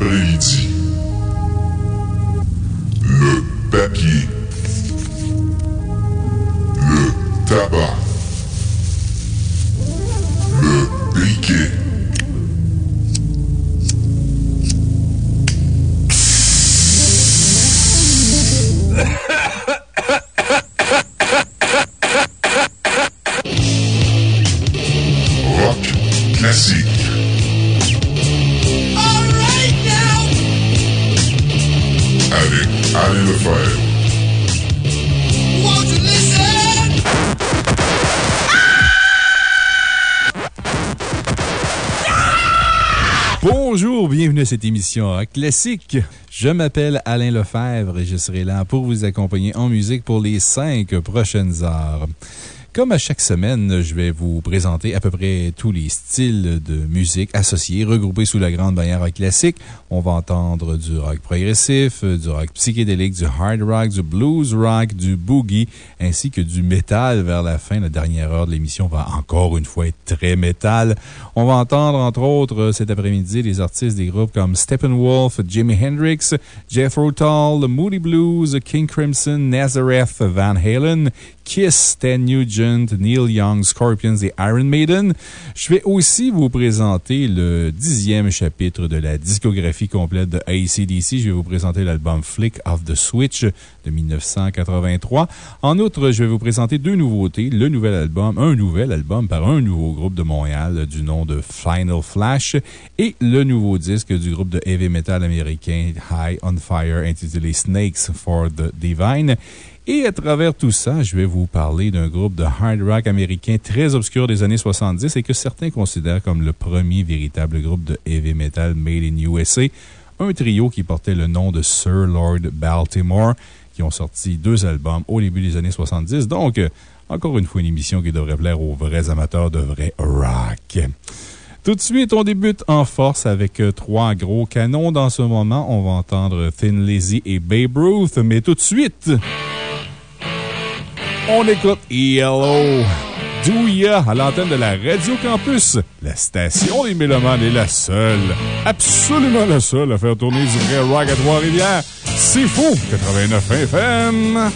Vendredi cette émission Classique. Je m'appelle Alain Lefebvre et je serai là pour vous accompagner en musique pour les cinq prochaines heures. Comme à chaque semaine, je vais vous présenter à peu près tous les styles de musique associés, regroupés sous la grande bannière rock classique. On va entendre du rock progressif, du rock psychédélique, du hard rock, du blues rock, du boogie, ainsi que du métal vers la fin. La dernière heure de l'émission va encore une fois être très métal. On va entendre, entre autres, cet après-midi, les artistes des groupes comme Steppenwolf, Jimi Hendrix, Jeff Tull, Moody Blues, King Crimson, Nazareth, Van Halen, Kiss, Stan Nugent, Neil Young, Scorpions et Iron Maiden. Je vais aussi vous présenter le dixième chapitre de la discographie complète de ACDC. Je vais vous présenter l'album Flick of the Switch de 1983. En outre, je vais vous présenter deux nouveautés. Le nouvel album, un nouvel album par un nouveau groupe de Montréal du nom de Final Flash et le nouveau disque du groupe de heavy metal américain High on Fire intitulé Snakes for the Divine. Et à travers tout ça, je vais vous parler d'un groupe de hard rock américain très obscur des années 70 et que certains considèrent comme le premier véritable groupe de heavy metal made in USA. Un trio qui portait le nom de Sir Lord Baltimore, qui ont sorti deux albums au début des années 70. Donc, euh, encore une fois, une émission qui devrait plaire aux vrais amateurs de vrai rock. Tout de suite, on débute en force avec euh, trois gros canons. Dans ce moment, on va entendre Thin Lizzy et Babe Ruth, mais tout de suite, on écoute ELO. Douya à l'antenne de la Radio Campus. La station des Mélomanes est la seule, absolument la seule à faire tourner du vrai rock à Trois-Rivières. C'est fou! 89 FM.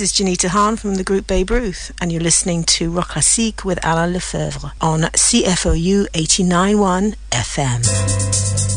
This is Janita Hahn from the group Babe Ruth, and you're listening to Rock Classique with Alain Lefebvre on CFOU 89.1 FM.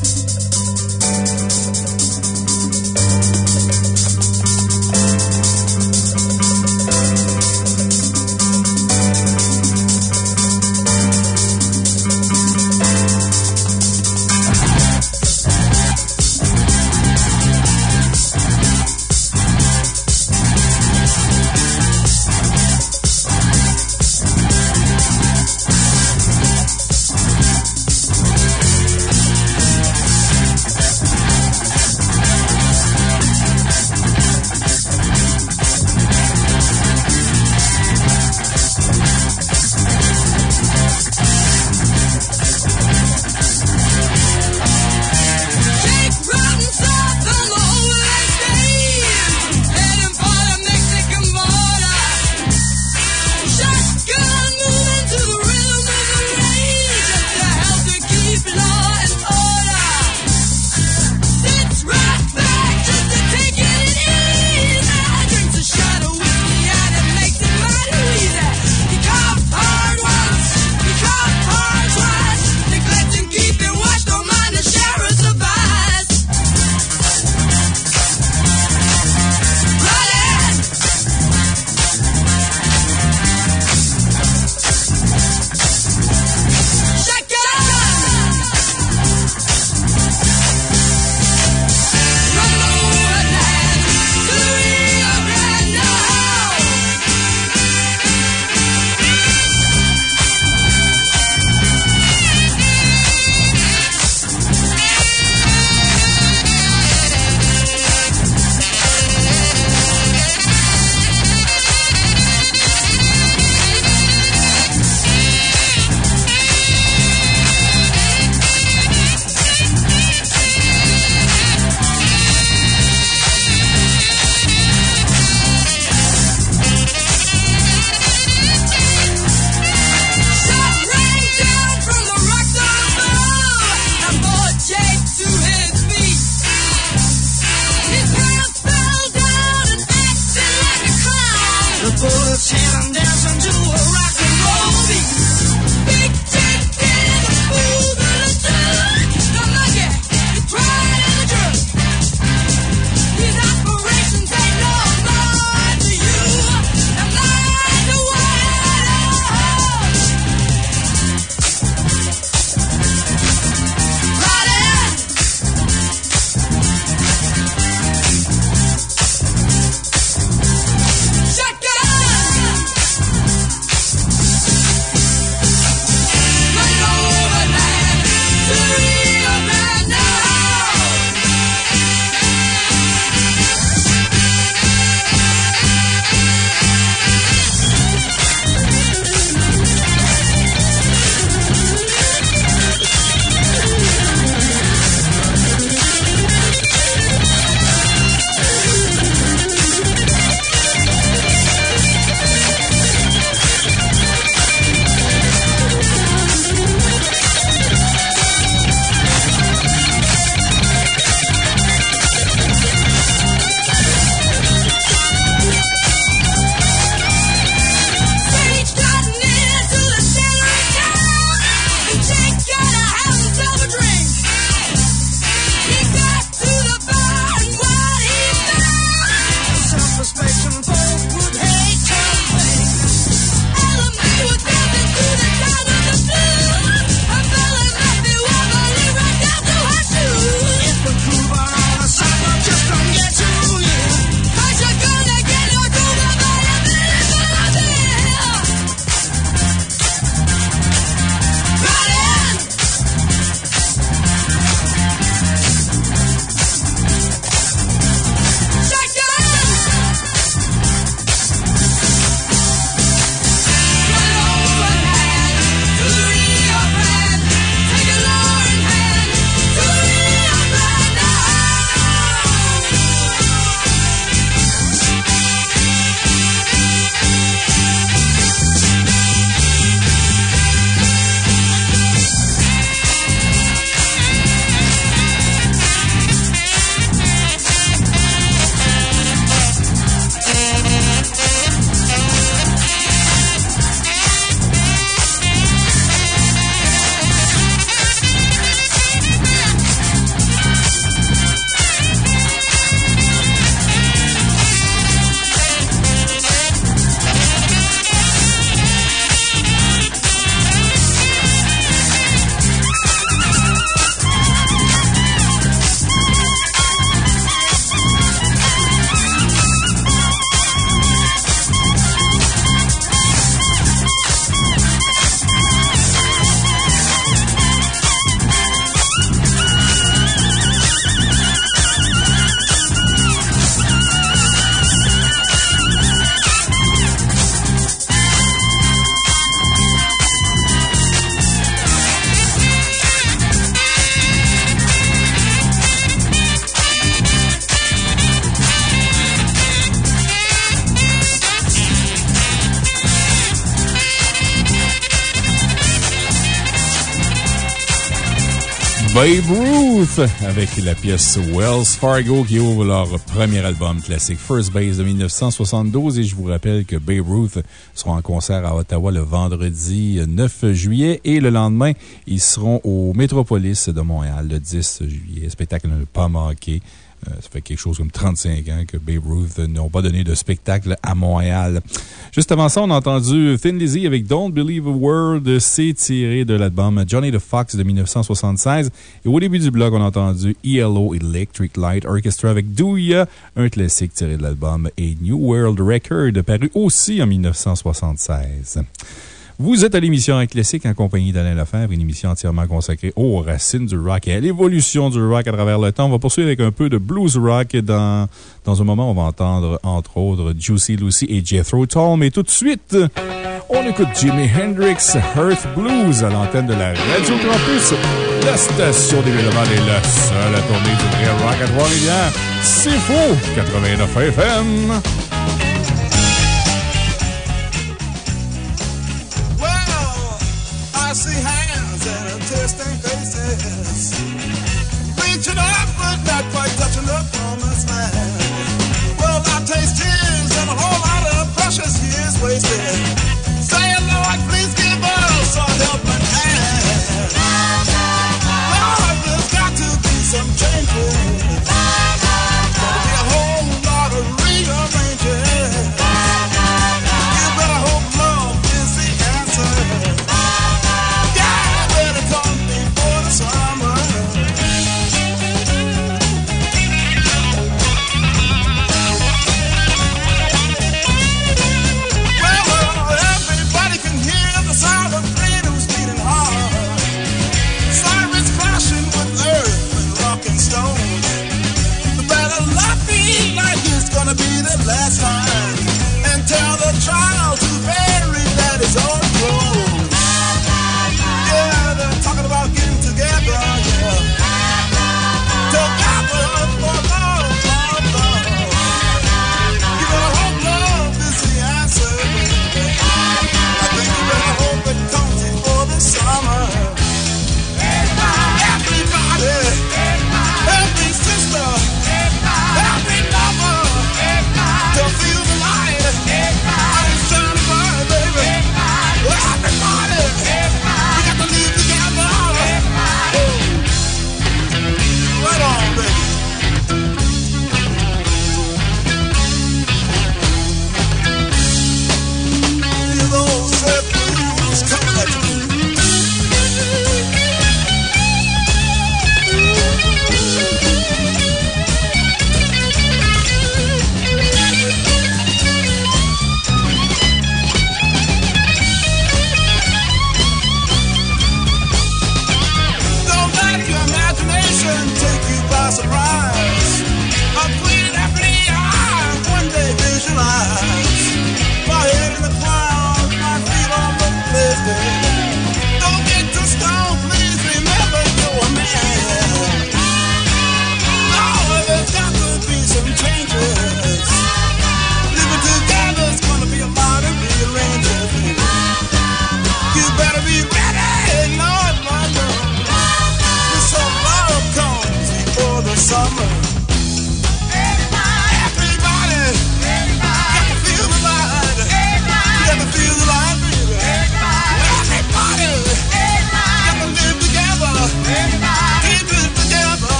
Avec la pièce Wells Fargo qui ouvre leur premier album classique First Base de 1972. Et je vous rappelle que Babe Ruth sera en concert à Ottawa le vendredi 9 juillet et le lendemain, ils seront au Métropolis de Montréal le 10 juillet. Spectacle ne pas manqué. Euh, ça fait quelque chose comme 35 ans que Babe Ruth n'ont pas donné de spectacle à Montréal. Juste avant ça, on a entendu Thin Lizzy avec Don't Believe a Word. C'est tiré de l'album Johnny the Fox de 1976. Et au début du blog, on a entendu ELO Electric Light Orchestra avec Douya, un classique tiré de l'album A New World Record, paru aussi en 1976. Vous êtes à l'émission Classique en compagnie d'Alain Lefebvre, une émission entièrement consacrée aux racines du rock et à l'évolution du rock à travers le temps. On va poursuivre avec un peu de blues rock. Dans, dans un moment, on va entendre, entre autres, Juicy Lucy et Jethro Tull. Mais tout de suite, on écoute Jimi Hendrix Earth Blues à l'antenne de la Radio Campus. La station d'événement est la seule à tourner du vrai rock à Trois-Rivières. C'est faux! 89 FM. Testing faces. Reaching up, but not quite touching the promised land. Well, I taste tears and a whole lot of precious years wasted. Lord, please give us a helping hand. Lord, there's got to be some.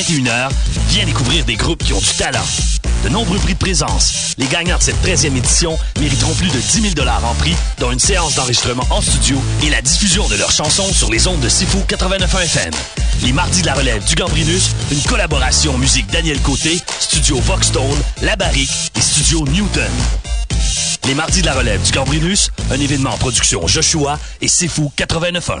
21h, viens découvrir des groupes qui ont du talent. De nombreux prix de présence. Les gagnants de cette 13e édition mériteront plus de 10 000 en prix, dont une séance d'enregistrement en studio et la diffusion de leurs chansons sur les ondes de Sifu 89.1 FM. Les mardis de la relève du Gambrinus, une collaboration musique Daniel Côté, Studio Voxstone, La Barrique et Studio Newton. Les mardis de la relève du Gambrinus, un événement en production Joshua et Sifu 89.1.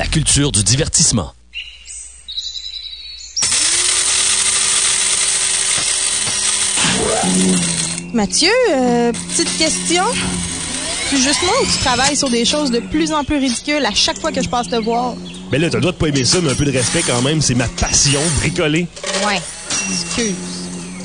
la culture du divertissement. Mathieu, euh, petite question. Tu juste moi ou tu travailles sur des choses de plus en plus ridicules à chaque fois que je passe te voir? Ben là, t'as le droit de pas aimer ça, mais un peu de respect quand même. C'est ma passion, bricoler. Ouais. Excuse.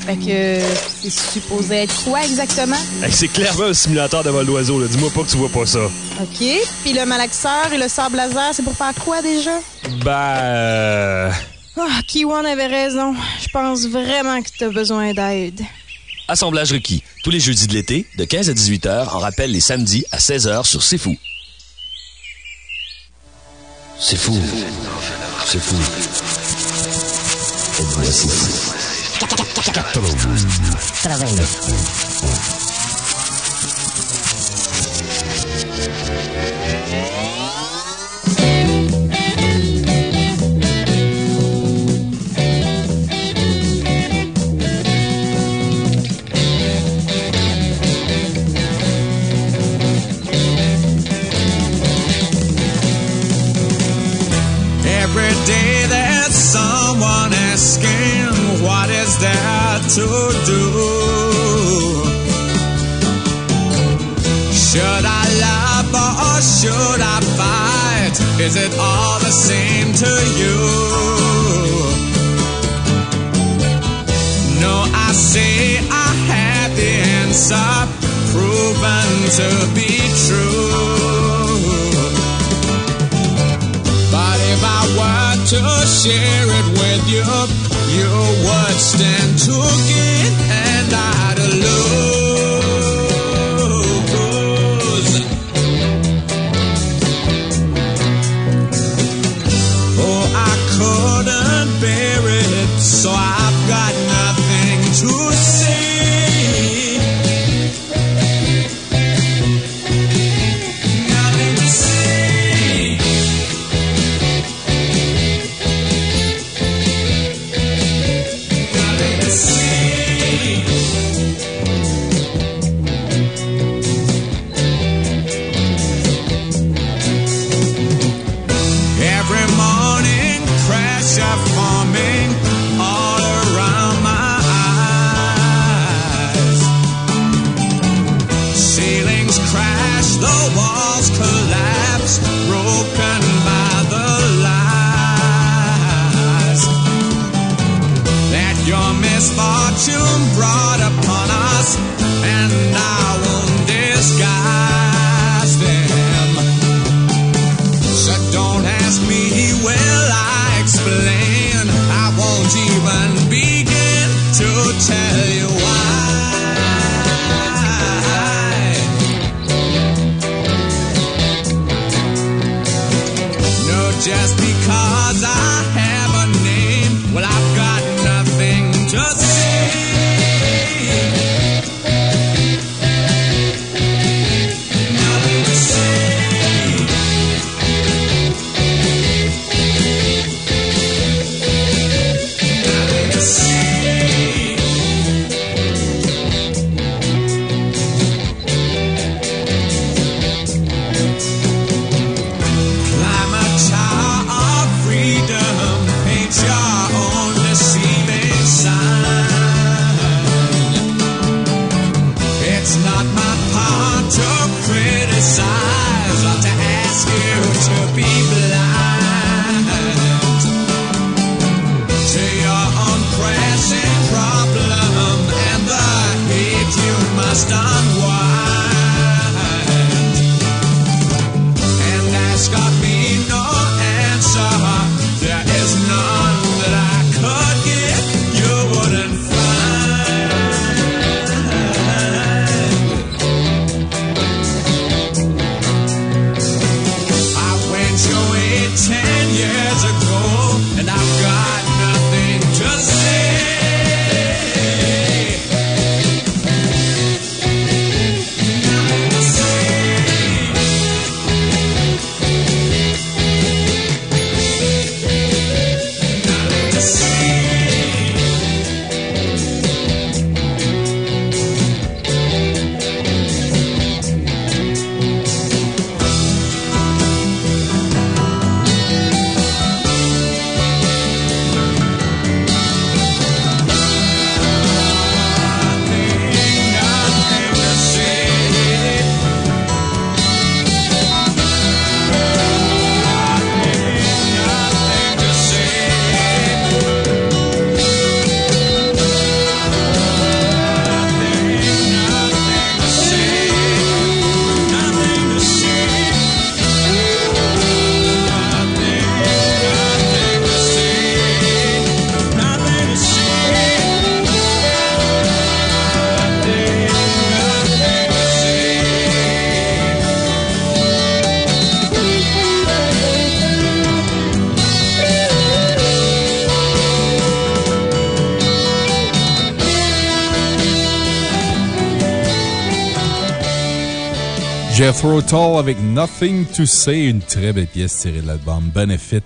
Fait que c'est supposé être quoi exactement? Hey, c'est clairement un simulateur de vol d'oiseau. Dis-moi pas que tu vois pas ça. OK. Puis le malaxeur et le sable laser, c'est pour faire quoi déjà? Ben... euh, Ah, Kiwan avait raison. Je pense vraiment que t'as besoin d'aide. Assemblage requis. Tous les jeudis de l'été, de 15 à 18 heures, en rappel les samedis à 16 heures sur C'est Fou. C'est fou. C'est fou. Et voilà, c'est fou. Traveling. Traveling. To you? Tell you Jethro Tull avec Nothing to Say, une très belle pièce tirée de l'album Benefit,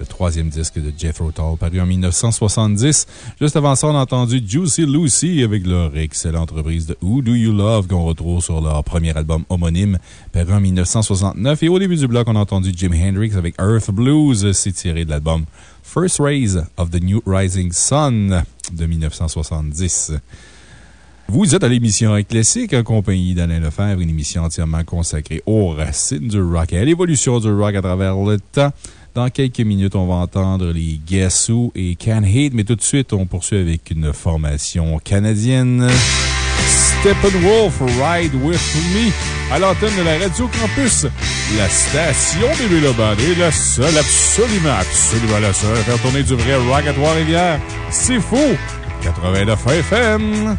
le troisième disque de Jethro Tull, paru en 1970. Juste avant ça, on a entendu Juicy Lucy avec leur excellente reprise de Who Do You Love qu'on retrouve sur leur premier album homonyme, paru en 1969. Et au début du bloc, on a entendu Jim Hendrix avec Earth Blues, c'est tiré de l'album First Rays of the New Rising Sun de 1970. Vous êtes à l'émission Classique en compagnie d'Alain Lefebvre, une émission entièrement consacrée aux racines du rock et à l'évolution du rock à travers le temps. Dans quelques minutes, on va entendre les Guess Who et Can Hate, mais tout de suite, on poursuit avec une formation canadienne. Steppenwolf Ride With Me à l'antenne de la Radio Campus. La station des Vélobades est la seule, absolument, absolument la seule à faire tourner du vrai rock à Trois-Rivières. C'est faux! 89 FM.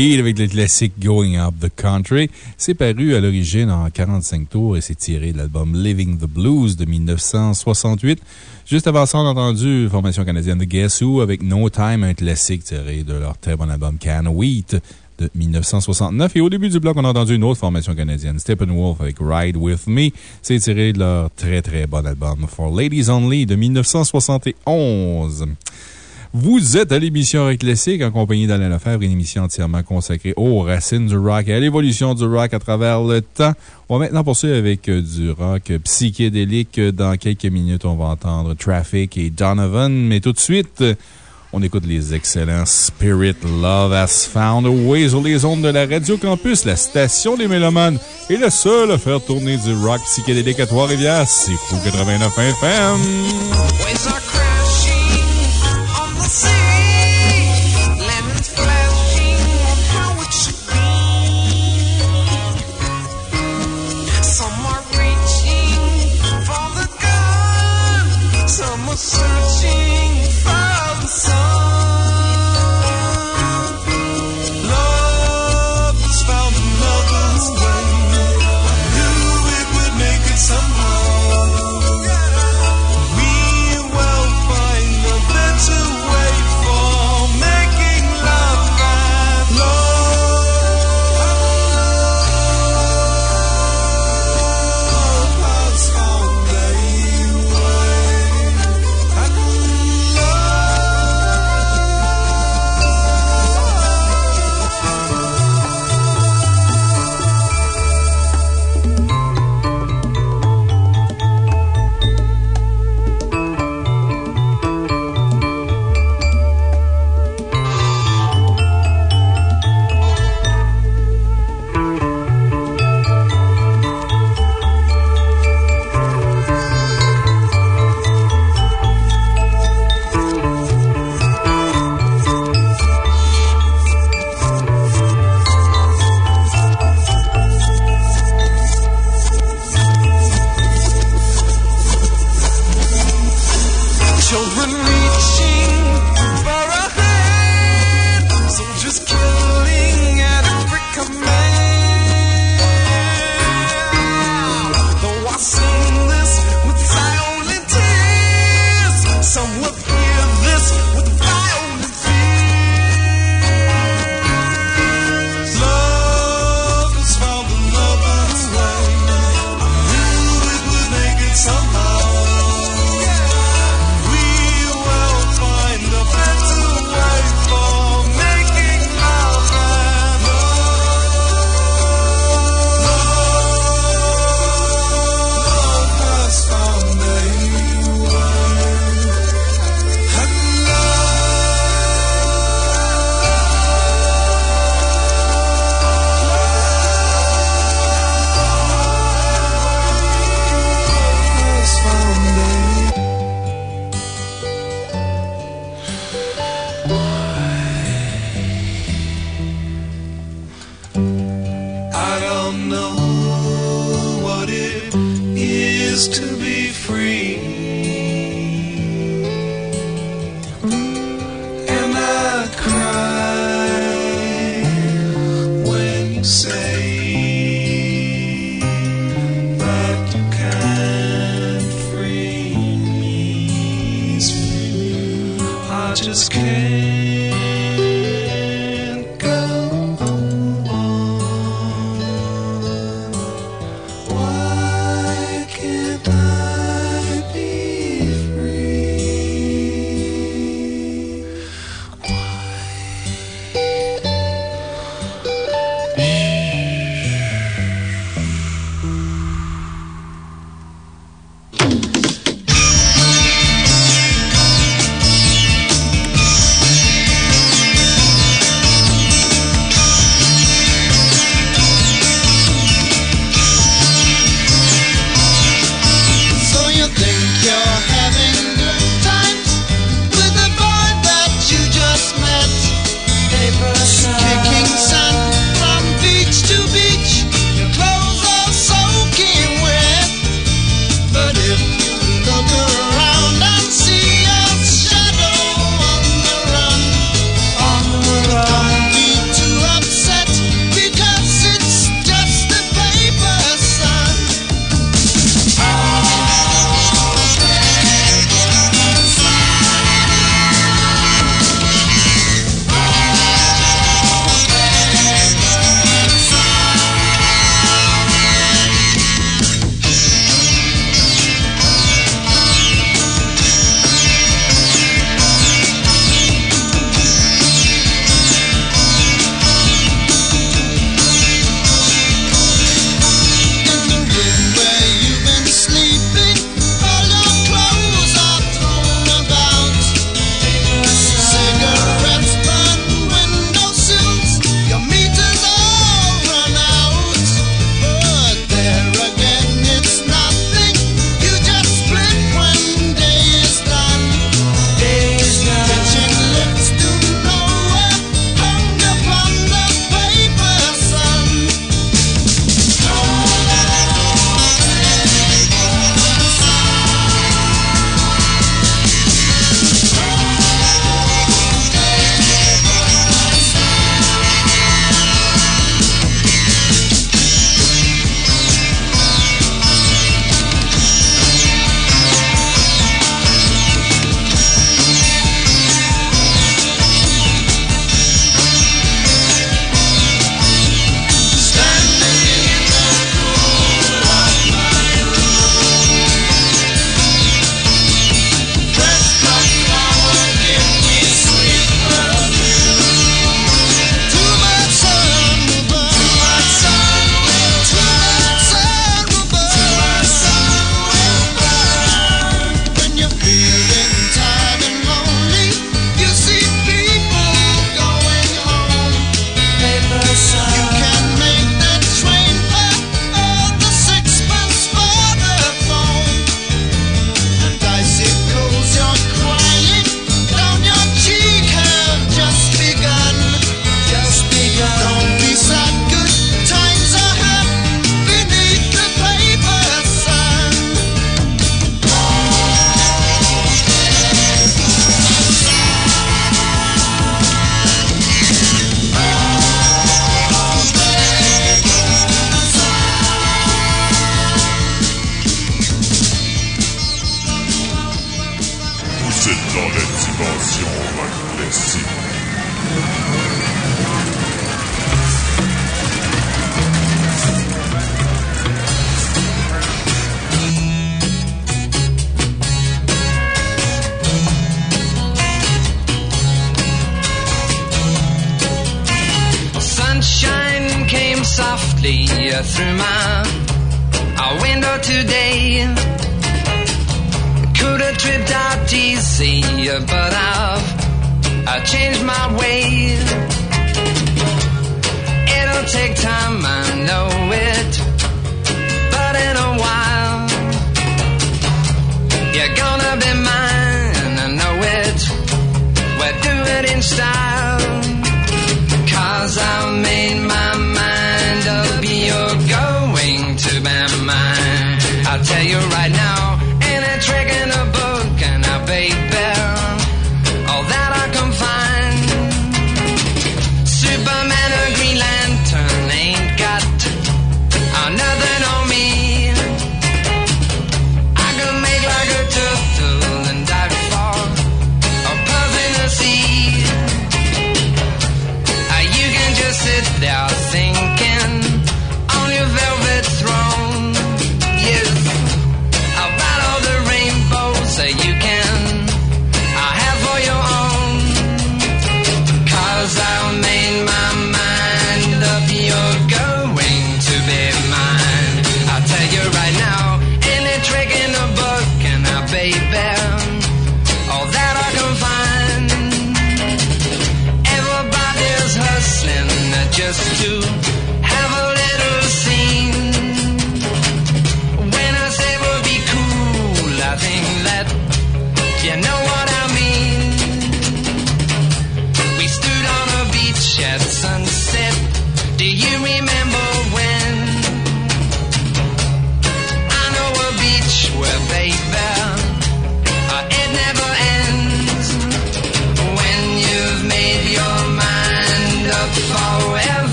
Avec le classique Going Up the Country. C'est paru à l'origine en 45 tours et c'est tiré de l'album Living the Blues de 1968. Juste avant ça, on a entendu formation canadienne de Guess Who avec No Time, un classique tiré de leur très bon album Can Wheat de 1969. Et au début du bloc, on a entendu une autre formation canadienne, Steppenwolf avec Ride With Me. C'est tiré de leur très très bon album For Ladies Only de 1971. Vous êtes à l'émission Rock Classique en compagnie d'Alain Lefebvre, une émission entièrement consacrée aux racines du rock et à l'évolution du rock à travers le temps. On va maintenant poursuivre avec euh, du rock psychédélique. Dans quelques minutes, on va entendre Traffic et Donovan, mais tout de suite, on écoute les excellents Spirit Love Has Found a Way sur les ondes de la Radio Campus, la station des Mélomanes, et le seul à faire tourner du rock psychédélique à Trois-Rivières. C'est Fou 89 FM.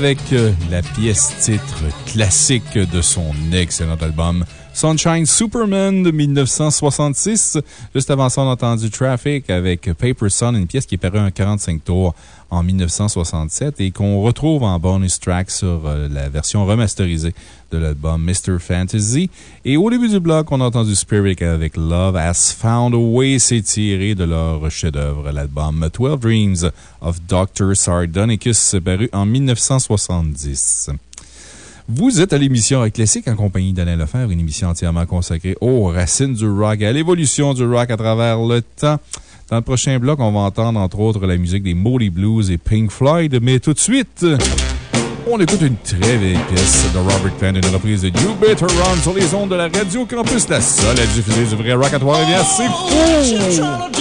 Avec euh, la pièce titre classique de son excellent album Sunshine Superman de 1966. Juste avant ça, on a entendu Traffic avec Paper Sun, une pièce qui est parue en 45 tours en 1967 et qu'on retrouve en bonus track sur euh, la version remasterisée de l'album Mr. Fantasy. Et au début du bloc, on a entendu Spirit avec Love Has Found a Way. C'est tiré de leur chef-d'œuvre, l'album 12 Dreams of Dr. Sardonicus, paru en 1970. Vous êtes à l'émission Rock Classique en compagnie d'Alain Lefebvre, une émission entièrement consacrée aux racines du rock et à l'évolution du rock à travers le temps. Dans le prochain bloc, on va entendre entre autres la musique des Moody Blues et Pink Floyd, mais tout de suite, on écoute une très vieille pièce de Robert Plant, une reprise de You Better Run sur les ondes de la Radio Campus, la seule à diffuser du vrai rock à Trois-Rivières. C'est fou!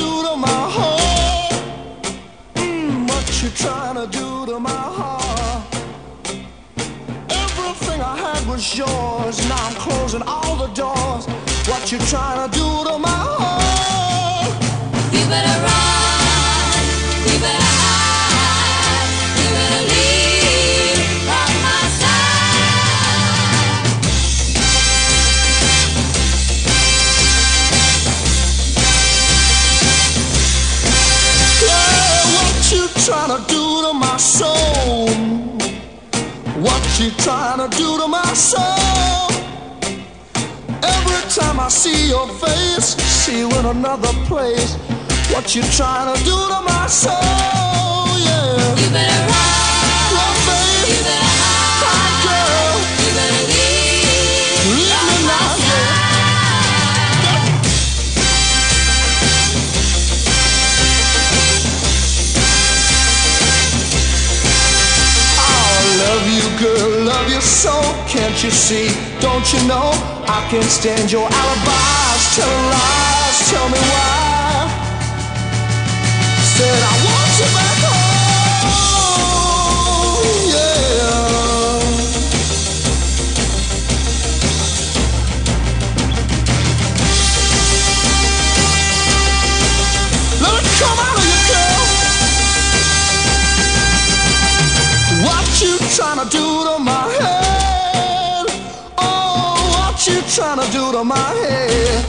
Trying to do to my soul? Every time I see your face, see you in another place. What you trying to do to my soul? Yeah. You better run girl, love you so. Can't you see? Don't you know? I can't stand your alibis, tell lies, tell me why. Said I want you back home, yeah. Let it come out of you, girl. What you trying to do to my trying to do to my head?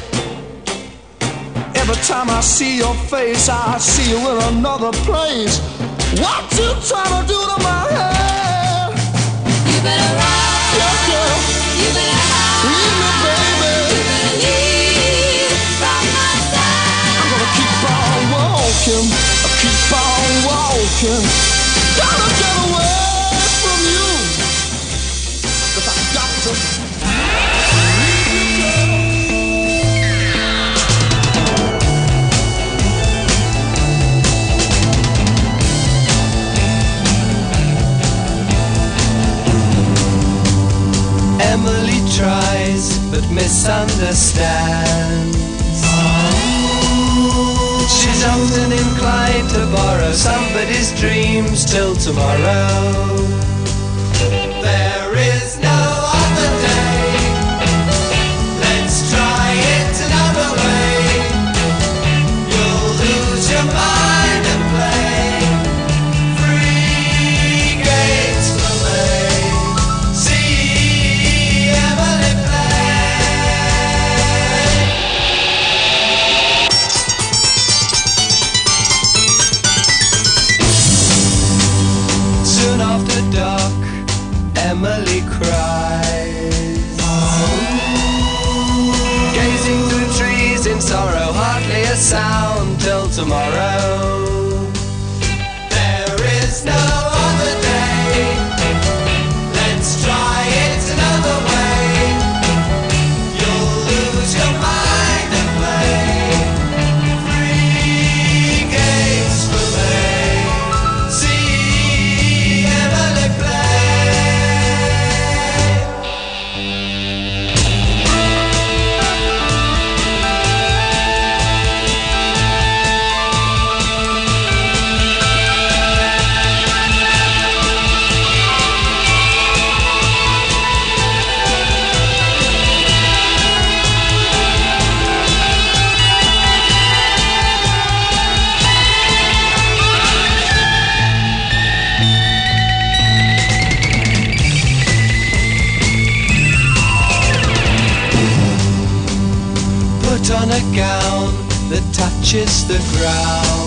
Every time I see your face, I see you in another place. What you trying to do to my head? You better run. Yeah, girl. You better hide. Leave me, baby. You better leave from my side. I'm gonna keep on walking. Keep on walking. Gotta get away from you. 'Cause I got to. Tries but misunderstands. She's often inclined to borrow somebody's dreams till tomorrow. Touches the ground.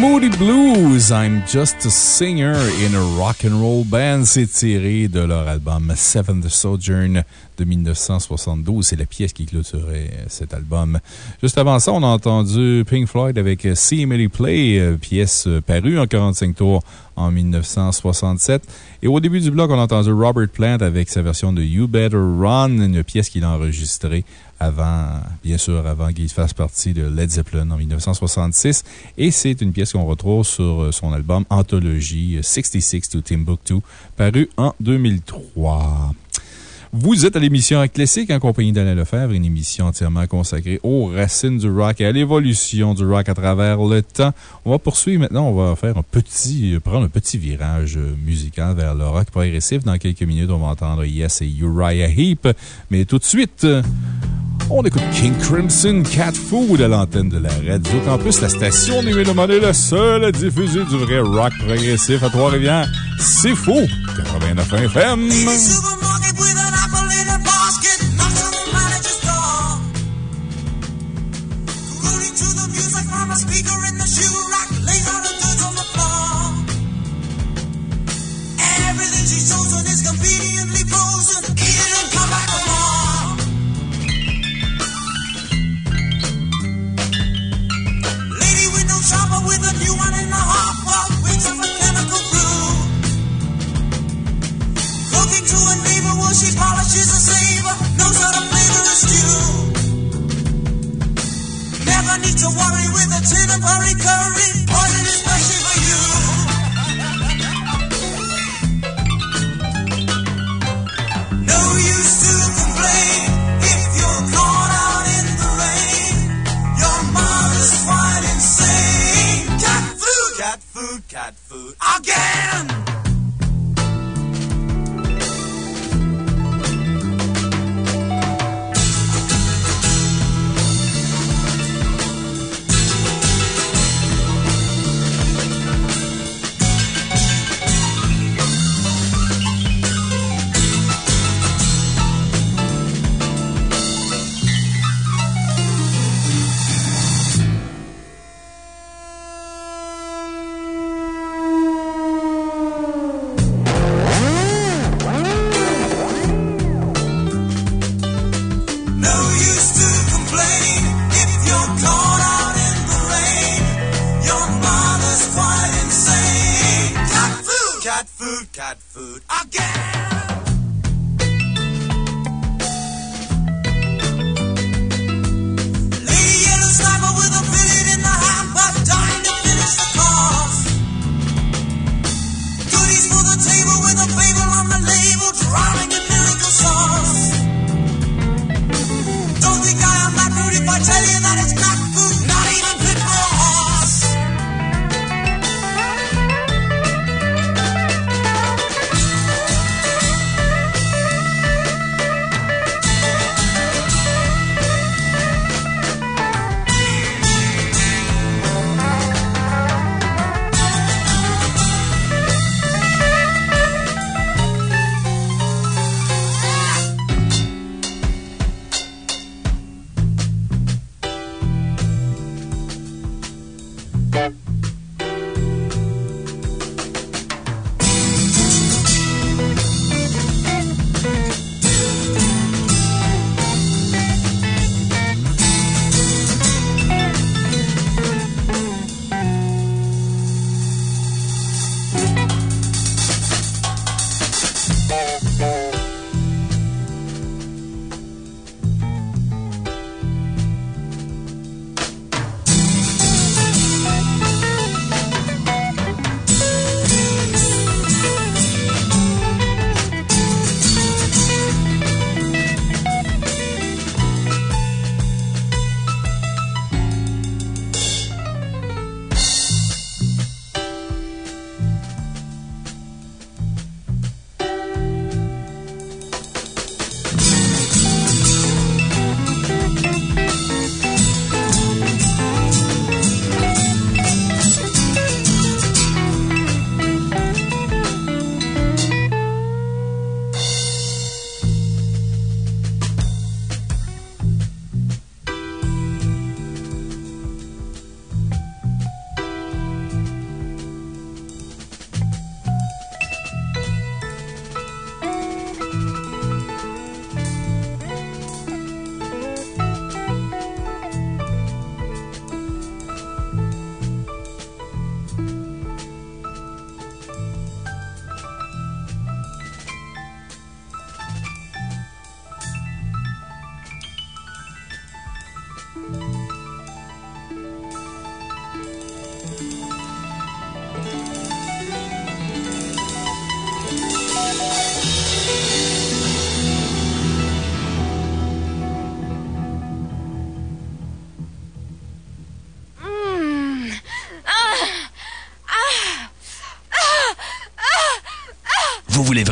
Moody Blues, I'm Just a Singer in a Rock and Roll Band, c'est tiré de leur album Seventh Sojourn de 1972. C'est la pièce qui clôturait cet album. Juste avant ça, on a entendu Pink Floyd avec See Emily Play, euh, pièce parue en 45 tours en 1967. Et au début du bloc, on a entendu Robert Plant avec sa version de You Better Run, une pièce qu'il a enregistrée avant, bien sûr, avant qu'il fasse partie de Led Zeppelin en 1966. Et c'est une pièce qu'on retrouve sur son album Anthologie 66 to Timbuktu, paru en 2003. Vous êtes à l'émission Classique en compagnie d'Alain Lefebvre, une émission entièrement consacrée aux racines du rock et à l'évolution du rock à travers le temps. On va poursuivre maintenant, on va faire un petit, prendre un petit virage musical vers le rock progressif. Dans quelques minutes, on va entendre Yes et Uriah Heep. Mais tout de suite, on écoute King Crimson Cat Food à l'antenne de la radio Campus, la station numéro est la seule à diffuser du vrai rock progressif à Trois-Rivières. C'est faux! 89 FM.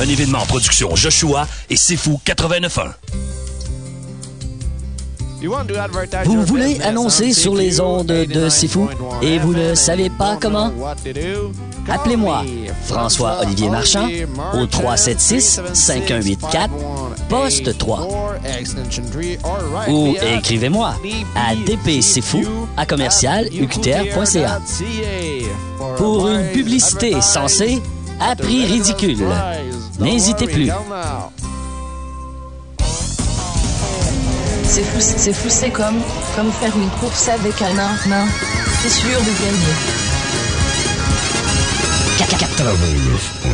un événement en production Joshua et Sifu 89.1. Vous voulez annoncer sur les ondes de Sifu et vous ne savez pas comment? Appelez-moi François-Olivier Marchand au 376-5184, poste 3. Ou écrivez-moi à dpcfou à commercial uqtr.ca. Pour une publicité censée à prix ridicule. N'hésitez plus. C'est fou, c'est fou, c'est comme, comme faire une course avec un nain. nain. T'es sûr de gagner. 89.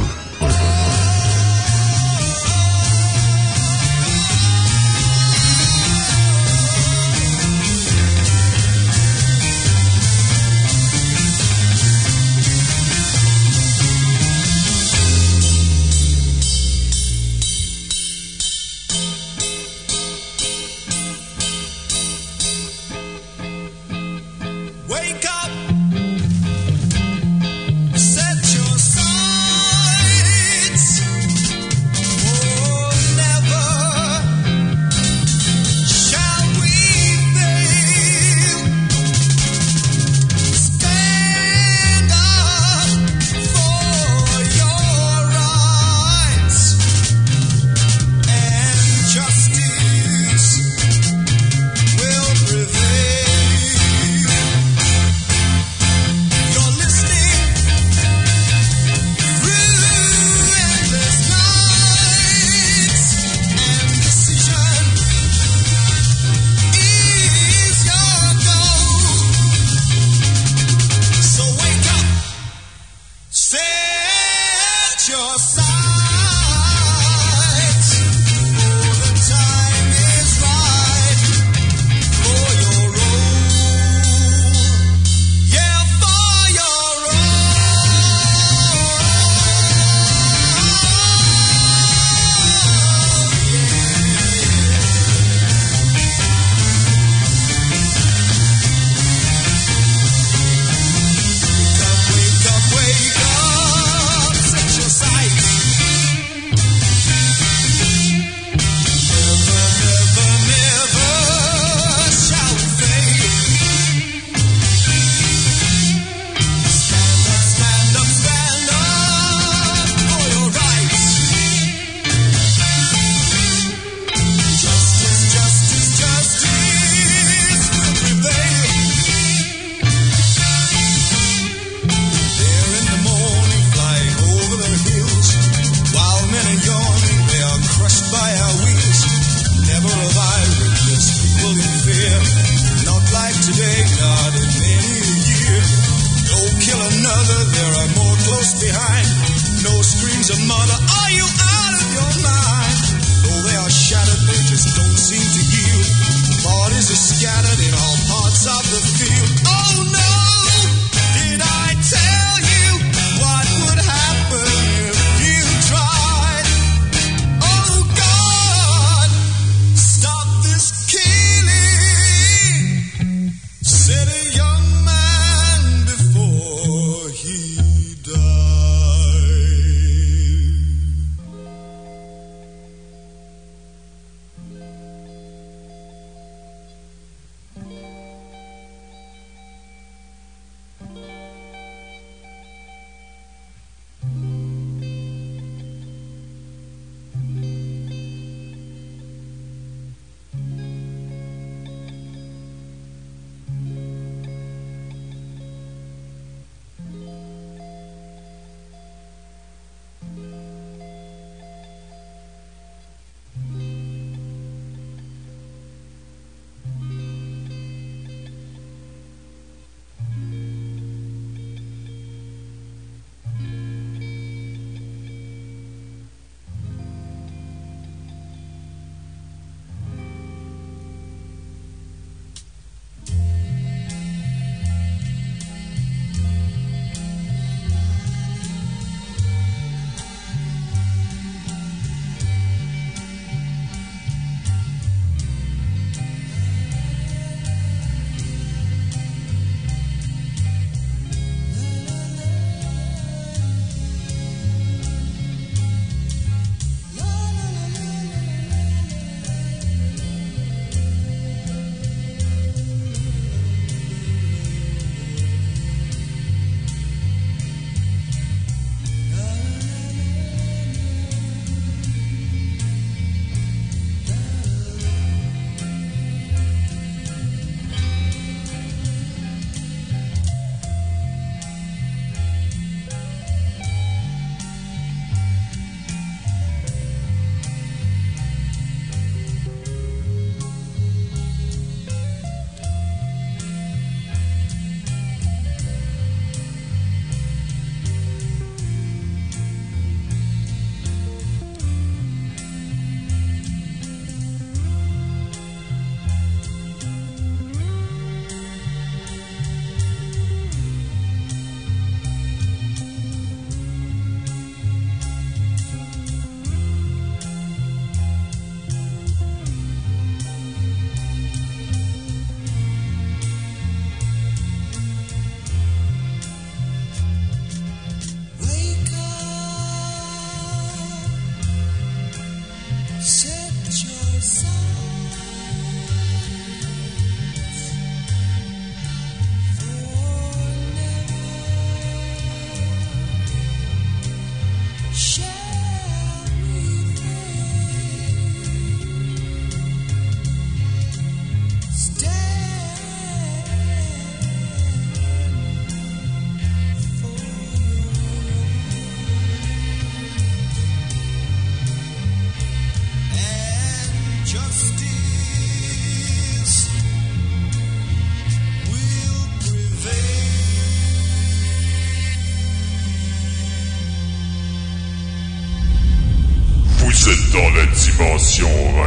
Dimension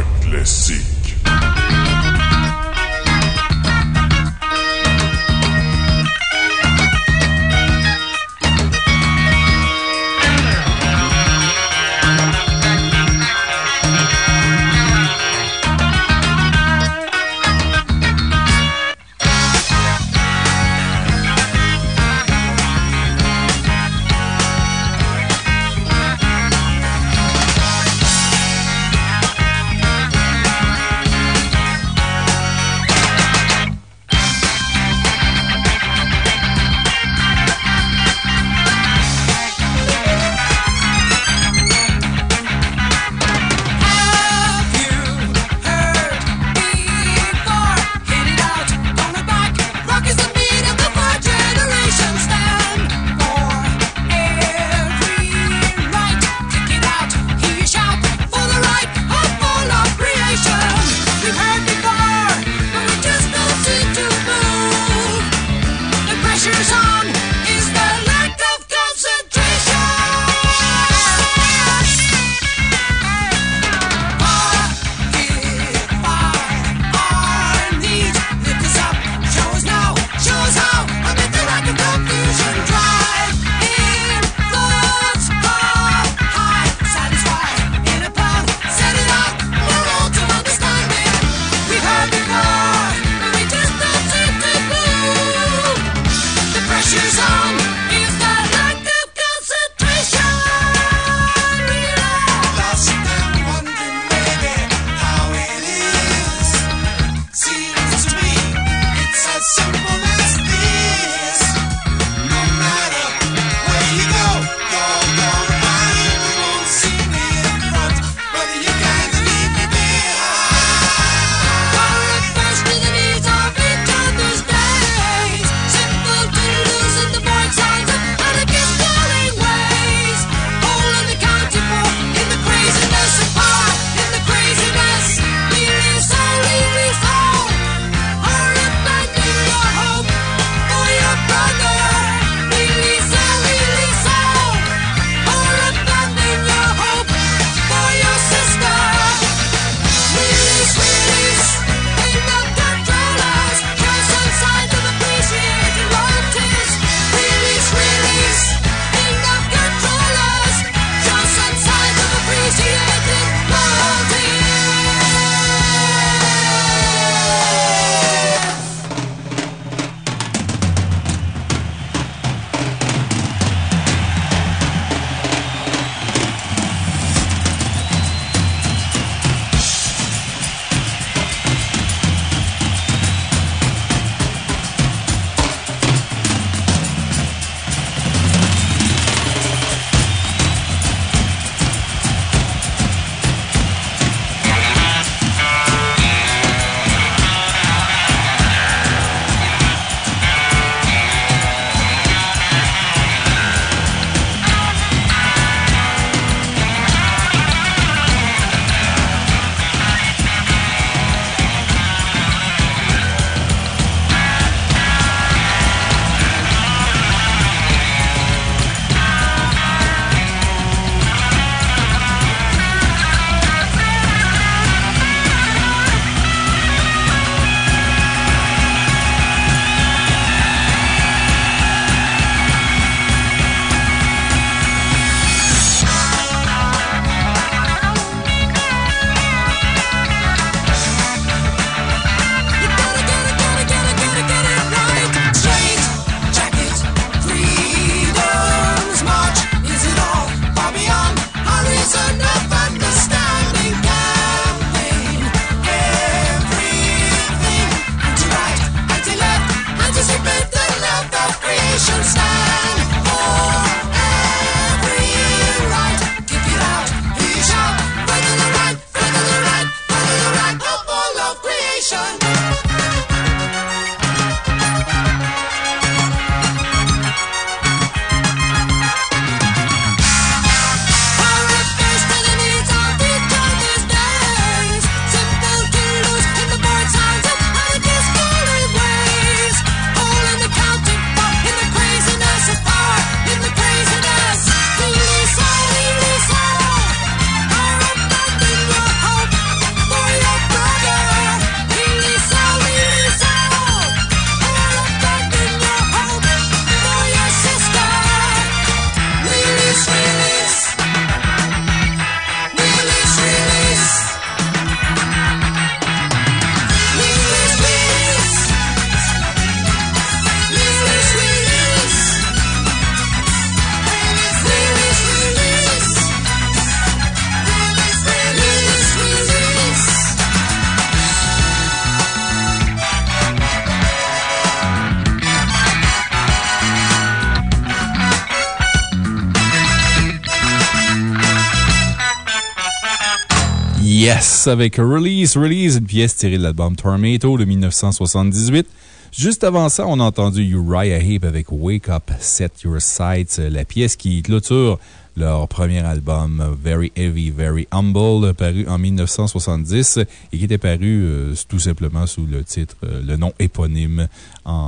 Yes, avec Release, Release, une pièce tirée de l'album Tornado de 1978. Juste avant ça, on a entendu Uriah Heep avec Wake Up, Set Your Sights, la pièce qui clôture leur premier album, Very Heavy, Very Humble, paru en 1970 et qui était paru euh, tout simplement sous le titre, euh, le nom éponyme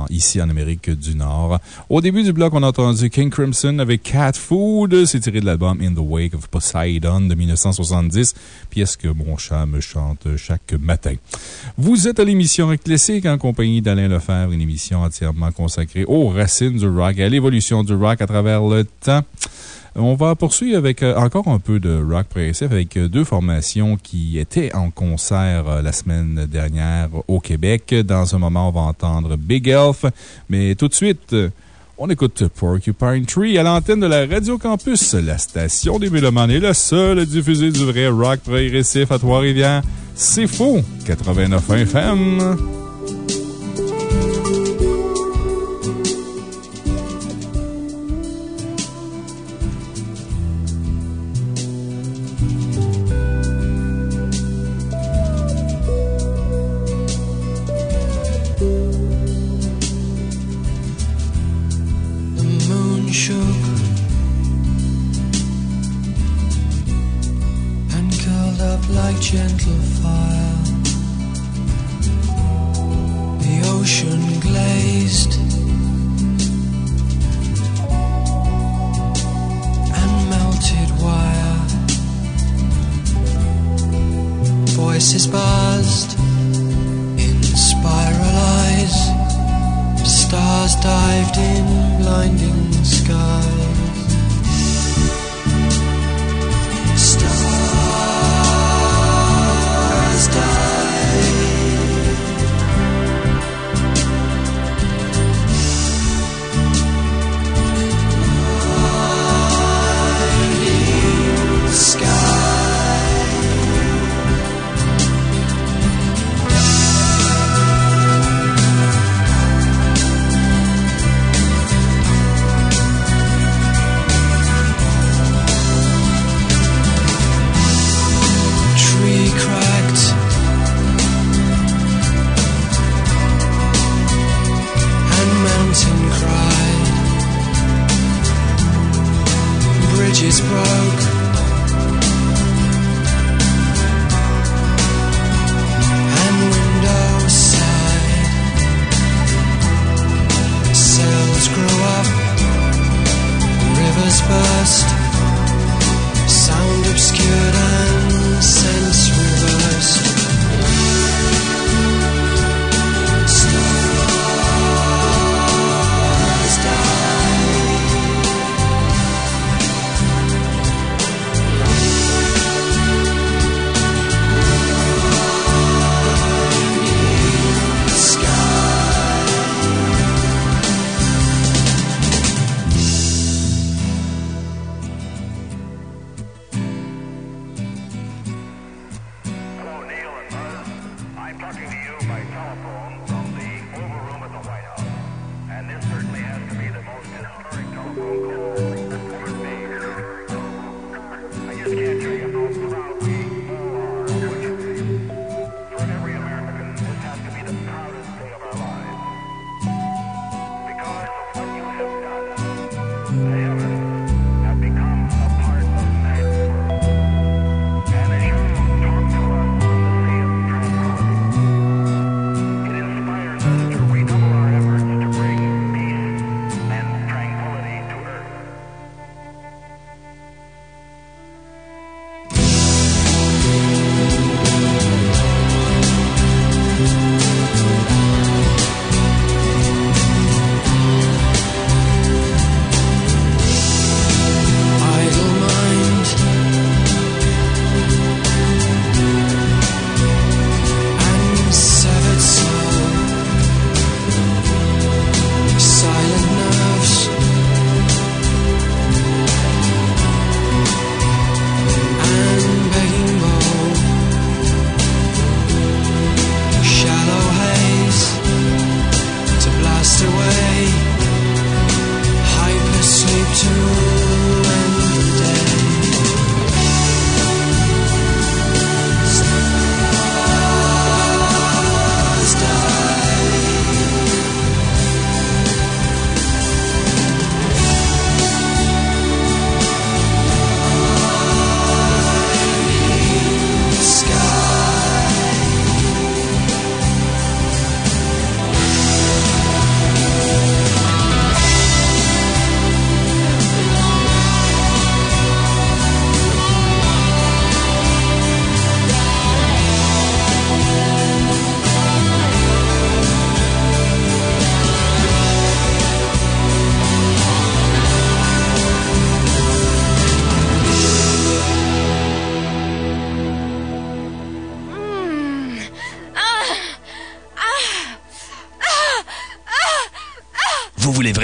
ici en Amérique du Nord. Au début du bloc, on a entendu King Crimson avec Cat Food. C'est tiré de l'album In the Wake of Poseidon de 1970, pièce que mon chat me chante chaque matin. Vous êtes à l'émission Rock Classique en compagnie d'Alain Lefebvre, une émission entièrement consacrée aux racines du rock et à l'évolution du rock à travers le temps. On va poursuivre avec euh, encore un peu de rock progressif avec euh, deux formations qui étaient en concert euh, la semaine dernière au Québec. Dans un moment, on va entendre Big Elf, mais tout de suite, on écoute Porcupine Tree à l'antenne de la Radio Campus, la station des Mélomanes et la seule à diffuser du vrai rock progressif à Trois-Rivières. C'est faux! 89 FM.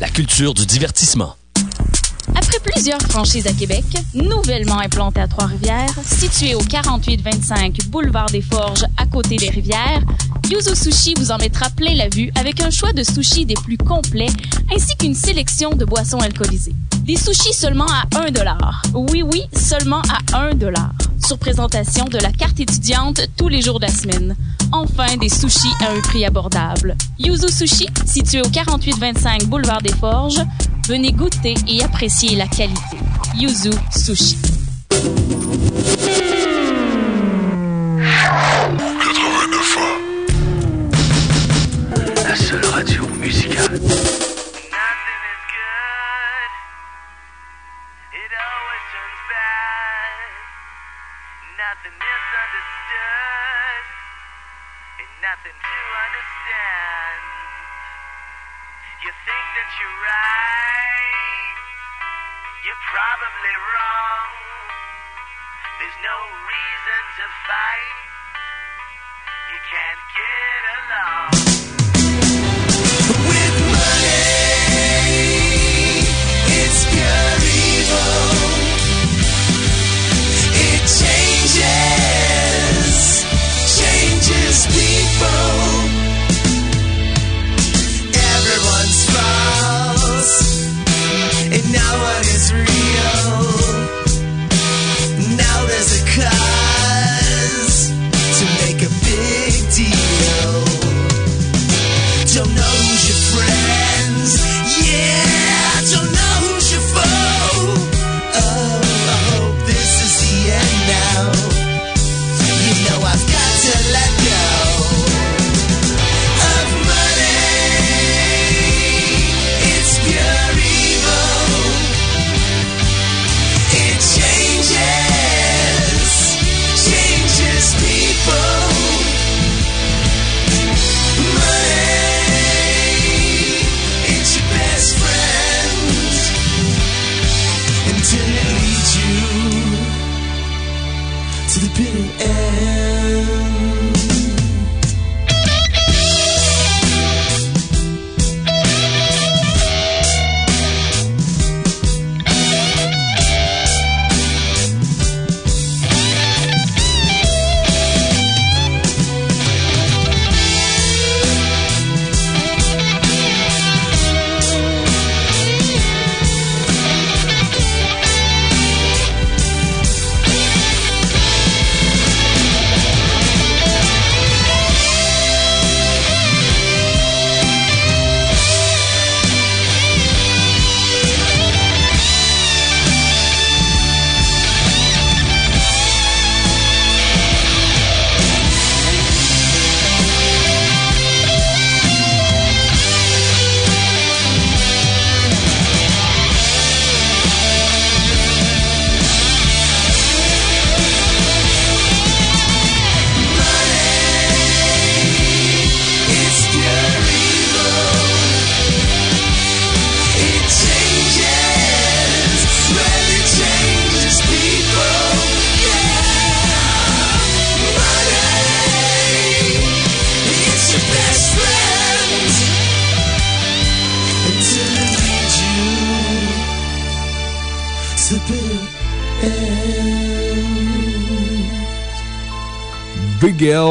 la culture du divertissement. Après plusieurs franchises à Québec, nouvellement implantée à Trois-Rivières, située au 4825 Boulevard des Forges à côté des rivières, Yuzu Sushi vous en mettra plein la vue avec un choix de sushis des plus complets ainsi qu'une sélection de boissons alcoolisées. Des sushis seulement à 1 Oui, oui, seulement à 1 Sur présentation de la carte étudiante tous les jours de la semaine. Enfin, des sushis à un prix abordable. Yuzu Sushi, situé au 4825 Boulevard des Forges, venez goûter et apprécier la qualité. Yuzu Sushi.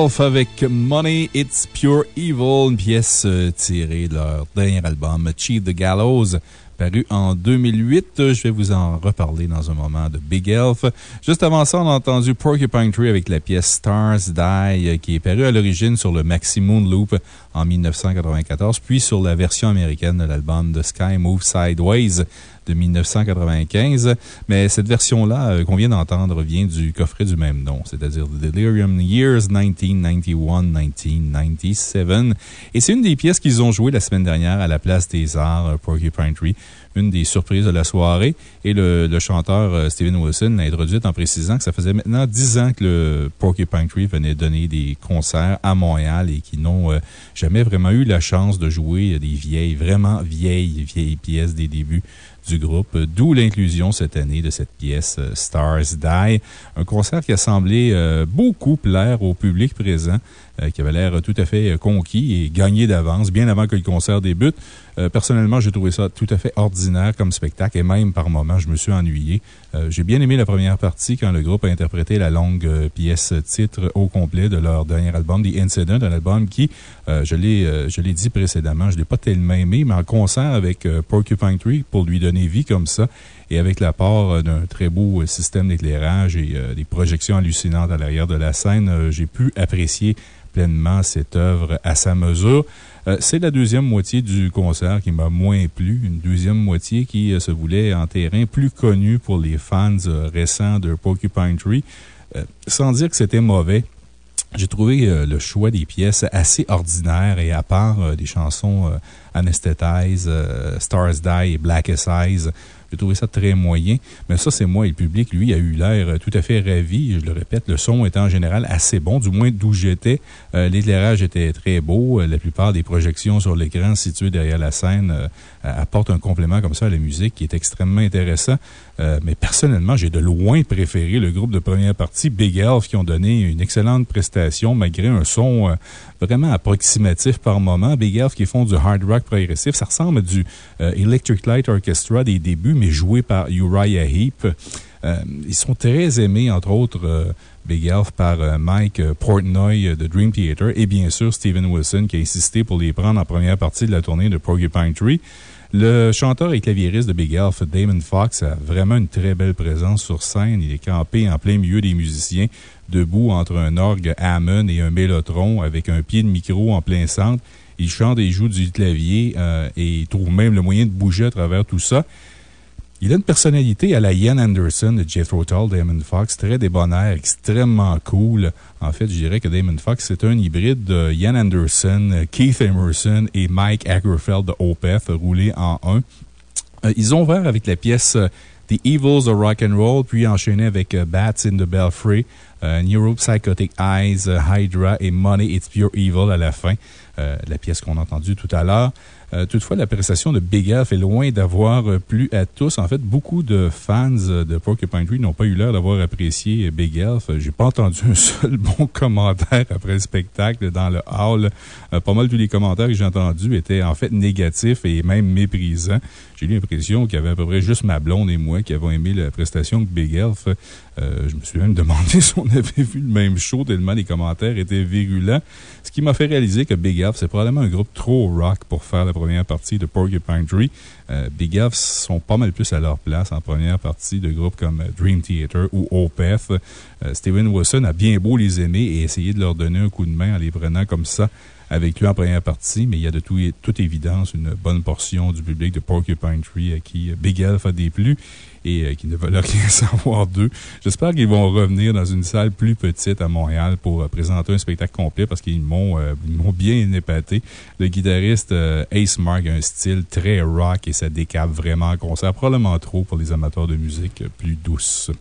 Elf avec Money It's Pure Evil, une pièce euh, tirée de leur dernier album, Cheat the Gallows paru en 2008. Je vais vous en reparler dans un moment de Big Elf. Juste avant ça, on a entendu Porcupine Tree avec la pièce Stars Die, qui est parue à l'origine sur le Maxi Moon Loop en 1994, puis sur la version américaine de l'album The Sky Move Sideways de 1995. Mais cette version-là euh, qu'on vient d'entendre vient du coffret du même nom, c'est-à-dire The Delirium Years 1991-1997. Et c'est une des pièces qu'ils ont jouées la semaine dernière à la place des Arts, euh, Porcupine Tree une des surprises de la soirée. Et le, chanteur euh, Steven Wilson l'a introduite en précisant que ça faisait maintenant dix ans que le Porcupine Tree venait donner des concerts à Montréal et qu'ils n'ont jamais vraiment eu la chance de jouer des vieilles, vraiment vieilles, vieilles pièces des débuts du groupe, d'où l'inclusion cette année de cette pièce euh, Stars Die. Un concert qui a semblé euh, beaucoup plaire au public présent. Euh, qui avait l'air tout à fait euh, conquis et gagné d'avance, bien avant que le concert débute. Euh, personnellement, j'ai trouvé ça tout à fait ordinaire comme spectacle et même par moments, je me suis ennuyé. J'ai bien aimé la première partie quand le groupe a interprété la longue pièce titre au complet de leur dernier album, The Incident, un album qui, je l'ai dit précédemment, je ne l'ai pas tellement aimé, mais en concert avec Porcupine Tree pour lui donner vie comme ça et avec l'apport d'un très beau système d'éclairage et des projections hallucinantes à l'arrière de la scène, j'ai pu apprécier pleinement cette œuvre à sa mesure. Euh, c'est la deuxième moitié du concert qui m'a moins plu. Une deuxième moitié qui euh, se voulait en terrain plus connu pour les fans euh, récents de Porcupine Tree. sans dire que c'était mauvais, j'ai trouvé le choix des pièces assez ordinaire et à part des chansons Anesthetize, Stars Die et Blackest Eyes, j'ai trouvé ça très moyen. Mais ça, c'est moi et le public, lui, a eu l'air euh, tout à fait ravi. Je le répète, le son était en général assez bon, du moins d'où j'étais. Euh, l'éclairage était très beau. Euh, la plupart des projections sur l'écran situées derrière la scène apportent un complément comme ça à la musique qui est extrêmement intéressant. Mais personnellement, j'ai de loin préféré le groupe de première partie, Big Elf, qui ont donné une excellente prestation malgré un son vraiment approximatif par moment. Big Elf qui font du hard rock progressif. Ça ressemble à du Electric Light Orchestra des débuts, mais joué par Uriah Heep. Euh, ils sont très aimés, entre autres, euh, Big Elf par euh, Mike Portnoy de Dream Theater et bien sûr Steven Wilson qui a insisté pour les prendre en première partie de la tournée de Porcupine Tree. Le chanteur et claviériste de Big Elf, Damon Fox, a vraiment une très belle présence sur scène. Il est campé en plein milieu des musiciens, debout entre un orgue Hammond et un mélotron avec un pied de micro en plein centre. Il chante et joue du clavier et il trouve même le moyen de bouger à travers tout ça. Il a une personnalité à la Ian Anderson de Jethro Tull, Damon Fox, très débonnaire, extrêmement cool. En fait, je dirais que Damon Fox, c'est un hybride de Ian Anderson, Keith Emerson et Mike Agerfeld de Opeth, roulé en un. Euh, ils ont ouvert avec la pièce euh, The Evils of Rock Roll, puis enchaîné avec euh, Bats in the Belfry, Neuropsychotic Eyes, Hydra et Money It's Pure Evil à la fin. la pièce qu'on a entendue tout à l'heure. Euh, toutefois, la prestation de Big Elf est loin d'avoir euh, plu à tous. En fait, beaucoup de fans euh, de Porcupine Tree n'ont pas eu l'air d'avoir apprécié Big Elf. J'ai pas entendu un seul bon commentaire après le spectacle dans le hall. pas mal tous les commentaires que j'ai entendus étaient en fait négatifs et même méprisants. J'ai eu l'impression qu'il y avait à peu près juste ma blonde et moi qui avons aimé la prestation de Big Elf. je me suis même demandé si on avait vu le même show tellement les commentaires étaient virulents. Ce qui m'a fait réaliser que Big Elf, c'est probablement un groupe trop rock pour faire la première partie de Porcupine Tree. Euh, Big Elf sont pas mal plus à leur place en première partie de groupes comme euh, Dream Theater ou Opeth. Euh, Steven Wilson a bien beau les aimer et essayer de leur donner un coup de main en les prenant comme ça avec lui en première partie, mais il y a de toute évidence une bonne portion du public de Porcupine Tree à qui Big Elf a déplu et euh, qui ne veulent rien savoir d'eux. J'espère qu'ils vont revenir dans une salle plus petite à Montréal pour euh, présenter un spectacle complet parce qu'ils m'ont euh, bien épaté. Le guitariste Ace Mark a un style très rock et ça décape vraiment en concert, probablement trop pour les amateurs de musique plus douce.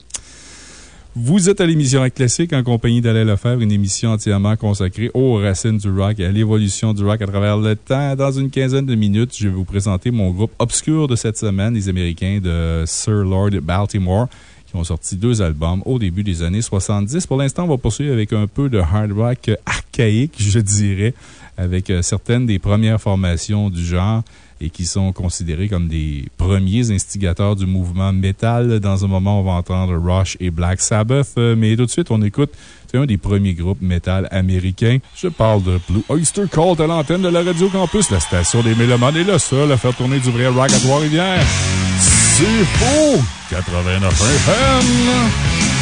Vous êtes à l'émission Classique en compagnie d'Alain Lefebvre, une émission entièrement consacrée aux racines du rock et à l'évolution du rock à travers le temps. Dans une quinzaine de minutes, je vais vous présenter mon groupe obscur de cette semaine, les Américains de Sir Lord Baltimore qui ont sorti deux albums au début des années 70. Pour l'instant, on va poursuivre avec un peu de hard rock archaïque, je dirais, avec euh, certaines des premières formations du genre et qui sont considérés comme des premiers instigateurs du mouvement métal. Dans un moment, on va entendre Rush et Black Sabbath, euh, mais tout de suite, on écoute un des premiers groupes métal américains. Je parle de Blue Oyster Cult à l'antenne de la Radio Campus, la station des Mélomanes est la seule à faire tourner du vrai rock à Trois-Rivières. C'est faux! 89 FM!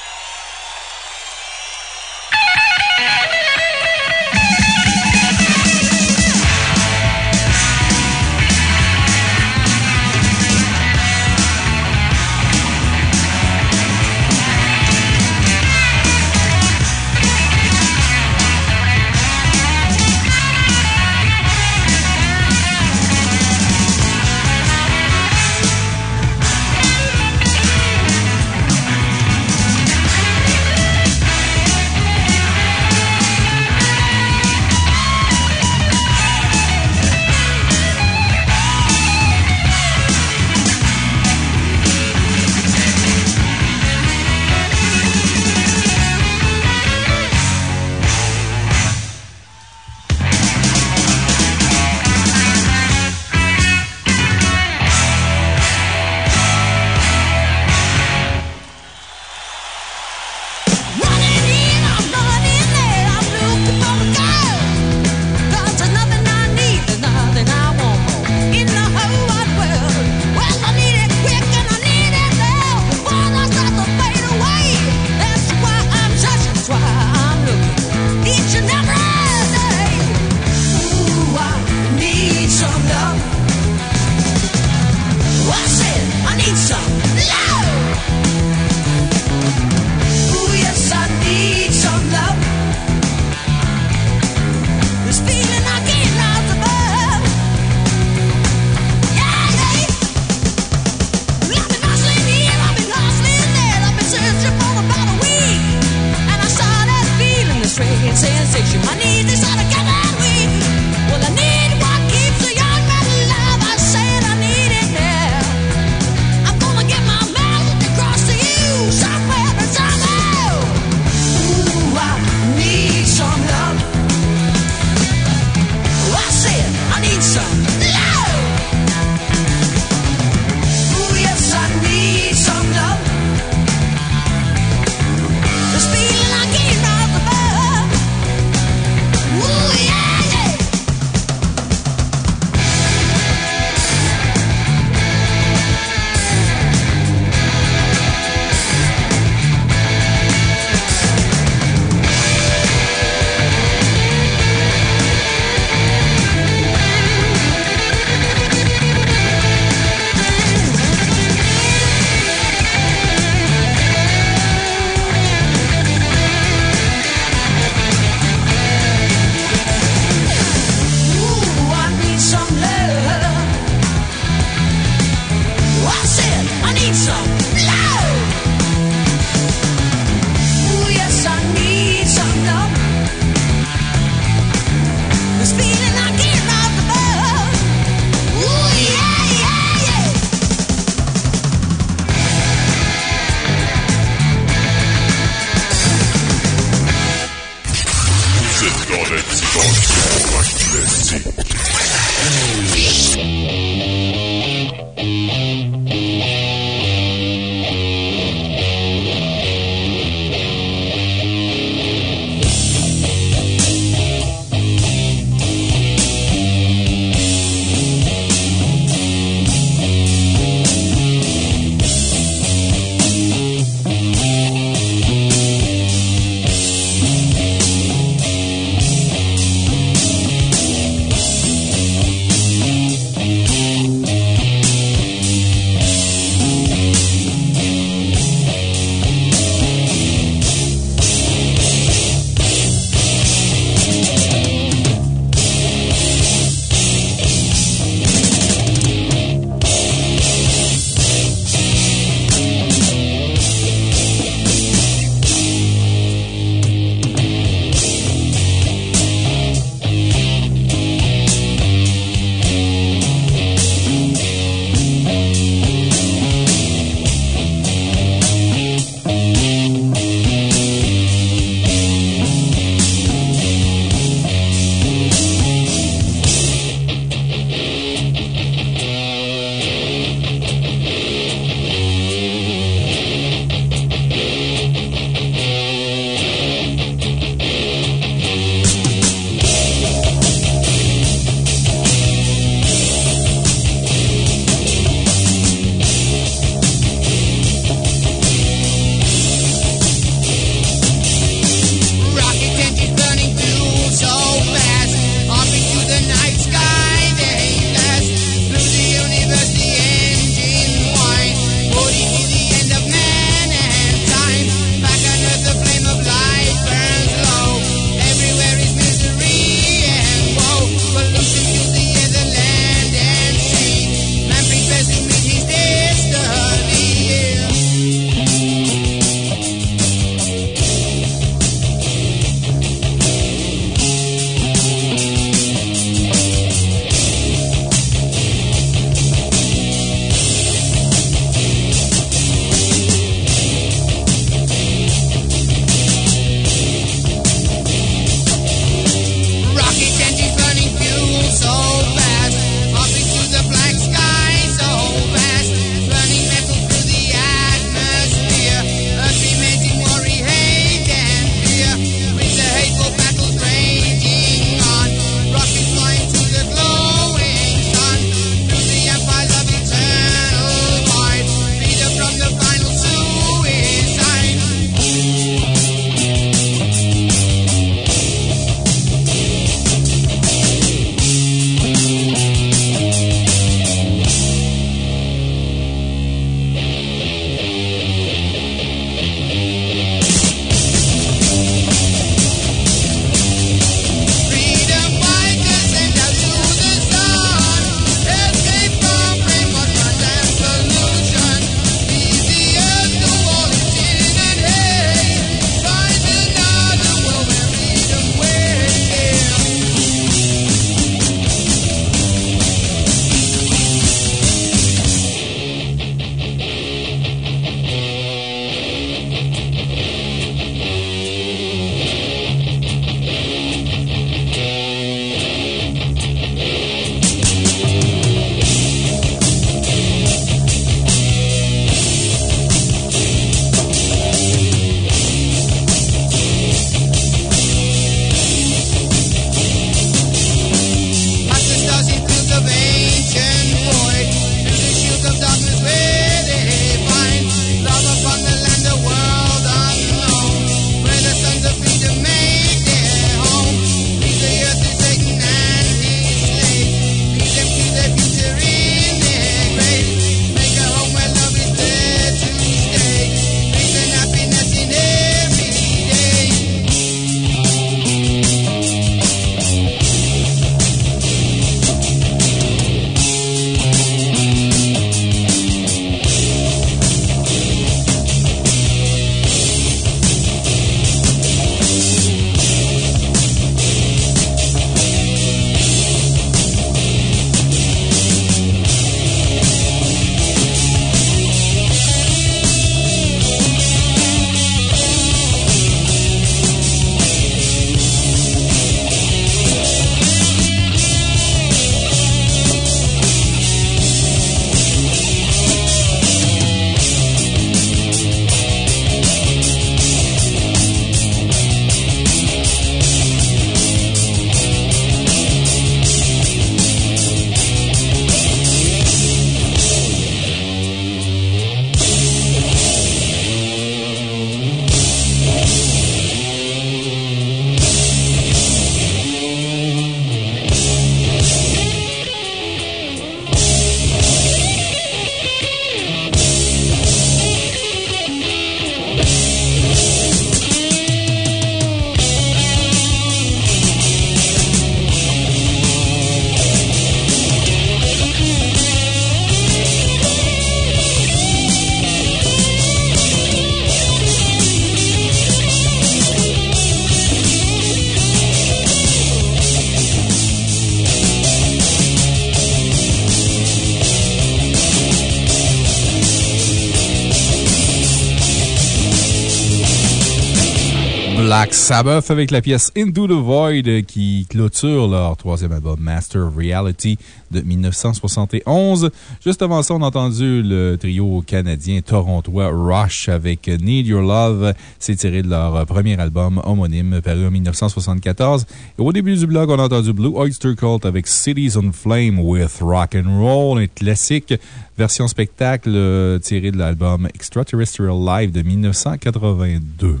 Sabbath avec la pièce Into the Void qui clôture leur troisième album Master of Reality de 1971. Juste avant ça, on a entendu le trio canadien torontois Rush avec Need Your Love. C'est tiré de leur premier album homonyme paru en 1974. Et au début du blog, on a entendu Blue Oyster Cult avec Cities on Flame with Rock and Roll, un classique version spectacle tiré de l'album Extraterrestrial Live de 1982.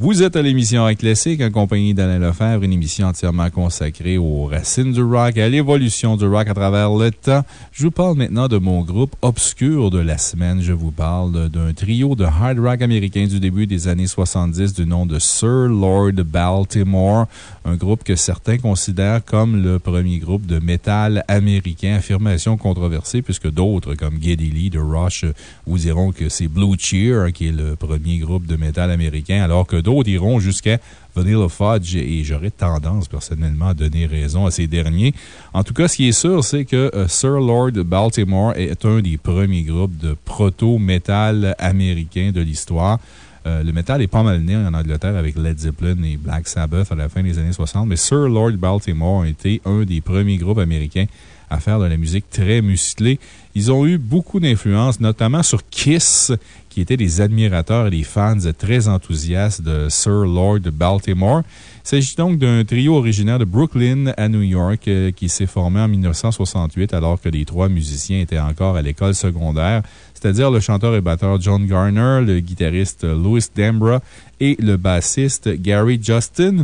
Vous êtes à l'émission Rock Classique en compagnie d'Alain Lefebvre, une émission entièrement consacrée aux racines du rock et à l'évolution du rock à travers le temps. Je vous parle maintenant de mon groupe obscur de la semaine. Je vous parle d'un trio de hard rock américain du début des années 70 du nom de Sir Lord Baltimore, un groupe que certains considèrent comme le premier groupe de métal américain. Affirmation controversée puisque d'autres, comme Geddy Lee de Rush, vous diront que c'est Blue Cheer qui est le premier groupe de métal américain, alors que d'autres iront jusqu'à Vanilla Fudge et j'aurais tendance personnellement à donner raison à ces derniers. En tout cas, ce qui est sûr, c'est que euh, Sir Lord Baltimore est un des premiers groupes de proto-métal américain de l'histoire. Euh, le métal est pas mal né en Angleterre avec Led Zeppelin et Black Sabbath à la fin des années 60, mais Sir Lord Baltimore a été un des premiers groupes américains à faire de la musique très musclée. Ils ont eu beaucoup d'influence, notamment sur Kiss, qui étaient des admirateurs et des fans très enthousiastes de Sir Lord Baltimore. Il s'agit donc d'un trio originaire de Brooklyn à New York euh, qui s'est formé en 1968 alors que les trois musiciens étaient encore à l'école secondaire, c'est-à-dire le chanteur et batteur John Garner, le guitariste Louis Dambra et le bassiste Gary Justin.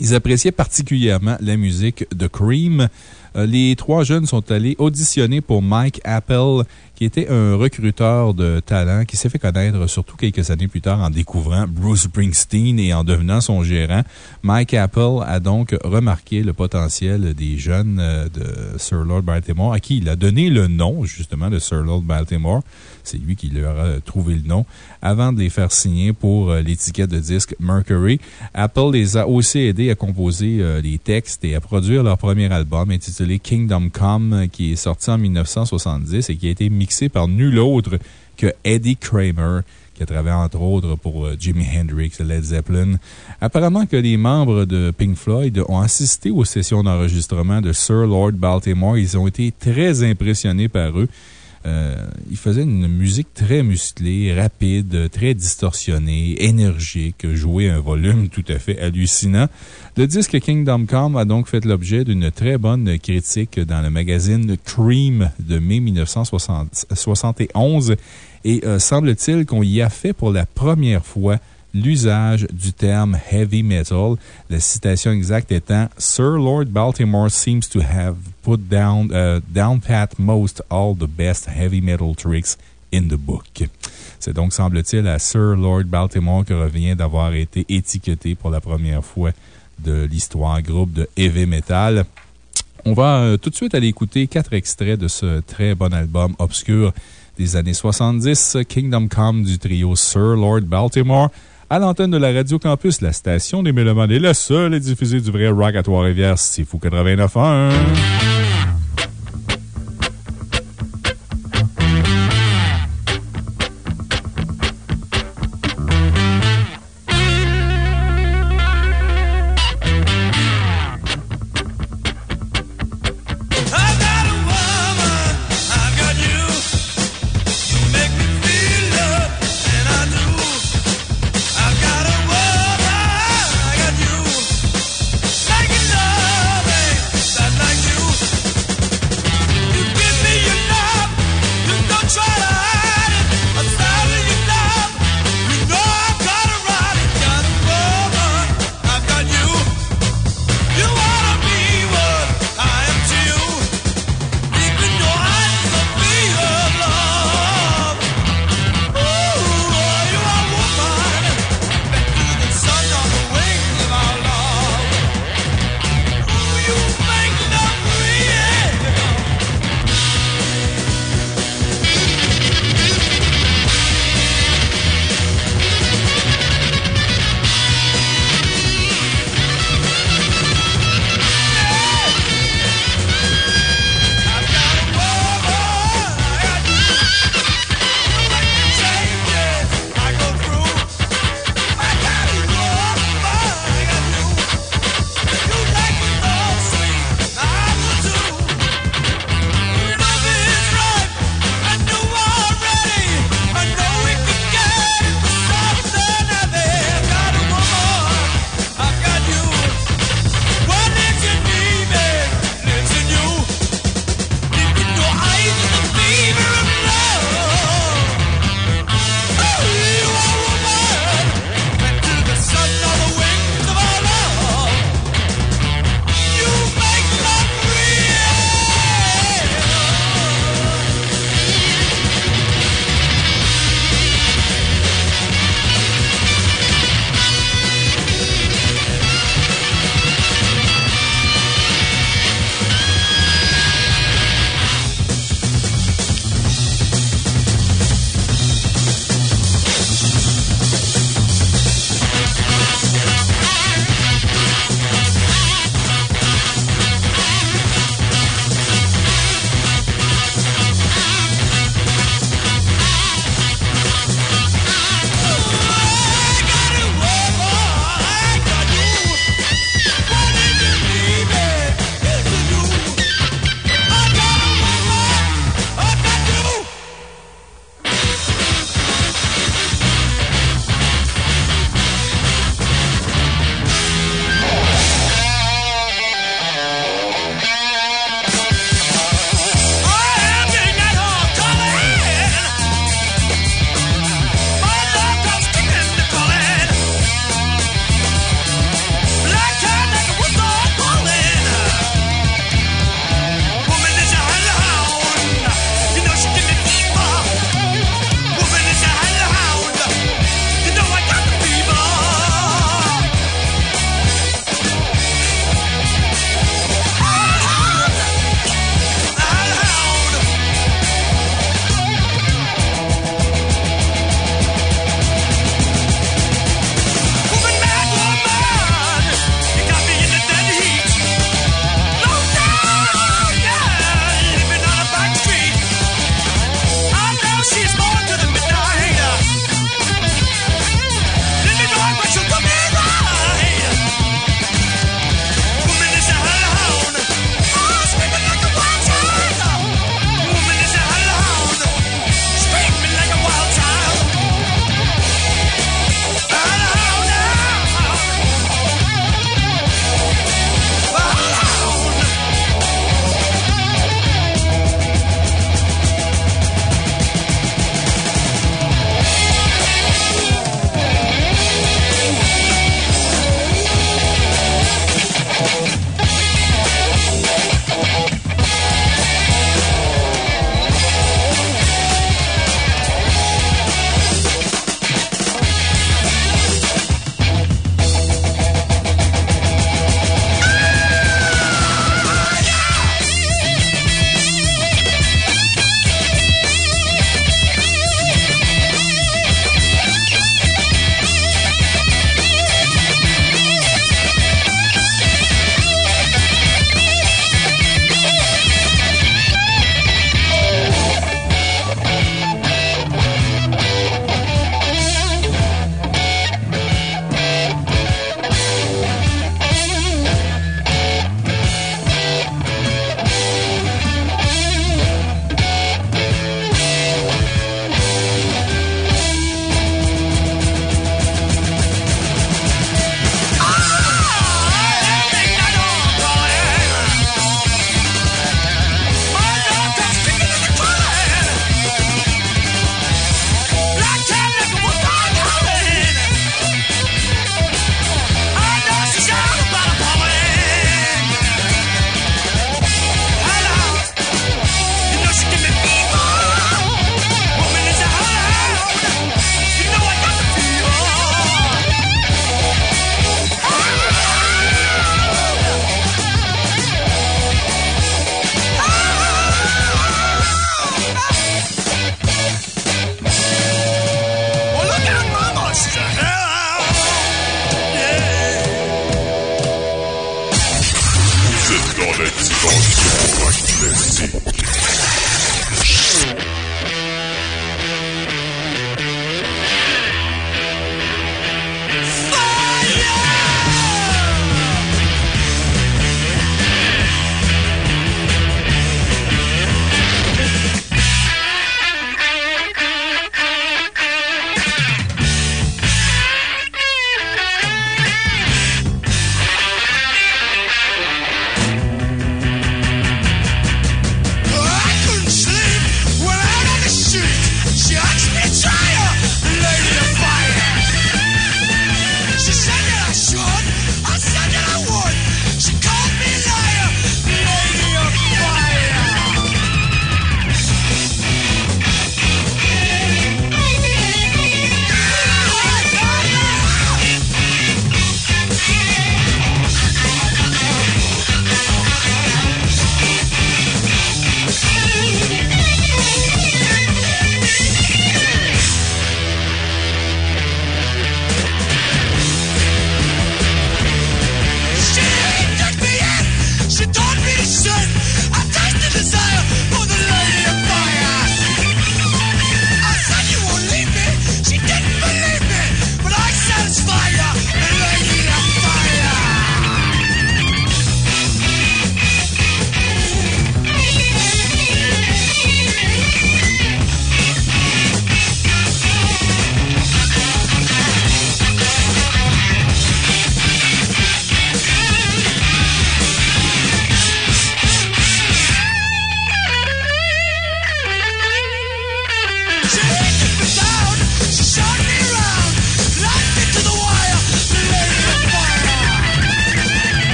Ils appréciaient particulièrement la musique de Cream. Euh, les trois jeunes sont allés auditionner pour Mike Appel, qui était un recruteur de talent qui s'est fait connaître surtout quelques années plus tard en découvrant Bruce Springsteen et en devenant son gérant. Mike Apple a donc remarqué le potentiel des jeunes euh, de Sir Lord Baltimore, à qui il a donné le nom, justement, de Sir Lord Baltimore. C'est lui qui leur a trouvé le nom avant de les faire signer pour euh, l'étiquette de disque Mercury. Apple les a aussi aidés à composer euh, les textes et à produire leur premier album intitulé Kingdom Come, qui est sorti en 1970 et qui a été mixé par nul autre que Eddie Kramer qui a travaillé entre autres pour euh, Jimi Hendrix et Led Zeppelin. Apparemment que les membres de Pink Floyd ont assisté aux sessions d'enregistrement de Sir Lord Baltimore. Ils ont été très impressionnés par eux. Euh, il faisait une musique très musclée, rapide, très distorsionnée, énergique, jouait un volume tout à fait hallucinant. Le disque Kingdom Come a donc fait l'objet d'une très bonne critique dans le magazine Cream de mai 1971 et euh, semble-t-il qu'on y a fait pour la première fois l'usage du terme heavy metal, la citation exacte étant Sir Lord Baltimore seems to have put down, uh, down pat most all the best heavy metal tricks in the book. C'est donc, semble-t-il, à Sir Lord Baltimore que revient d'avoir été étiqueté pour la première fois de l'histoire groupe de heavy metal. On va euh, tout de suite aller écouter quatre extraits de ce très bon album obscur des années 70, Kingdom Come du trio Sir Lord Baltimore à l'antenne de la Radio Campus, la station des Mélomanes est la seule à diffuser du vrai rock à Trois-Rivières. C'est fou 89.1.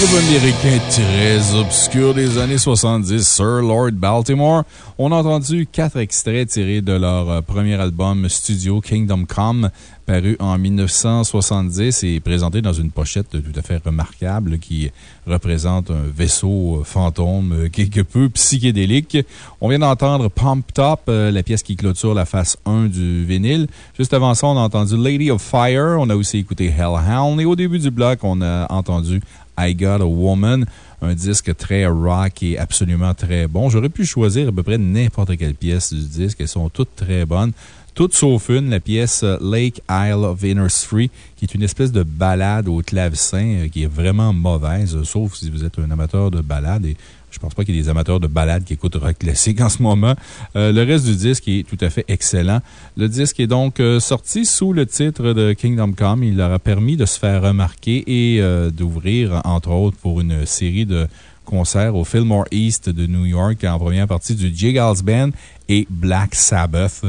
groupe américain très obscur des années 70, Sir Lord Baltimore. On a entendu quatre extraits tirés de leur euh, premier album studio Kingdom Come, paru en 1970 et présenté dans une pochette tout à fait remarquable qui représente un vaisseau euh, fantôme euh, quelque peu psychédélique. On vient d'entendre Pump Top, la pièce qui clôture la face 1 du vinyle. Juste avant ça, on a entendu Lady of Fire. On a aussi écouté Hellhound. Et au début du bloc, on a entendu I Got a Woman, un disque très rock et absolument très bon. J'aurais pu choisir à peu près n'importe quelle pièce du disque. Elles sont toutes très bonnes. Toutes sauf une, la pièce Lake Isle of Innisfree, qui est une espèce de balade au clavecin euh, qui est vraiment mauvaise, sauf si vous êtes un amateur de balade. Et je pense pas qu'il y ait des amateurs de balades qui écoutent rock classique en ce moment. Euh, le reste du disque est tout à fait excellent. Le disque est donc euh, sorti sous le titre de Kingdom Come. Il leur a permis de se faire remarquer et euh, d'ouvrir, entre autres, pour une série de concerts au Fillmore East de New York en première partie du Giggles Band et Black Sabbath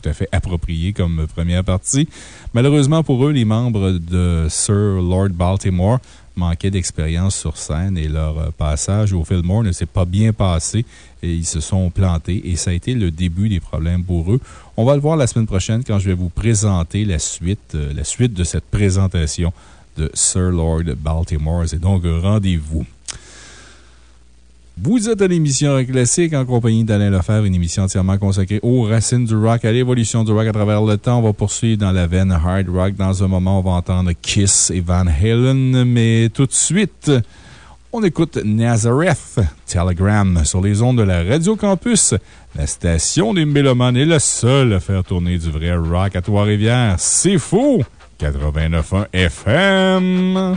tout à fait approprié comme première partie. Malheureusement pour eux, les membres de Sir Lord Baltimore manquaient d'expérience sur scène et leur euh, passage au Fillmore ne s'est pas bien passé et ils se sont plantés et ça a été le début des problèmes pour eux. On va le voir la semaine prochaine quand je vais vous présenter la suite, euh, la suite de cette présentation de Sir Lord Baltimore. C'est donc rendez-vous. Vous êtes à l'émission Classique en compagnie d'Alain Lefebvre, une émission entièrement consacrée aux racines du rock, à l'évolution du rock à travers le temps. On va poursuivre dans la veine hard rock. Dans un moment, on va entendre Kiss et Van Halen, mais tout de suite, on écoute Nazareth Telegram sur les ondes de la Radio Campus. La station des Mélomanes est la seule à faire tourner du vrai rock à Trois-Rivières. C'est fou! 89.1 FM.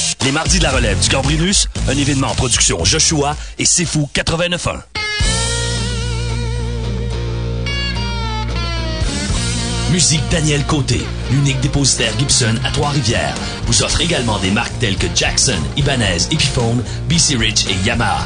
Les mardis de la relève du Gambrinus, un événement en production Joshua et Sifu 89.1. Musique Daniel Côté, l'unique dépositaire Gibson à Trois-Rivières, vous offre également des marques telles que Jackson, Ibanez, Epiphone, BC Rich et Yamaha.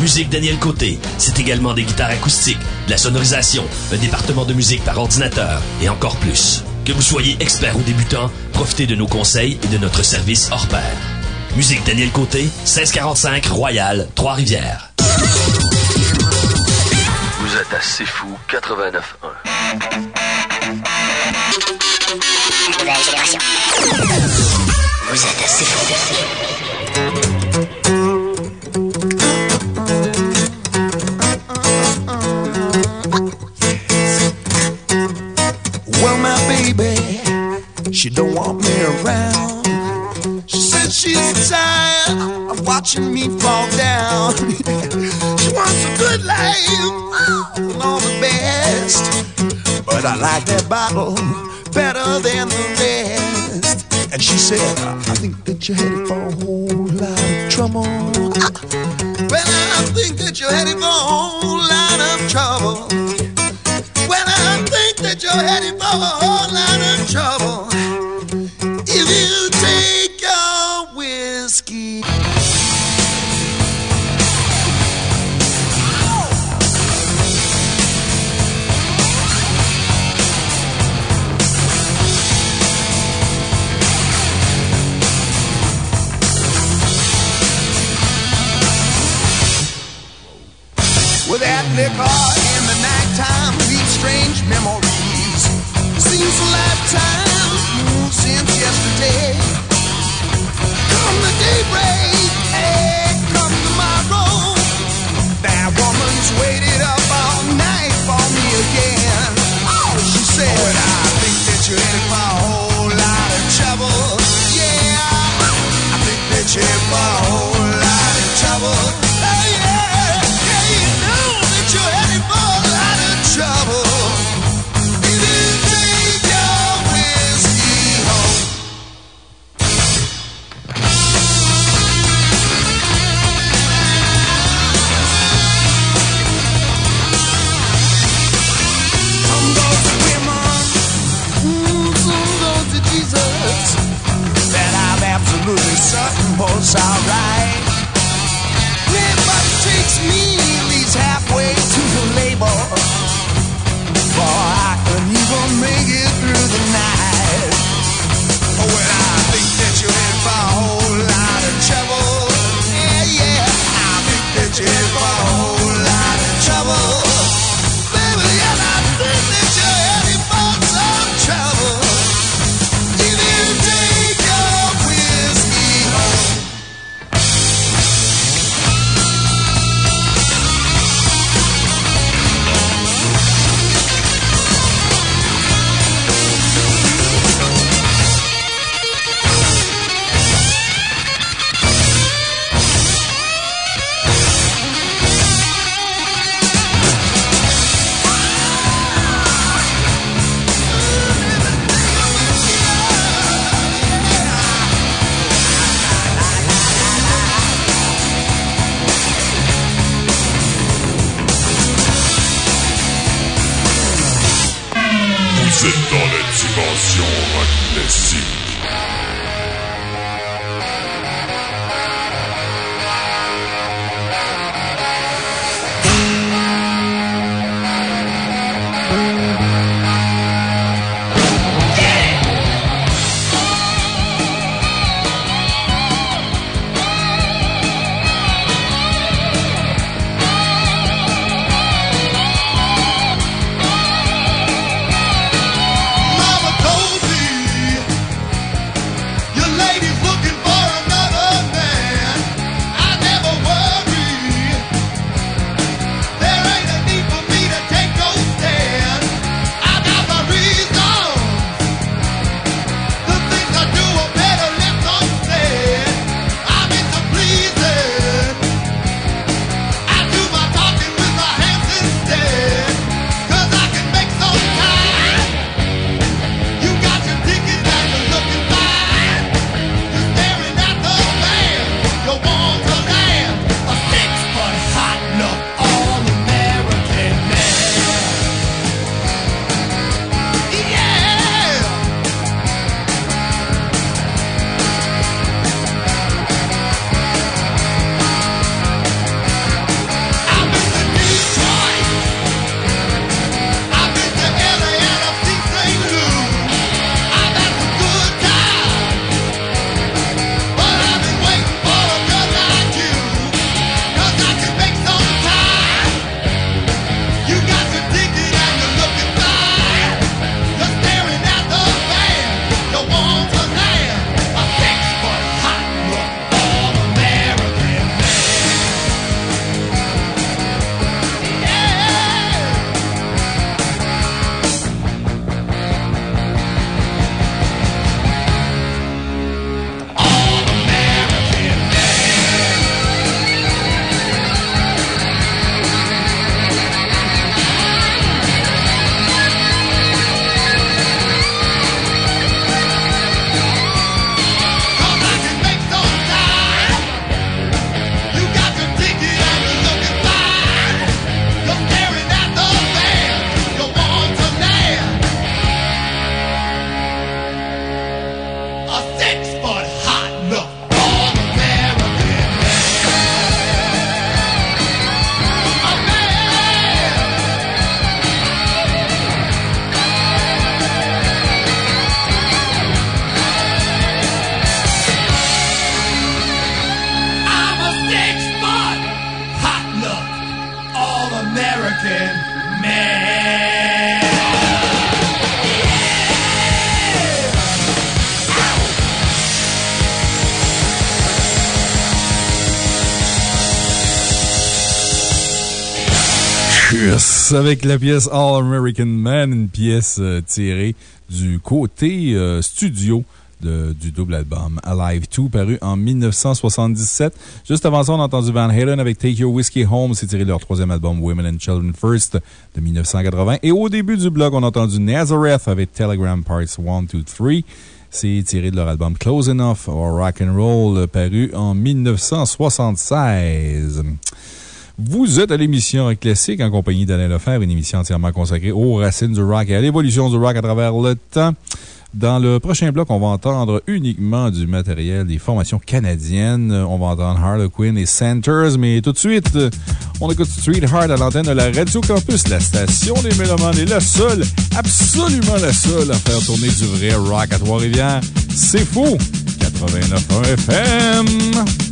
Musique Daniel Côté, c'est également des guitares acoustiques, de la sonorisation, un département de musique par ordinateur et encore plus. Que vous soyez expert ou débutant, profitez de nos conseils et de notre service hors pair. Musique Daniel Côté, 1645 Royal, Trois-Rivières. Vous êtes C'est Fou 89.1. Nouvelle génération. Vous êtes assez fou Well, my baby, she don't want me around. She's tired of watching me fall down. she wants a good life and all the best. But I like that bottle better than the rest. And she said, I think that you're headed for a whole lot of trouble. Well, I think that you're headed for a whole lot of trouble. Well, I think that you're headed for was alright. River takes me at least halfway to the label before I can even make it through the night. When I think that you're in for a whole lot of trouble, yeah, yeah, I think that you're in for Avec la pièce All American Man, une pièce euh, tirée du côté euh, studio du double album Alive 2, paru en 1977. Juste avant ça, on a entendu Van Halen avec Take Your Whiskey Home, c'est tiré de leur troisième album Women and Children First de 1980. Et au début du blog, on a entendu Nazareth avec Telegram Parts 1, 2, 3. C'est tiré de leur album Close Enough or Rock and Roll, paru en 1976. Vous êtes à l'émission Classique en compagnie d'Alain Lefebvre, une émission entièrement consacrée aux racines du rock et à l'évolution du rock à travers le temps. Dans le prochain bloc, on va entendre uniquement du matériel des formations canadiennes. On va entendre Harlequin et Centers, mais tout de suite, on écoute Street Hard à l'antenne de la Radio Campus, la station des Mélomanes est la seule, absolument la seule à faire tourner du vrai rock à Trois-Rivières. C'est fou! 89.1 FM!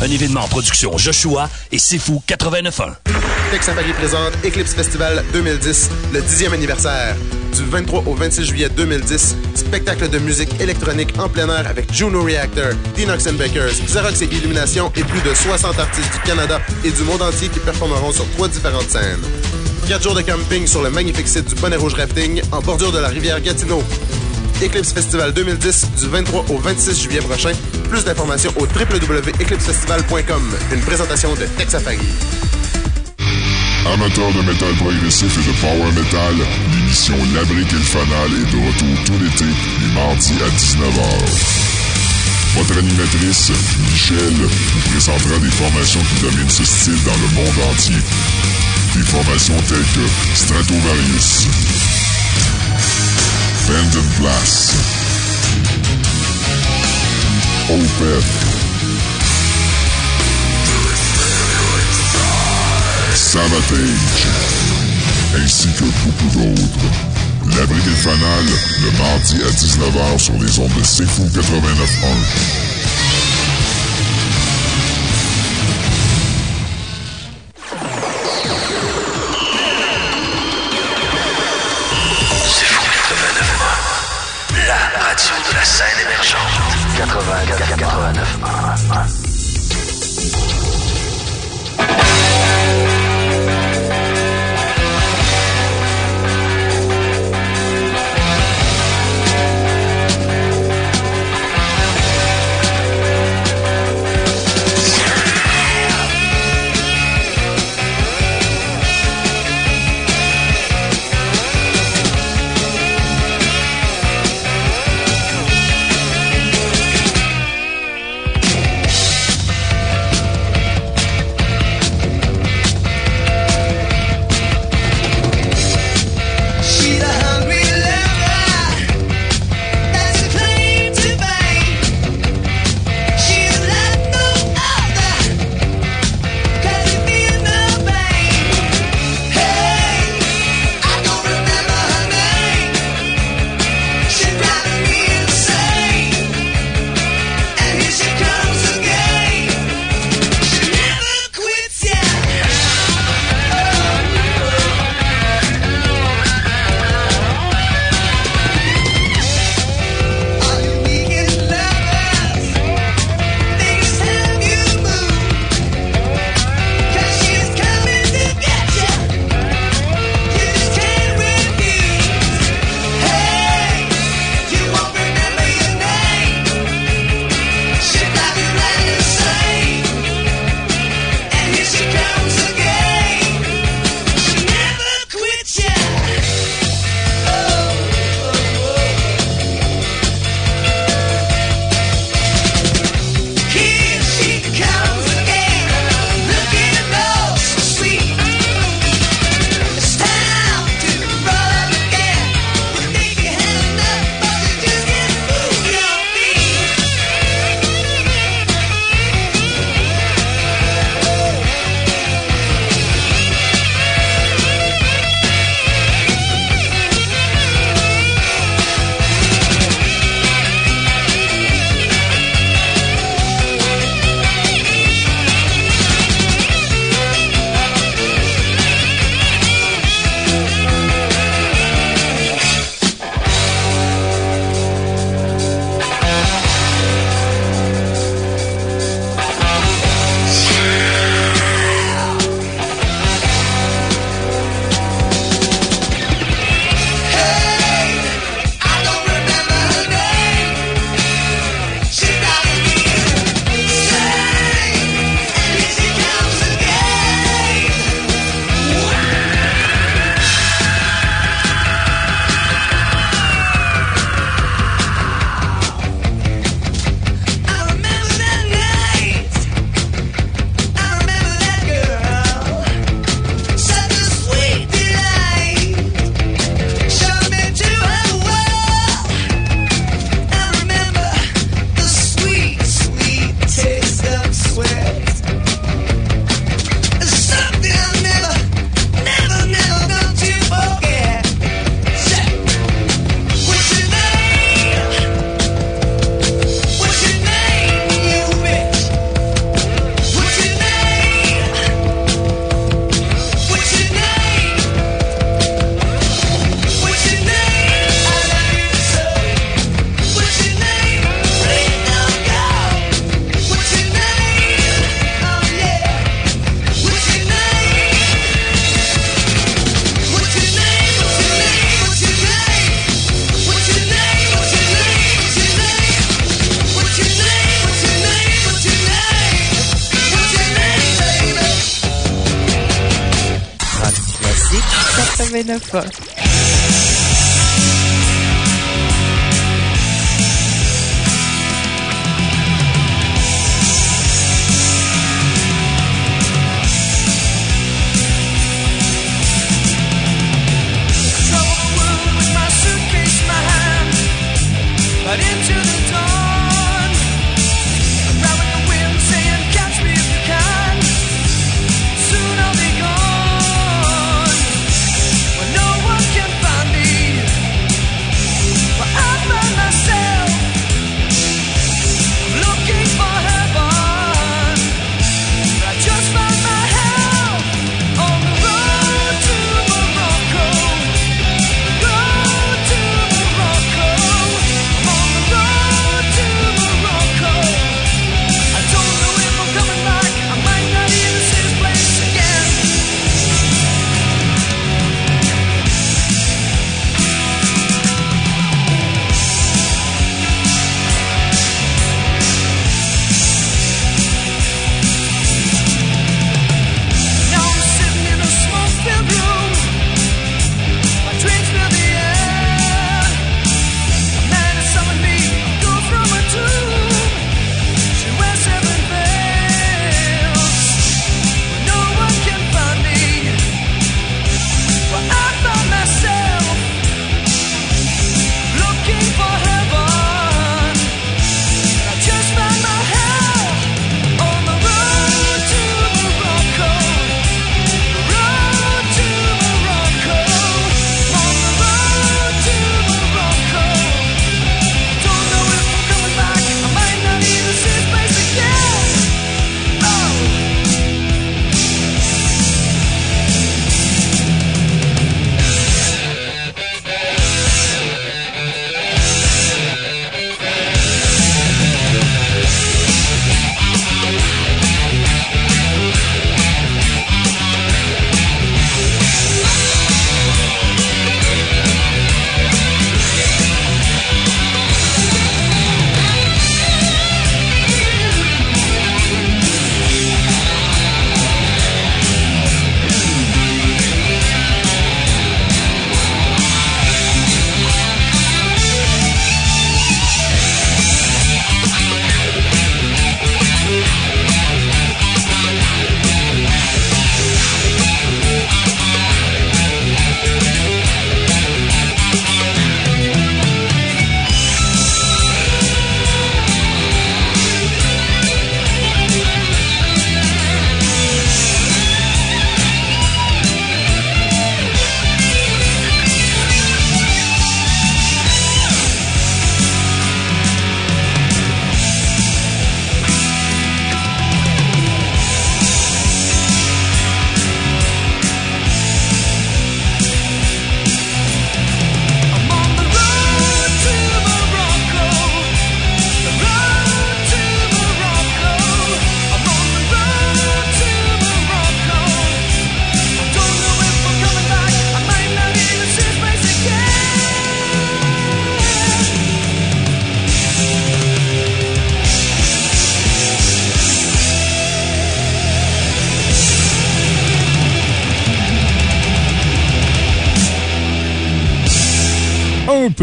un événement en production Joshua et Sifu 89.1. Tex Paris présente Eclipse Festival 2010, le 10e anniversaire. Du 23 au 26 juillet 2010, spectacle de musique électronique en plein air avec Juno Reactor, Dinox Bakers, Xerox et Illumination et plus de 60 artistes du Canada et du monde entier qui performeront sur trois différentes scènes. 4 jours de camping sur le magnifique site du Bonnet Rouge Rafting en bordure de la rivière Gatineau. Eclipse Festival 2010 du 23 au 26 juillet prochain. Plus d'informations au www.eclipsefestival.com. Une présentation de Texafari. Amateurs de métal progressif et de power metal, l'émission La Brique et le Fanal est de retour tout l'été, les mardis à 19h. Votre animatrice, Michel, vous présentera des formations qui dominent ce style dans le monde entier. Des formations telles que Stratovarius, Band Blast, Opeth, Savatage, ainsi que beaucoup d'autres. L'abri des fanales, le mardi à 19h sur les ondes de C'est Fou 89.1. C'est fou 89.1. La radio de la scène émergente. 89.1. 89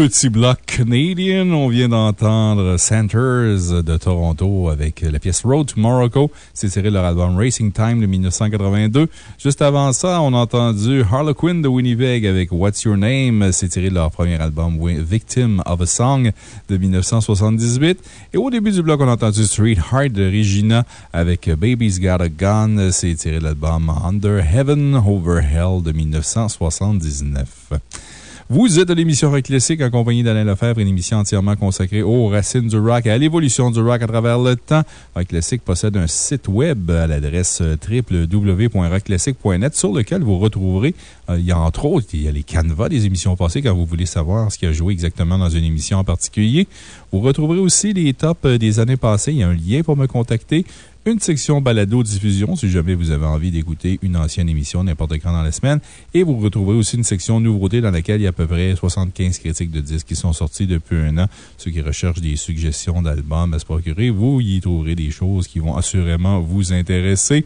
petit bloc canadien. On vient d'entendre Centers de Toronto avec la pièce Road to Morocco. C'est tiré de leur album Racing Time de 1982. Juste avant ça, on a entendu Harlequin de Winnipeg avec What's Your Name. C'est tiré de leur premier album Victim of a Song de 1978. Et au début du bloc, on a entendu Street Heart de Regina avec Baby's Got a Gun. C'est tiré de l'album Under Heaven, Over Hell de 1979. Vous êtes à l'émission Rock Classique en compagnie d'Alain Lefebvre, une émission entièrement consacrée aux racines du rock et à l'évolution du rock à travers le temps. Rock Classique possède un site web à l'adresse www.rockclassique.net sur lequel vous retrouverez, euh, y a entre autres, les canevas des émissions passées quand vous voulez savoir ce qui a joué exactement dans une émission en particulier. Vous retrouverez aussi les tops euh, des années passées. Il y a un lien pour me contacter une section balado-diffusion si jamais vous avez envie d'écouter une ancienne émission n'importe quand dans la semaine. Et vous retrouverez aussi une section nouveautés dans laquelle il y a à peu près 75 critiques de disques qui sont sortis depuis un an. Ceux qui recherchent des suggestions d'albums à se procurer, vous y trouverez des choses qui vont assurément vous intéresser.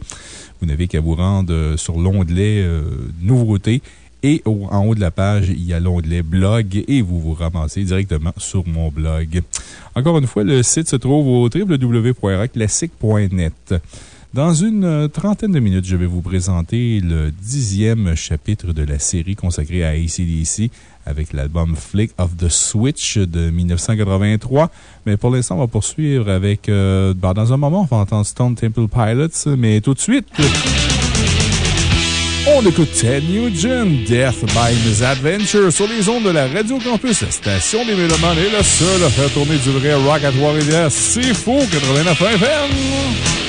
Vous n'avez qu'à vous rendre sur l'onglet euh, nouveautés Et en haut de la page, il y a l'onglet blog et vous vous ramassez directement sur mon blog. Encore une fois, le site se trouve au www.classic.net. Dans une euh, trentaine de minutes, je vais vous présenter le dixième chapitre de la série consacrée à ACDC avec l'album Flick of the Switch de 1983. Mais pour l'instant, on va poursuivre avec, euh, bah, dans un moment, on va entendre Stone Temple Pilots, mais tout de suite, on écoute Ted Nugent, Death by Misadventure sur les ondes de la Radio Campus, la station des Mélomanes est la seule à faire tourner du vrai rock à Trois-Rivières. C'est faux, 89 FM!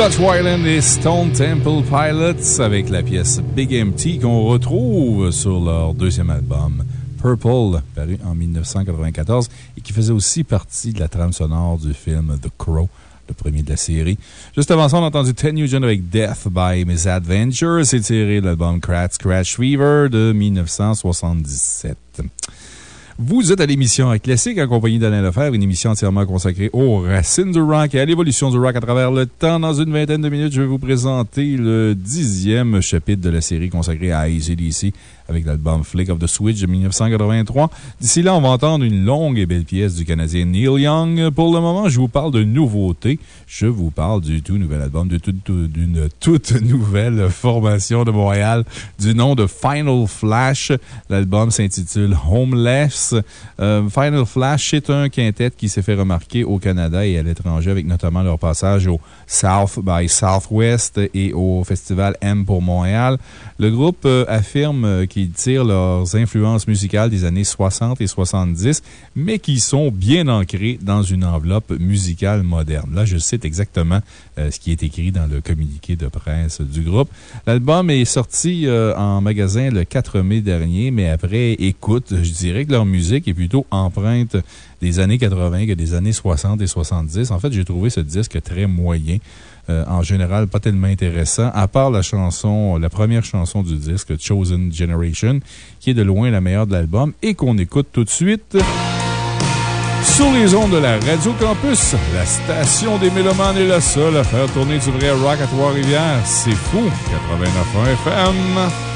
Scott Weiland et Stone Temple Pilots avec la pièce Big Empty qu'on retrouve sur leur deuxième album Purple, paru en 1994 et qui faisait aussi partie de la trame sonore du film The Crow, le premier de la série. Juste avant ça, on a entendu Ten Nugent avec Death by Misadventures. C'est tiré de l'album Crash Crash Fever de 1977. Vous êtes à l'émission Classique en compagnie d'Alain Lefebvre, une émission entièrement consacrée aux racines du rock et à l'évolution du rock à travers le temps. Dans une vingtaine de minutes, je vais vous présenter le dixième chapitre de la série consacrée à ACDC avec l'album Flick of the Switch de 1983. D'ici là, on va entendre une longue et belle pièce du Canadien Neil Young. Pour le moment, je vous parle de nouveautés. Je vous parle du tout nouvel album d'une toute nouvelle formation de Montréal du nom de Final Flash. L'album s'intitule Homeless. Euh, Final Flash, c'est un quintet qui s'est fait remarquer au Canada et à l'étranger avec notamment leur passage au South by Southwest et au festival M pour Montréal. Le groupe euh, affirme euh, qu'ils tirent leurs influences musicales des années 60 et 70, mais qui sont bien ancrés dans une enveloppe musicale moderne. Là, je cite exactement ce qui est écrit dans le communiqué de presse du groupe. L'album est sorti en magasin le 4 mai dernier, mais après écoute, je dirais que leur musique est plutôt empreinte des années 80 que des années 60 et 70. En fait, j'ai trouvé ce disque très moyen. Euh, en général pas tellement intéressant, à part la chanson, la première chanson du disque, Chosen Generation, qui est de loin la meilleure de l'album et qu'on écoute tout de suite. Sur les ondes de la Radio Campus, la station des Mélomanes est la seule à faire tourner du vrai rock à Trois-Rivières. C'est fou! 89.1 FM.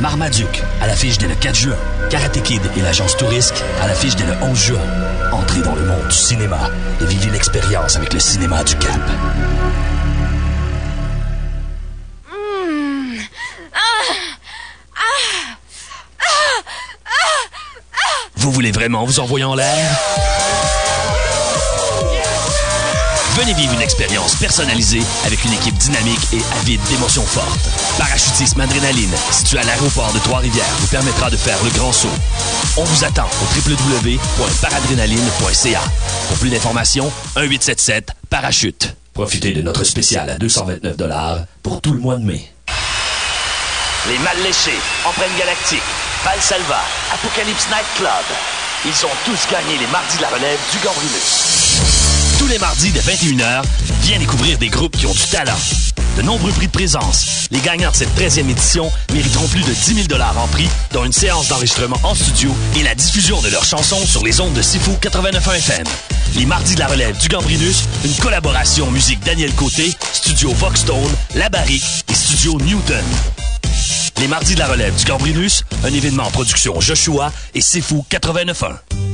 Marmaduke à l'affiche dès le 4 juin. Karate Kid et l'agence Tourisque à l'affiche dès le 11 juin. Entrez dans le monde du cinéma et vivez l'expérience avec le cinéma du Cap. Ah. Ah. Ah. Ah. Vous voulez vraiment vous envoyer en l'air? Venez vivre une expérience personnalisée avec une équipe dynamique et avide d'émotions fortes. Parachutisme Adrénaline, situé à l'aéroport de Trois-Rivières, vous permettra de faire le grand saut. On vous attend au www.paradrénaline.ca. Pour plus d'informations, 1-877-Parachute. Profitez de notre spécial à 229 pour tout le mois de mai. Les Mal Léchés, Empreinte Galactique, Val Salva, Apocalypse Night Club. Ils ont tous gagné les mardis de la relève du Gambrinus. Tous les mardis de 21h, viens découvrir des groupes qui ont du talent. De nombreux prix de présence. Les gagnants de cette 13e édition mériteront plus de 10 000 en prix, dont une séance d'enregistrement en studio et la diffusion de leurs chansons sur les ondes de Sifu 89.1 FM. Les mardis de la relève du Gambrinus, une collaboration musique Daniel Côté, Studio Voxstone, La Barrique et Studio Newton. Les mardis de la relève du Gambrinus, un événement en production Joshua et Sifu 89.1.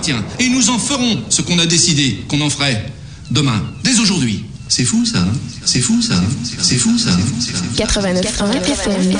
et nous en ferons ce qu'on a décidé qu'on en ferait demain, dès aujourd'hui. C'est fou ça, hein c'est fou ça, hein c'est fou ça. 89 FM.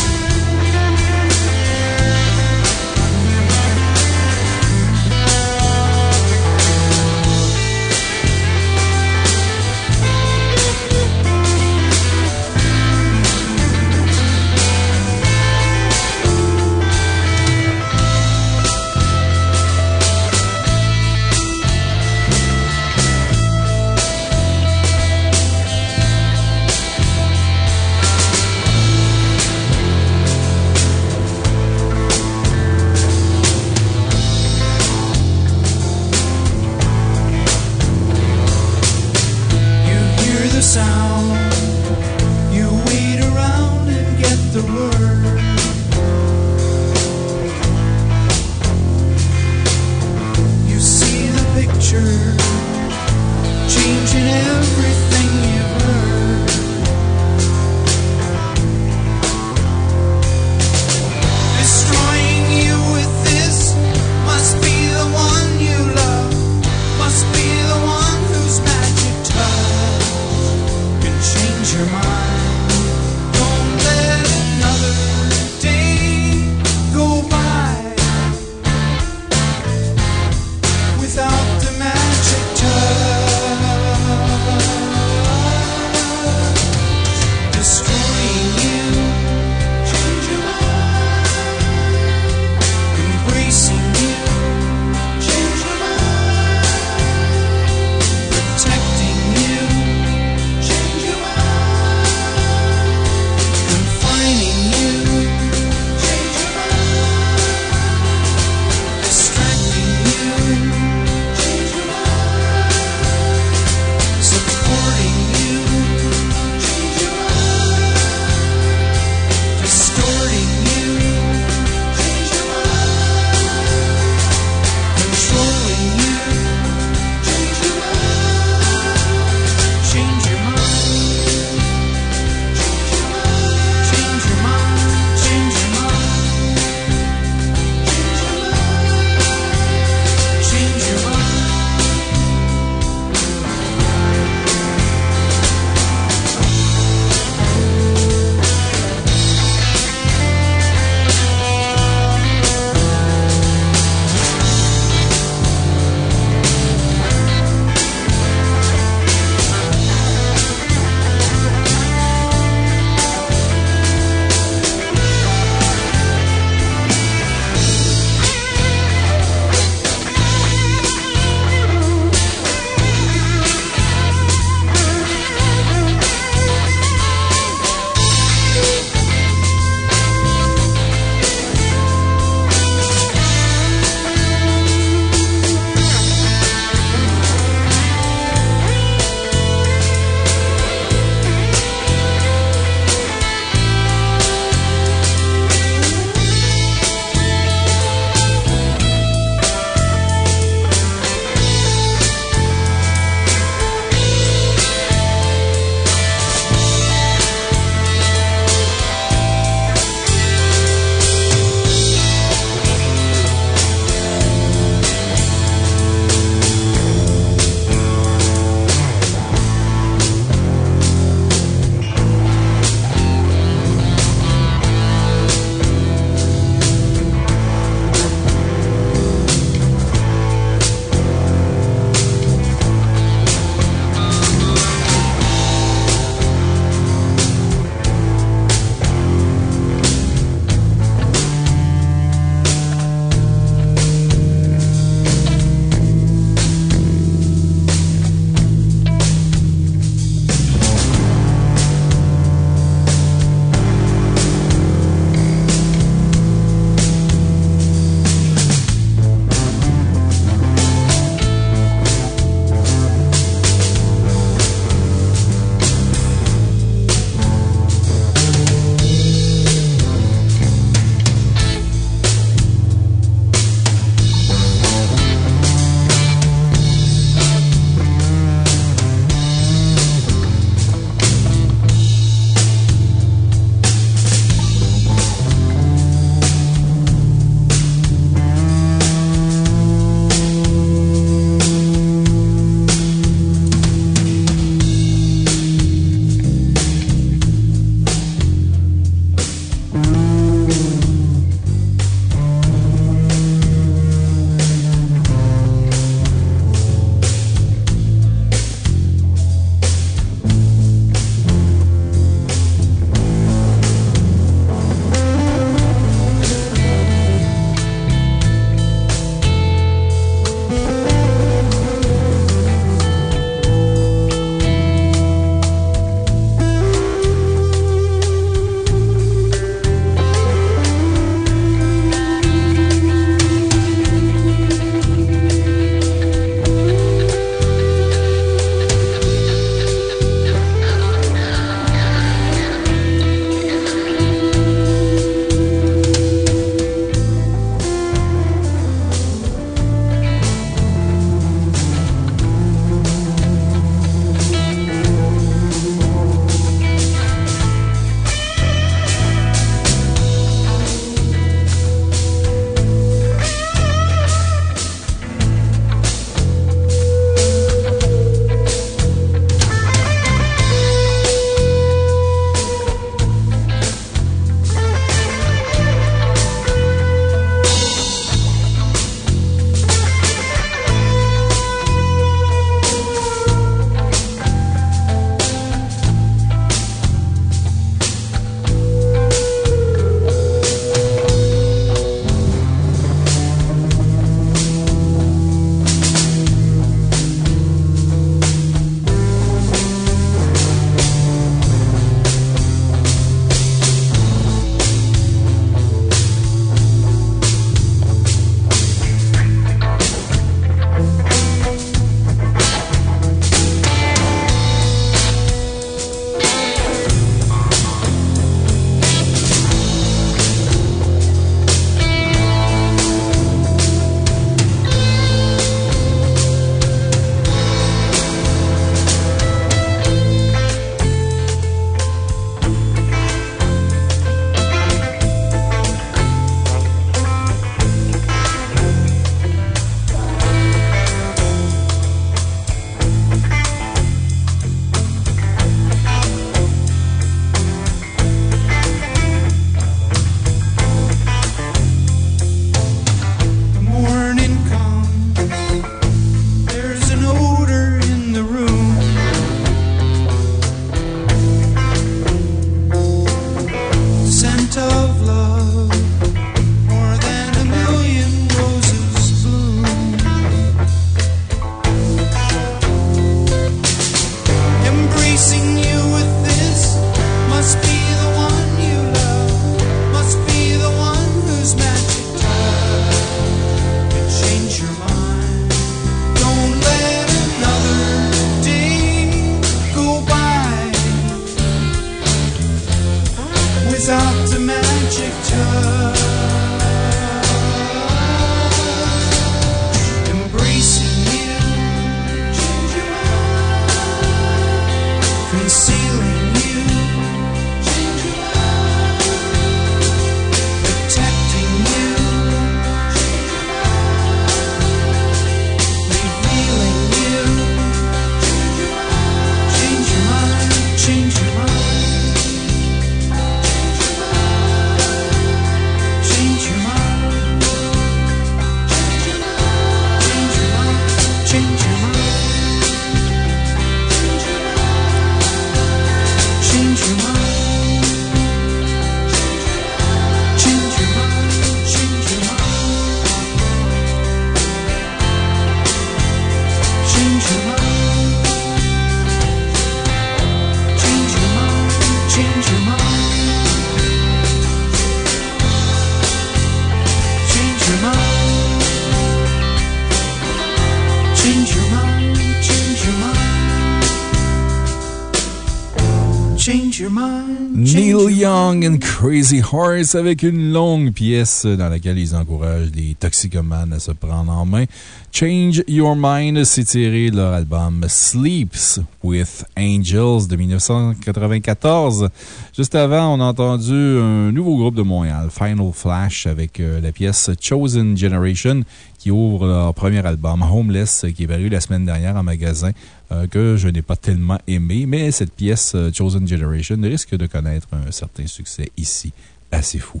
Young and Crazy Horse avec une longue pièce dans laquelle ils encouragent les toxicomanes à se prendre en main. Change Your Mind, c'est tiré de leur album Sleeps with Angels de 1994. Juste avant, on a entendu un nouveau groupe de Montréal, Final Flash, avec euh, la pièce Chosen Generation qui ouvre leur premier album, Homeless, qui est paru la semaine dernière en magasin, euh, que je n'ai pas tellement aimé. Mais cette pièce, euh, Chosen Generation, risque de connaître un certain succès ici. Assez fou.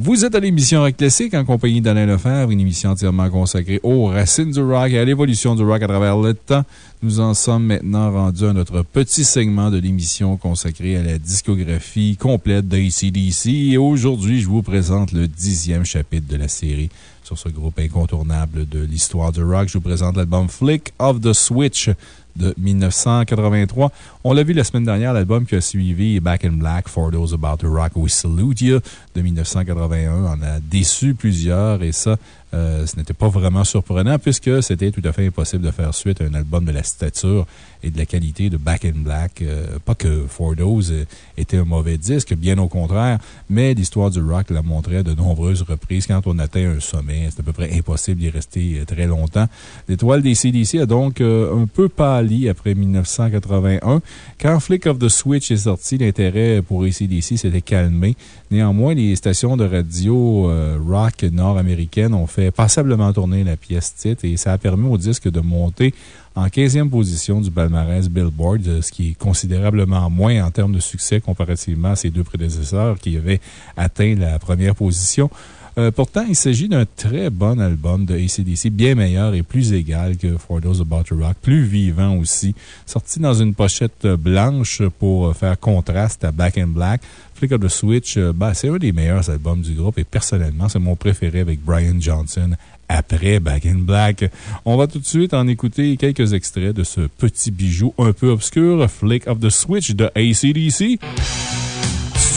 Vous êtes à l'émission Rock Classique en compagnie d'Alain Lefebvre, une émission entièrement consacrée aux racines du rock et à l'évolution du rock à travers le temps. Nous en sommes maintenant rendus à notre petit segment de l'émission consacré à la discographie complète d'ACDC. Et aujourd'hui, je vous présente le dixième chapitre de la série sur ce groupe incontournable de l'histoire du rock. Je vous présente l'album Flick of the Switch de 1983. On l'a vu la semaine dernière, l'album qui a suivi Back in Black, For Those About to Rock, We Salute You de 1981. On a déçu plusieurs et ça, euh, ce n'était pas vraiment surprenant puisque c'était tout à fait impossible de faire suite à un album de la stature et de la qualité de Back in Black. Euh, pas que For Those était un mauvais disque, bien au contraire, mais l'histoire du rock la montrait de nombreuses reprises. Quand on atteint un sommet, c'est à peu près impossible d'y rester euh, très longtemps. L'étoile des CDC a donc un peu pâli après 1981. Quand Flick of the Switch est sorti, l'intérêt pour ACDC s'était calmé. Néanmoins, les stations de radio rock nord-américaines ont fait passablement tourner la pièce titre et ça a permis au disque de monter en 15e position du palmarès Billboard, ce qui est considérablement moins en termes de succès comparativement à ses deux prédécesseurs qui avaient atteint la première position. Euh, pourtant, il s'agit d'un très bon album de ACDC, bien meilleur et plus égal que For Those About to Rock, plus vivant aussi, sorti dans une pochette blanche pour faire contraste à Back in Black. Flick of the Switch, bah, c'est un des meilleurs albums du groupe et personnellement, c'est mon préféré avec Brian Johnson après Back in Black. On va tout de suite en écouter quelques extraits de ce petit bijou un peu obscur, Flick of the Switch de ACDC.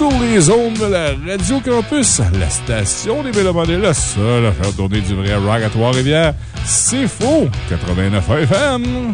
Sur les ondes de la Radio Campus, la station des Mélomanes est la seule à faire tourner du vrai rock à Trois-Rivières. C'est faux! 89 FM!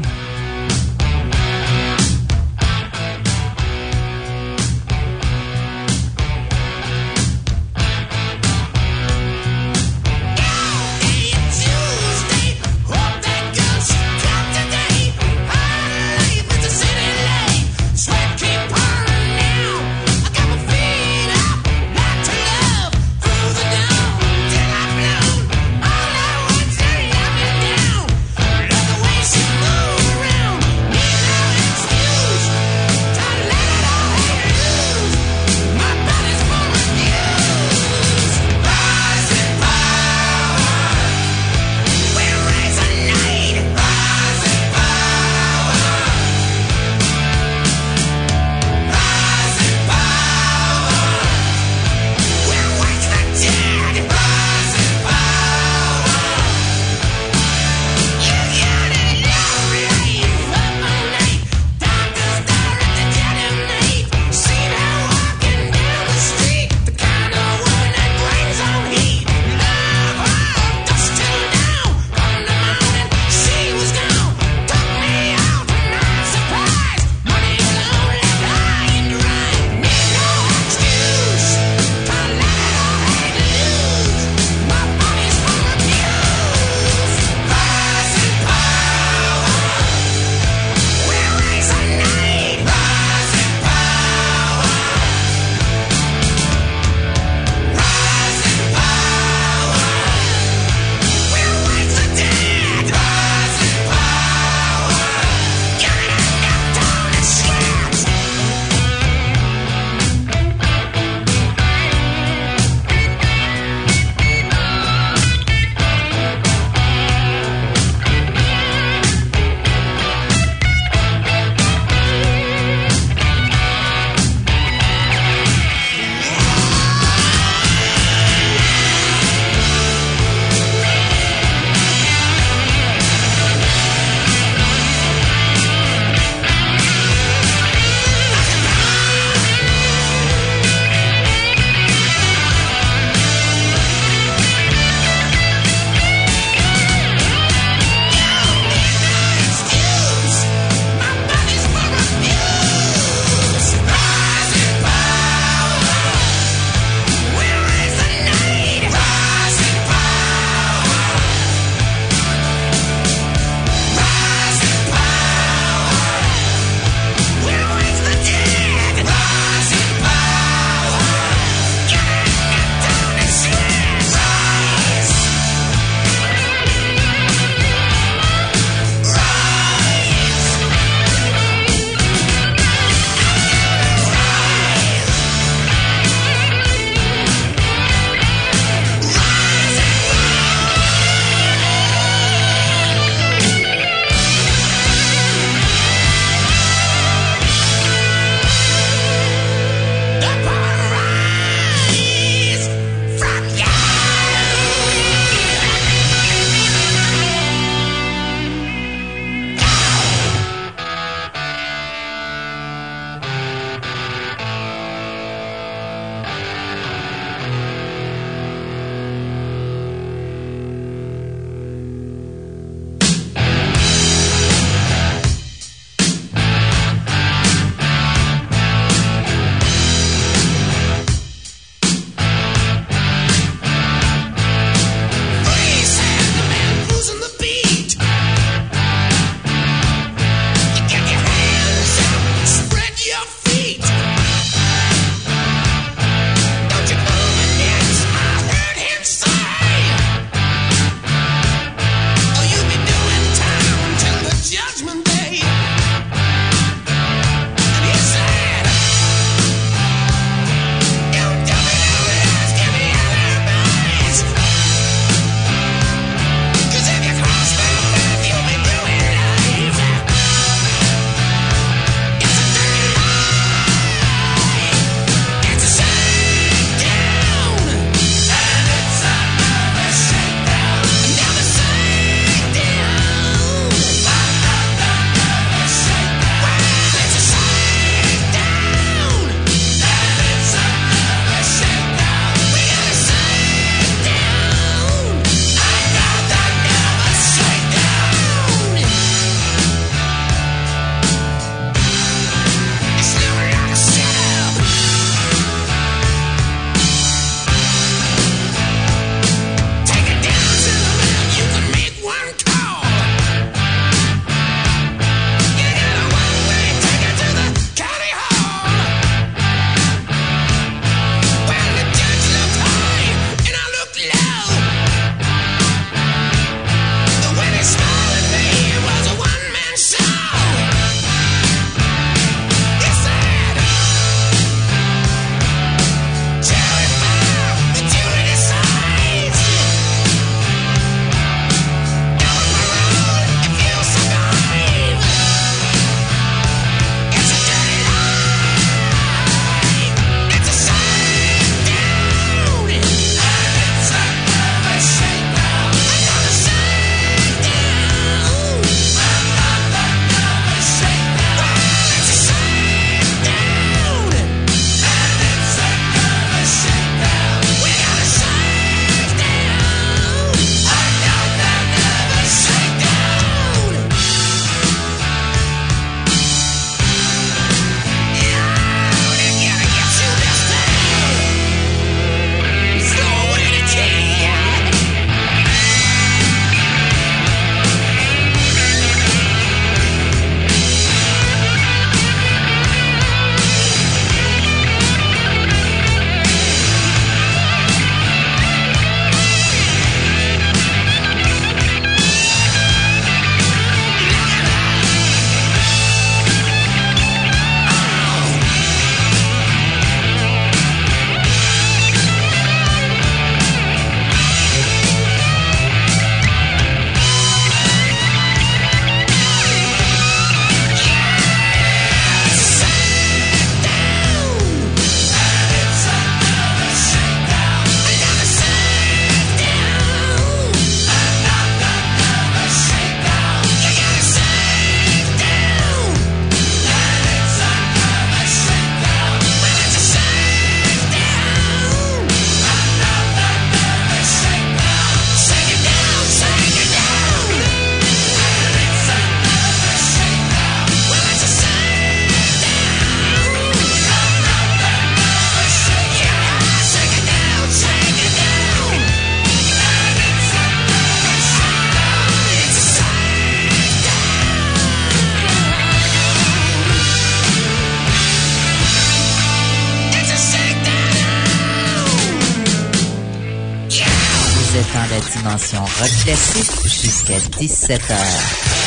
17h.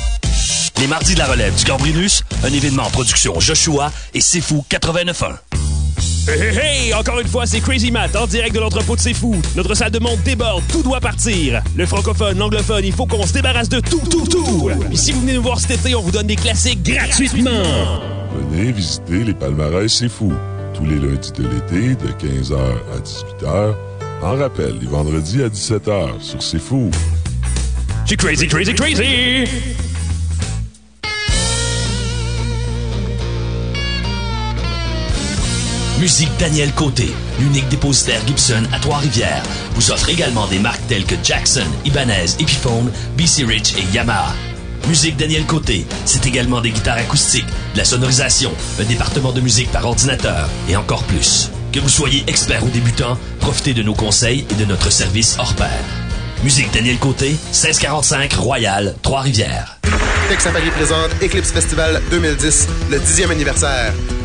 Les mardis de la relève du Gambrinus, un événement en production Joshua et Sifu 89.1. Hey, hey, hey! Encore une fois, c'est Crazy Matt en direct de l'entrepôt de C'est Fou. Notre salle de monde déborde, tout doit partir. Le francophone, l'anglophone, il faut qu'on se débarrasse de tout, tout, tout. Et si vous venez nous voir cet été, on vous donne des classiques gratuitement. Venez visiter les palmarès C'est Fou. Tous les lundis de l'été, de 15h à 18h. En rappel, les vendredis à 17h sur C'est Fou. C'est crazy, crazy, crazy! Musique Daniel Côté, l'unique dépositaire Gibson à Trois-Rivières, vous offre également des marques telles que Jackson, Ibanez, Epiphone, BC Rich et Yamaha. Musique Daniel Côté, c'est également des guitares acoustiques, de la sonorisation, un département de musique par ordinateur et encore plus. Que vous soyez expert ou débutant, profitez de nos conseils et de notre service hors pair. Musique Daniel Côté, 1645 Royal, Trois-Rivières. Tech Safari présente Eclipse Festival 2010, le 10e anniversaire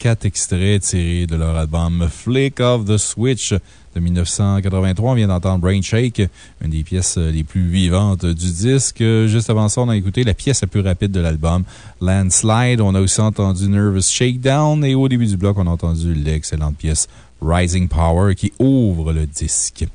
Quatre extraits tirés de leur album Flick of the Switch de 1983. On vient d'entendre Brain Shake, une des pièces les plus vivantes du disque. Juste avant ça, on a écouté la pièce la plus rapide de l'album, Landslide. On a aussi entendu Nervous Shakedown et au début du bloc, on a entendu l'excellente pièce Rising Power qui ouvre le disque.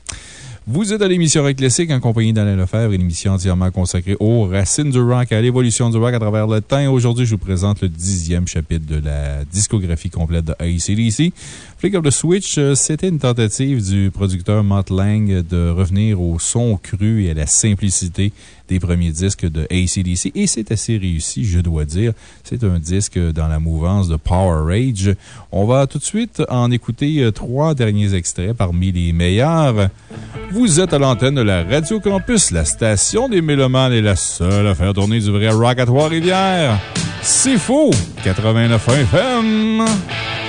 Vous êtes à l'émission Rock Classique en compagnie d'Alain Lefebvre, une émission entièrement consacrée aux racines du rock et à l'évolution du rock à travers le temps. Aujourd'hui, je vous présente le dixième chapitre de la discographie complète de ACDC. Flick of the Switch, euh, c'était une tentative du producteur Matt Lang de revenir au son cru et à la simplicité des premiers disques de ACDC. Et c'est assez réussi, je dois dire. C'est un disque dans la mouvance de Power Rage. On va tout de suite en écouter euh, trois derniers extraits parmi les meilleurs. Vous êtes à l'antenne de la Radio Campus, la station des Mélomanes est la seule à faire tourner du vrai rock à Trois-Rivières. C'est faux! 89 FM!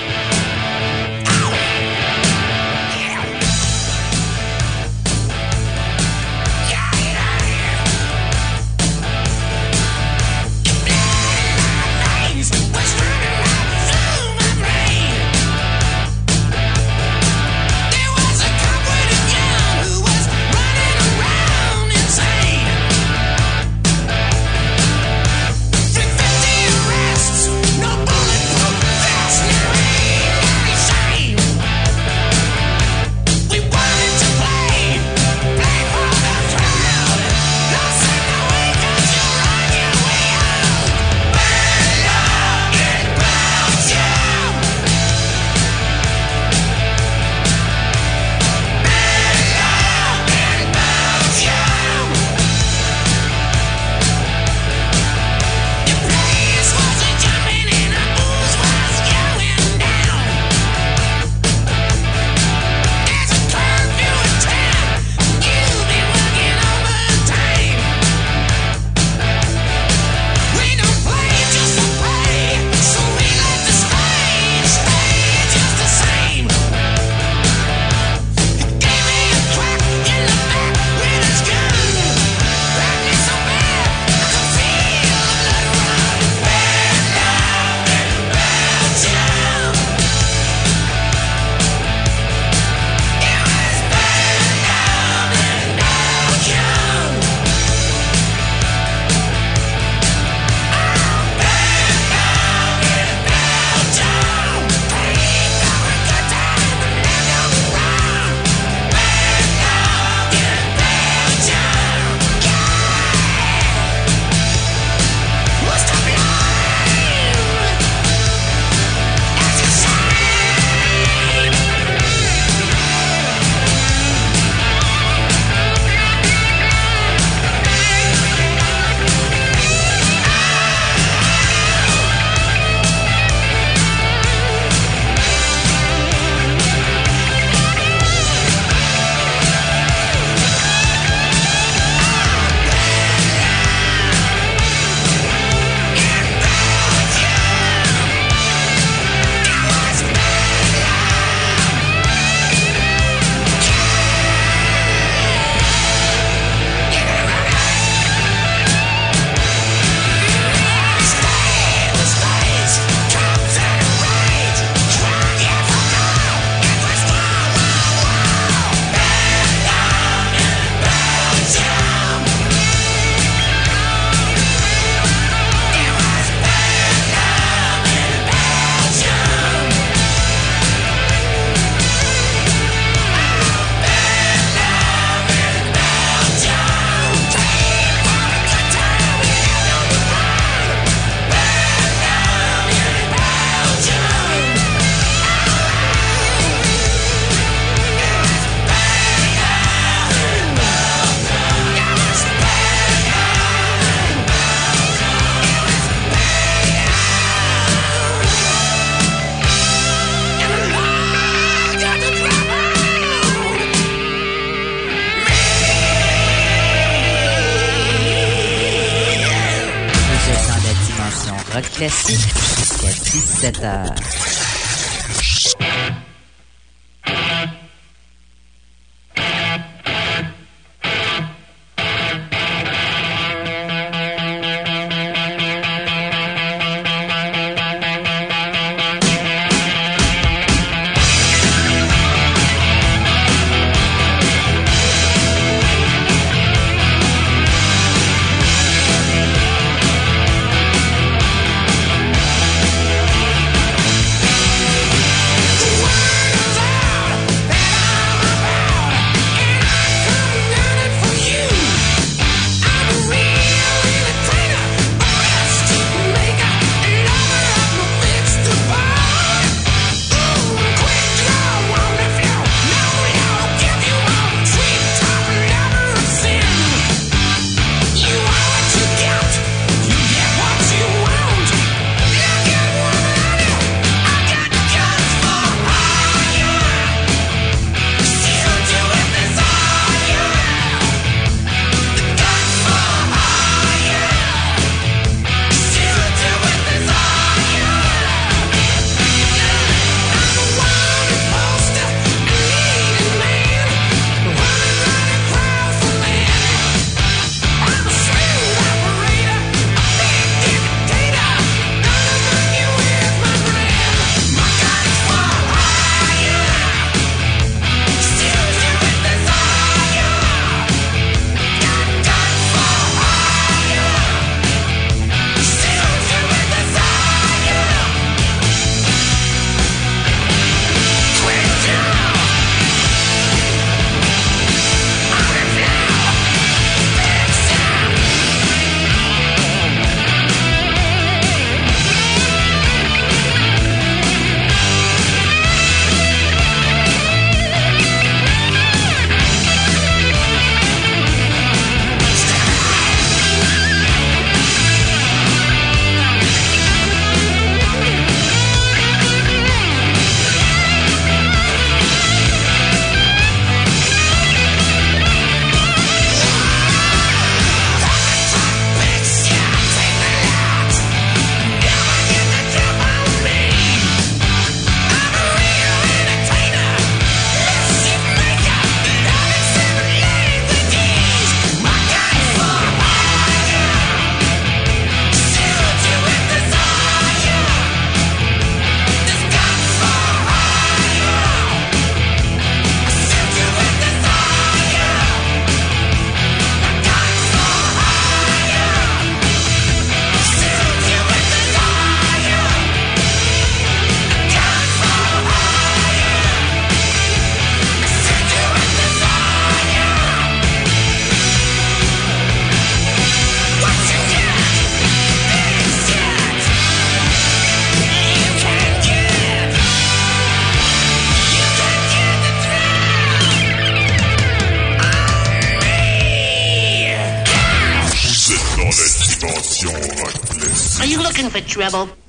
You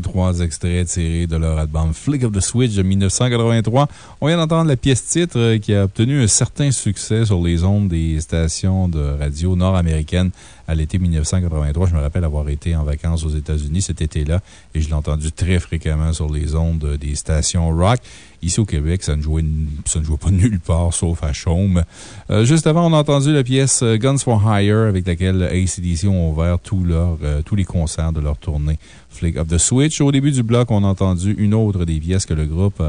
trois extraits tirés de leur album Flick of the Switch de 1983. On vient d'entendre la pièce titre euh, qui a obtenu un certain succès sur les ondes des stations de radio nord-américaines à l'été 1983. Je me rappelle avoir été en vacances aux États-Unis cet été-là et je l'ai entendu très fréquemment sur les ondes des stations rock. Ici au Québec, ça ne jouait, ça ne jouait pas nulle part sauf à Chaume. Euh, juste avant, on a entendu la pièce euh, Guns for Hire avec laquelle ACDC ont ouvert tous euh, tous les concerts de leur tournée Flick of the Switch. Au début du bloc, on a entendu une autre des pièces que le groupe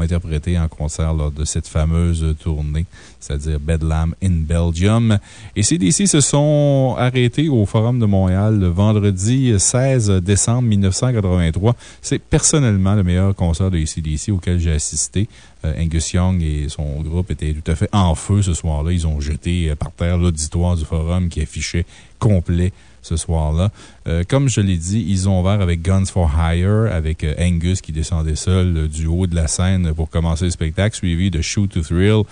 ont interprété en concert lors de cette fameuse tournée, c'est-à-dire Bedlam in Belgium. Et CDC se sont arrêtés au Forum de Montréal le vendredi 16 décembre 1983. C'est personnellement le meilleur concert de ACDC auquel j'ai assisté. Euh, Angus Young et son groupe étaient tout à fait en feu ce soir-là. Ils ont jeté par terre l'auditoire du forum qui affichait complet ce soir-là. Euh, comme je l'ai dit, ils ont ouvert avec Guns for Hire, avec euh, Angus qui descendait seul euh, du haut de la scène pour commencer le spectacle, suivi de Shoot to Thrill,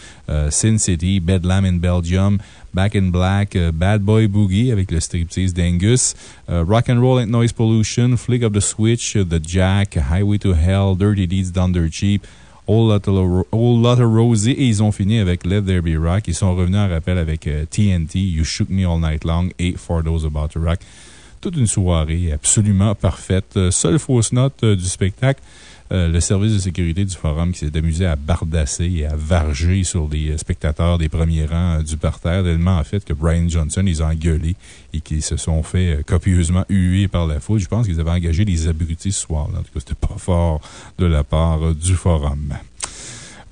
Sin City, Bedlam in Belgium, Back in Black, Bad Boy Boogie avec le striptease d'Angus, Rock and Roll Noise Pollution, Flick of the Switch, The Jack, Highway to Hell, Dirty Deeds Done Dirt Cheap, All Lotta Rosie et ils ont fini avec Let There Be Rock. Ils sont revenus en rappel avec TNT, You Shook Me All Night Long et For Those About to Rock. Toute une soirée absolument parfaite. Seule fausse note du spectacle. Le service de sécurité du forum qui s'est amusé à bardasser et à varger sur les spectateurs des premiers rangs du parterre, tellement en fait que Brian Johnson les a engueulés et qu'ils se sont fait copieusement huer par la foule. Je pense qu'ils avaient engagé les abrutis ce soir-là. En tout cas, c'était pas fort de la part du forum.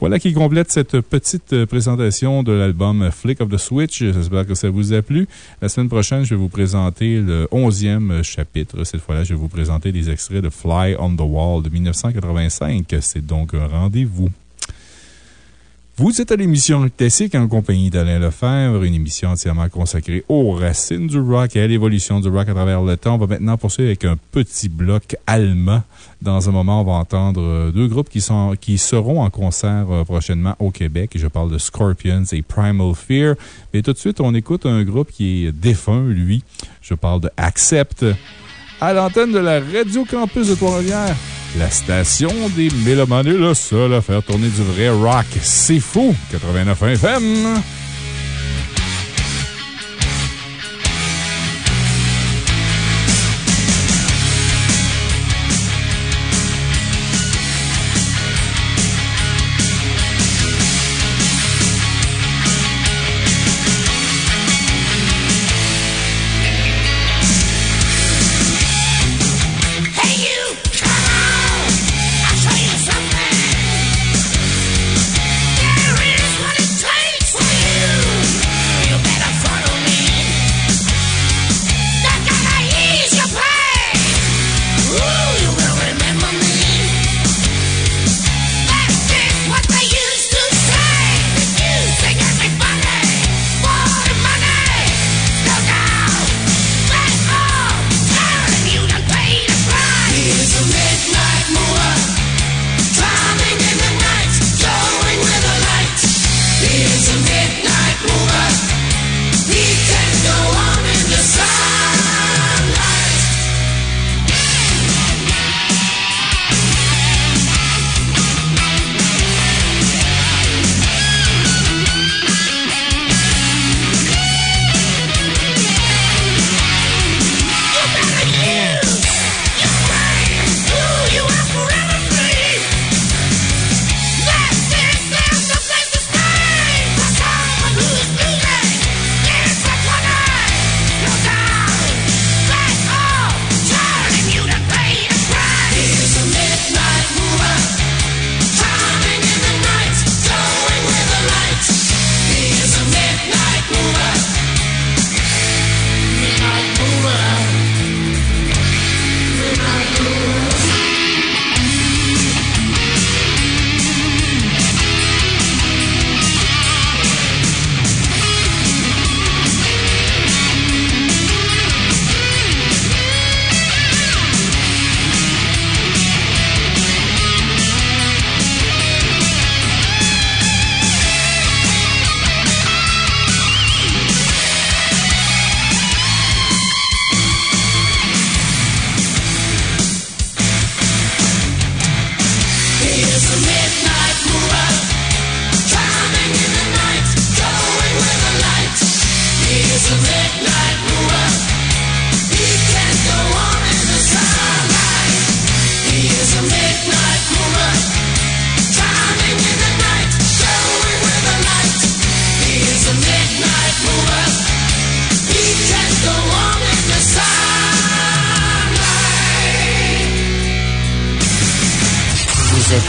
Voilà qui complète cette petite euh, présentation de l'album Flick of the Switch. J'espère que ça vous a plu. La semaine prochaine, je vais vous présenter le onzième chapitre. Cette fois-là, je vais vous présenter des extraits de Fly on the Wall de 1985. C'est donc un rendez-vous. Vous êtes à l'émission Classique en compagnie d'Alain Lefebvre, une émission entièrement consacrée aux racines du rock et à l'évolution du rock à travers le temps. On va maintenant poursuivre avec un petit bloc allemand. Dans un moment, on va entendre euh, deux groupes qui, sont, qui seront en concert euh, prochainement au Québec. Je parle de Scorpions et Primal Fear. Mais tout de suite, on écoute un groupe qui est défunt, lui. Je parle de Accept. À l'antenne de la Radio Campus de Trois-Rivières. La station des Mélomanes le seul à faire tourner du vrai rock. C'est fou! 89 FM!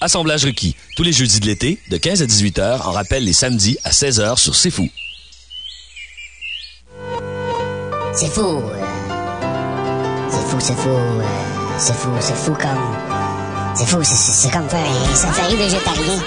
Assemblage requis. Tous les jeudis de l'été, de 15 à 18 h, en rappel les samedis à 16 h sur C'est Fou. C'est fou. C'est fou, c'est fou. C'est fou, c'est fou comme. C'est fou, c'est comme faire un safari végétarien.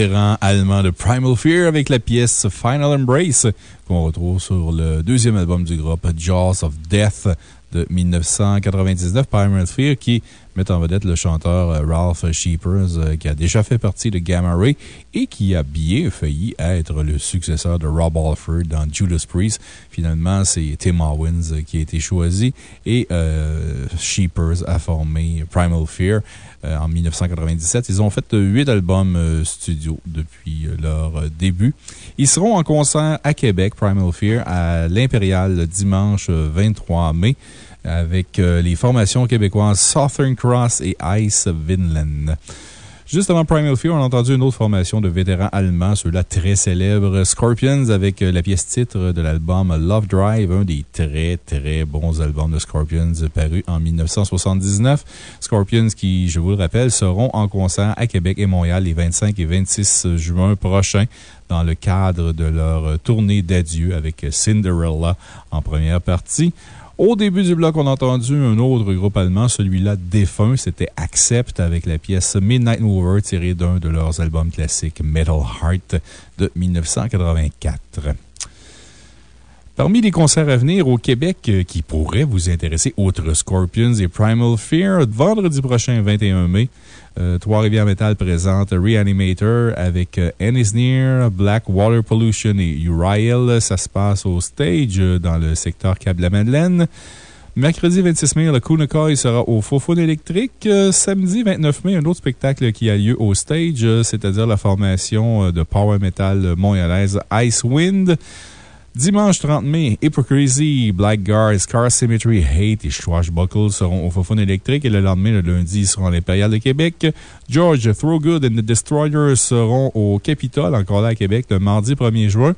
Les vétérans allemands de Primal Fear avec la pièce Final Embrace qu'on retrouve sur le deuxième album du groupe Jaws of Death de 1999, Primal Fear, qui met en vedette le chanteur euh, Ralph Sheepers, euh, qui a déjà fait partie de Gamma Ray et qui a bien failli être le successeur de Rob Alford dans Judas Priest. Finalement, c'est Tim Owens euh, qui a été choisi et Sheepers a formé Primal Fear en 1997. Ils ont fait huit albums studio depuis leur début. Ils seront en concert à Québec, Primal Fear, à l'Impérial dimanche 23 mai avec euh, les formations québécoises Southern Cross et Ice Vinland. Juste avant Primal Fear, on a entendu une autre formation de vétérans allemands, ceux-là très célèbres, Scorpions, avec euh, la pièce titre de l'album Love Drive, un des très, très bons albums de Scorpions paru en 1979. Scorpions qui, je vous le rappelle, seront en concert à Québec et Montréal les 25 et 26 juin prochains dans le cadre de leur tournée d'adieu avec Cinderella en première partie. Au début du bloc, on a entendu un autre groupe allemand, celui-là défunt, c'était Accept avec la pièce Midnight Mover tirée d'un de leurs albums classiques Metal Heart de 1984. Parmi les concerts à venir au Québec euh, qui pourraient vous intéresser, outre Scorpions et Primal Fear, vendredi prochain, 21 mai, euh, Trois-Rivières Metal présente Reanimator avec euh, Ennis Near, Black Water Pollution et Uriel. Ça se passe au stage dans le secteur Câble-la-Madeleine. Mercredi 26 mai, le Kunakoi sera au Fofone électrique. samedi 29 mai, un autre spectacle qui a lieu au stage, c'est-à-dire la formation de power metal montréalaise Icewind. Dimanche 30 mai, Hypocrisy, Blackguard, Scar Symmetry, Hate et Swashbuckle seront au Fofone électrique et le lendemain, le lundi, ils seront à l'Impérial de Québec. George, Throwgood and the Destroyers seront au Capitole, encore là à Québec, le mardi 1er juin.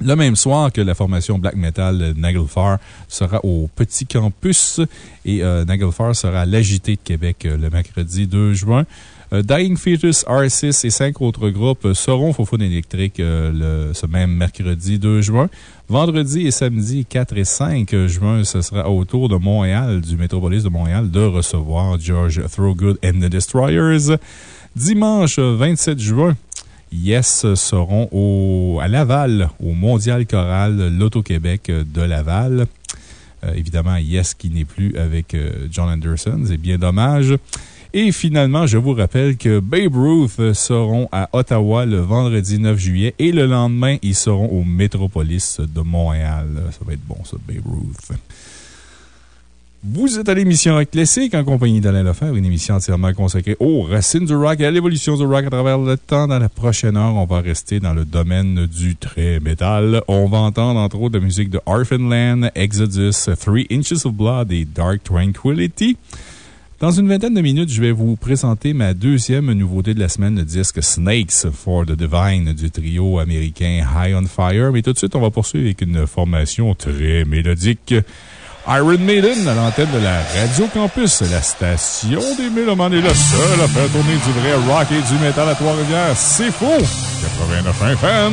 Le même soir que la formation black metal Nagelfar sera au Petit Campus et euh, Nagelfar sera à l'Agité de Québec euh, le mercredi 2 juin. Euh, Dying Fetus, R6 et cinq autres groupes seront Fofone électrique euh, ce même mercredi 2 juin. Vendredi et samedi 4 et 5 juin, ce sera au tour de Montréal, du Métropolis de Montréal, de recevoir George Throwgood and the Destroyers. Dimanche 27 juin, Yes seront au, à Laval, au Mondial Choral L'Auto-Québec de Laval. Euh, évidemment, Yes qui n'est plus avec John Anderson, c'est bien dommage. Et finalement, je vous rappelle que Babe Ruth seront à Ottawa le vendredi 9 juillet et le lendemain, ils seront au Métropolis de Montréal. Ça va être bon, ça, Babe Ruth. Vous êtes à l'émission Rock Classique en compagnie d'Alain Lefebvre, une émission entièrement consacrée aux racines du rock et à l'évolution du rock à travers le temps. Dans la prochaine heure, on va rester dans le domaine du très métal. On va entendre entre autres la musique de Orphanland, Exodus, Three Inches of Blood et Dark Tranquility. Dans une vingtaine de minutes, je vais vous présenter ma deuxième nouveauté de la semaine, le disque Snakes for the Divine du trio américain High on Fire. Mais tout de suite, on va poursuivre avec une formation très mélodique. Iron Maiden à l'antenne de la Radio Campus, la station des Mélomanes est le seul à faire tourner du vrai rock et du métal à Trois-Rivières. C'est faux! 89 FM.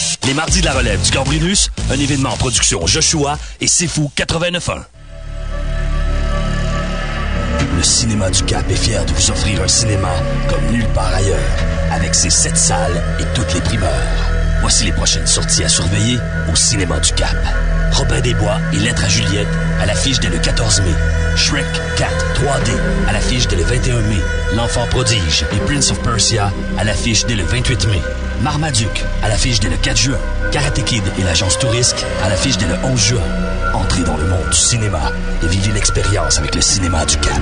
Les mardis de la relève du Gambrinus, un événement en production Joshua et Sifu 89.1. Le cinéma du Cap est fier de vous offrir un cinéma comme nulle part ailleurs, avec ses sept salles et toutes les primeurs. Voici les prochaines sorties à surveiller au cinéma du Cap. Robin des Bois et Lettres à Juliette à l'affiche dès le 14 mai. Shrek 4 3D à l'affiche dès le 21 mai. L'Enfant prodige et Prince of Persia à l'affiche dès le 28 mai. Marmaduke à l'affiche dès le 4 juin. Karate Kid et l'agence Tourisque à l'affiche dès le 11 juin. Entrez dans le monde du cinéma et vivez l'expérience avec le cinéma du Cap.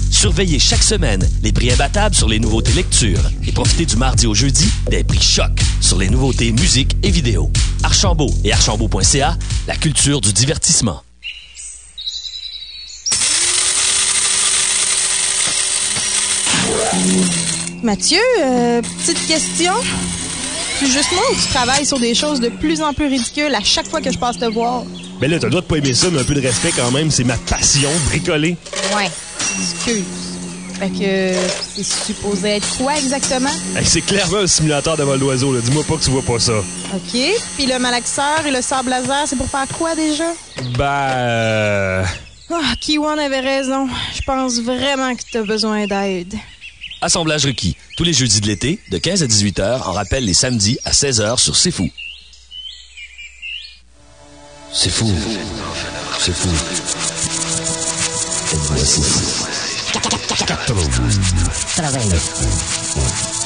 Surveillez chaque semaine les prix imbattables sur les nouveautés lecture et profitez du mardi au jeudi des prix choc sur les nouveautés musique et vidéo. Archambault et archambault.ca, la culture du divertissement. Mathieu, euh, petite question. C'est juste moi ou tu travailles sur des choses de plus en plus ridicules à chaque fois que je passe te voir? Mais là, t'as le droit de pas aimer ça, mais un peu de respect quand même, c'est ma passion, bricoler. Ouais, excuse. Fait que c'est supposé être quoi exactement? Hey, c'est clairement un simulateur de vol d'oiseau. Dis-moi pas que tu vois pas ça. OK. Puis le malaxeur et le sable laser, c'est pour faire quoi déjà? Ben... Ah, Kiwan avait raison. Je pense vraiment que t'as besoin d'aide. Assemblage requis. Tous les jeudis de l'été, de 15 à 18 heures, en rappel les samedis à 16 heures sur C'est Fou. C'est fou. C'est fou. C'est fou. 89.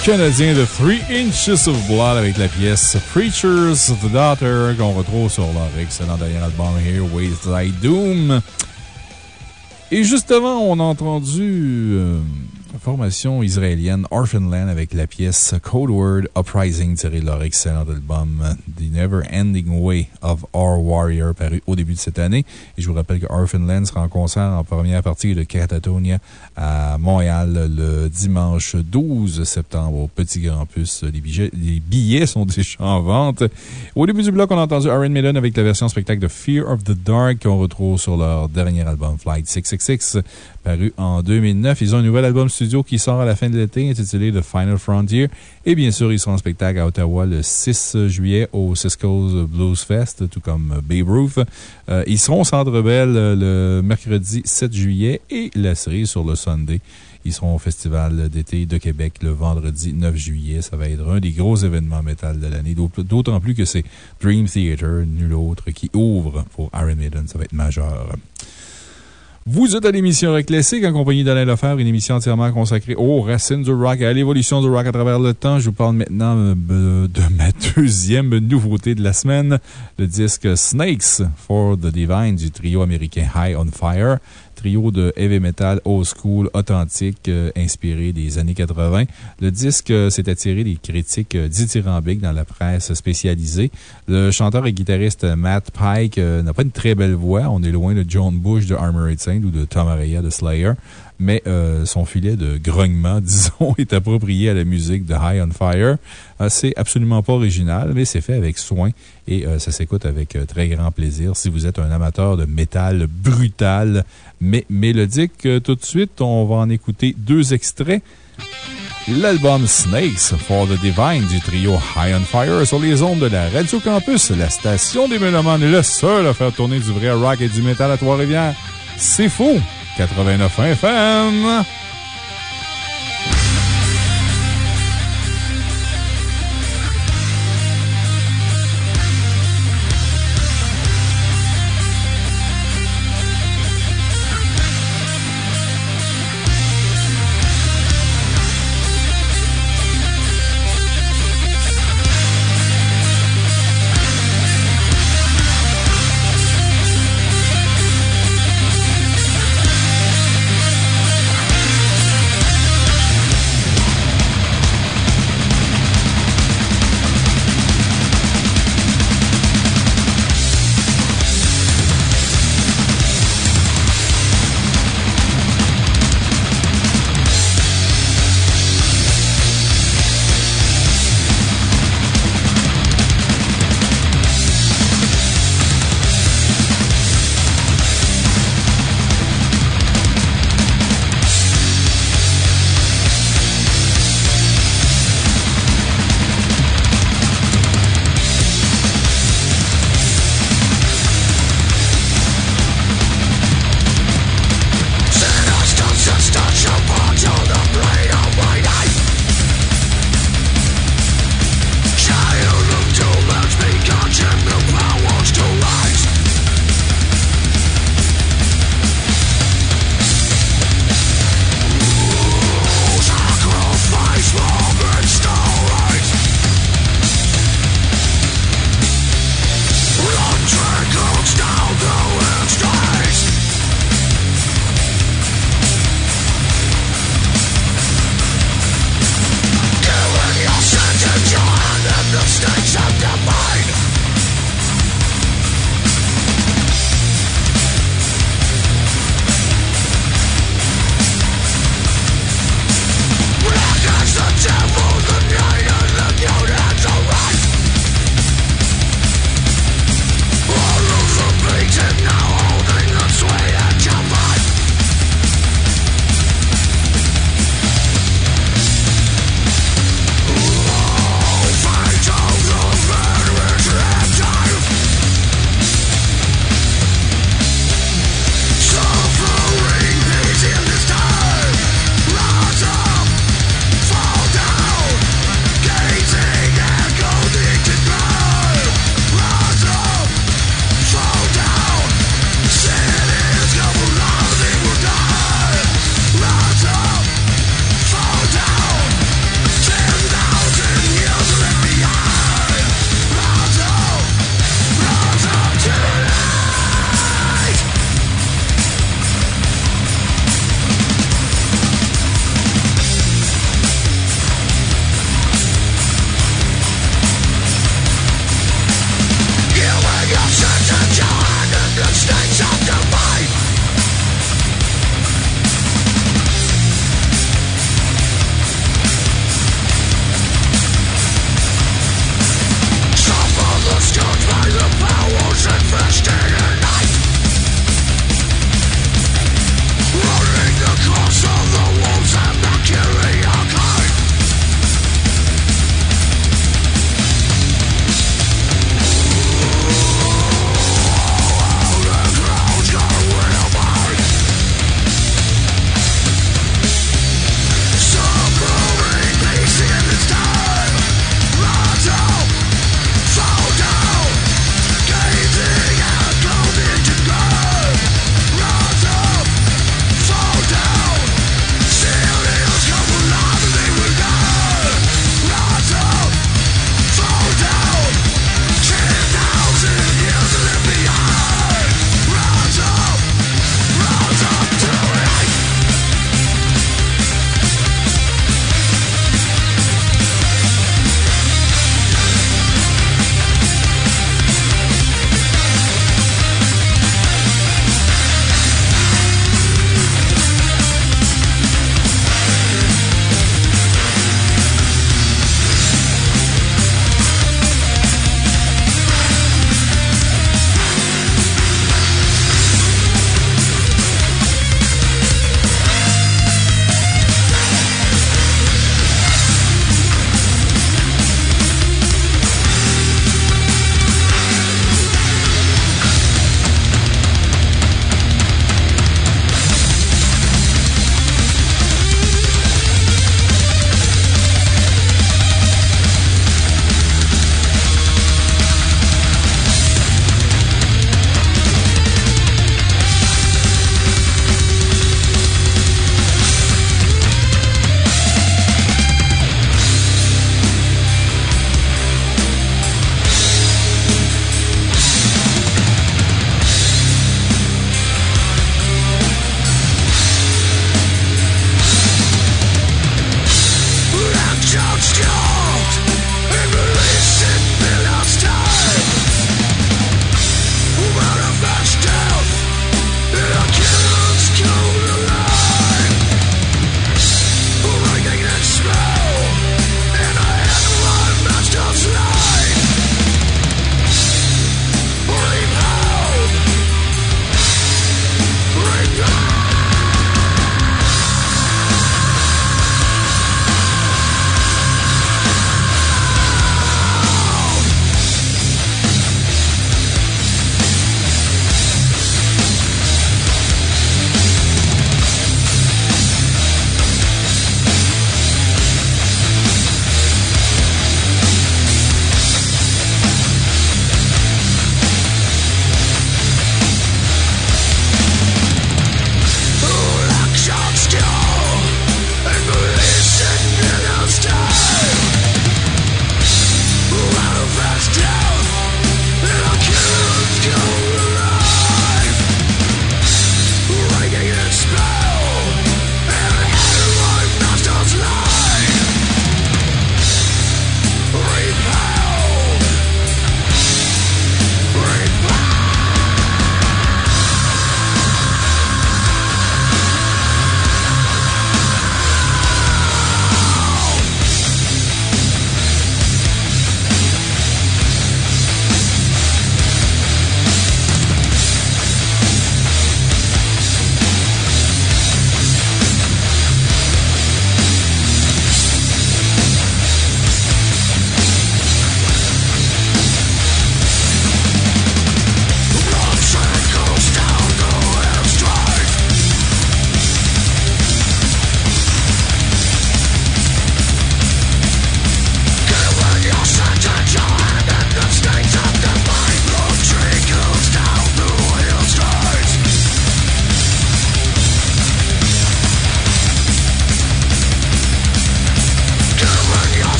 Les Canadiens de Three Inches of Blood avec la pièce Preacher's The Daughter qu'on retrouve sur leur excellent dernier album Here With Thy Doom. Et justement, on a entendu euh, formation israélienne Orphan Land avec la pièce Code Word Uprising tirée de leur excellent album The Never Ending Way of Our Warrior paru au début de cette année. Et je vous rappelle que Orphan Land sera en concert en première partie de Catatonia à Montréal le dimanche 12 septembre au Petit Grand Puce. Les billets, sont déjà en vente. Au début du bloc, on a entendu Iron Maiden avec la version spectacle de Fear of the Dark qu'on retrouve sur leur dernier album Flight 666 paru en 2009. Ils ont un nouvel album studio qui sort à la fin de l'été intitulé The Final Frontier. Et bien sûr, ils seront en spectacle à Ottawa le 6 juillet au Cisco's Blues Fest, tout comme Babe. Euh, ils seront au Centre Bell le mercredi 7 juillet et la série sur le Sunday. Ils seront au Festival d'été de Québec le vendredi 9 juillet. Ça va être un des gros événements métal de l'année. D'autant plus que c'est Dream Theater, nul autre, qui ouvre pour Iron Maiden. Ça va être majeur. Vous êtes à l'émission Rock Classique en compagnie d'Alain Lefebvre, une émission entièrement consacrée aux racines du rock et à l'évolution du rock à travers le temps. Je vous parle maintenant euh, de ma deuxième nouveauté de la semaine, le disque Snakes for the Divine du trio américain High on Fire trio de heavy metal old school authentique euh, inspiré des années 80. Le disque euh, s'est attiré des critiques euh, dithyrambiques dans la presse spécialisée. Le chanteur et guitariste Matt Pike n'a pas une très belle voix. On est loin de John Bush de Armored Saint ou de Tom Araya de Slayer mais euh, son filet de grognement, disons, est approprié à la musique de High on Fire. Euh, c'est absolument pas original, mais c'est fait avec soin et euh, ça s'écoute avec très grand plaisir. Si vous êtes un amateur de métal brutal, mais mélodique, tout de suite, on va en écouter deux extraits. L'album Snakes for the Divine du trio High on Fire sur les ondes de la Radio Campus, la station des Mélomanes est le seul à faire tourner du vrai rock et du métal à Trois-Rivières. C'est faux! 89 FM.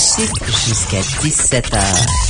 Jusqu'à 17h.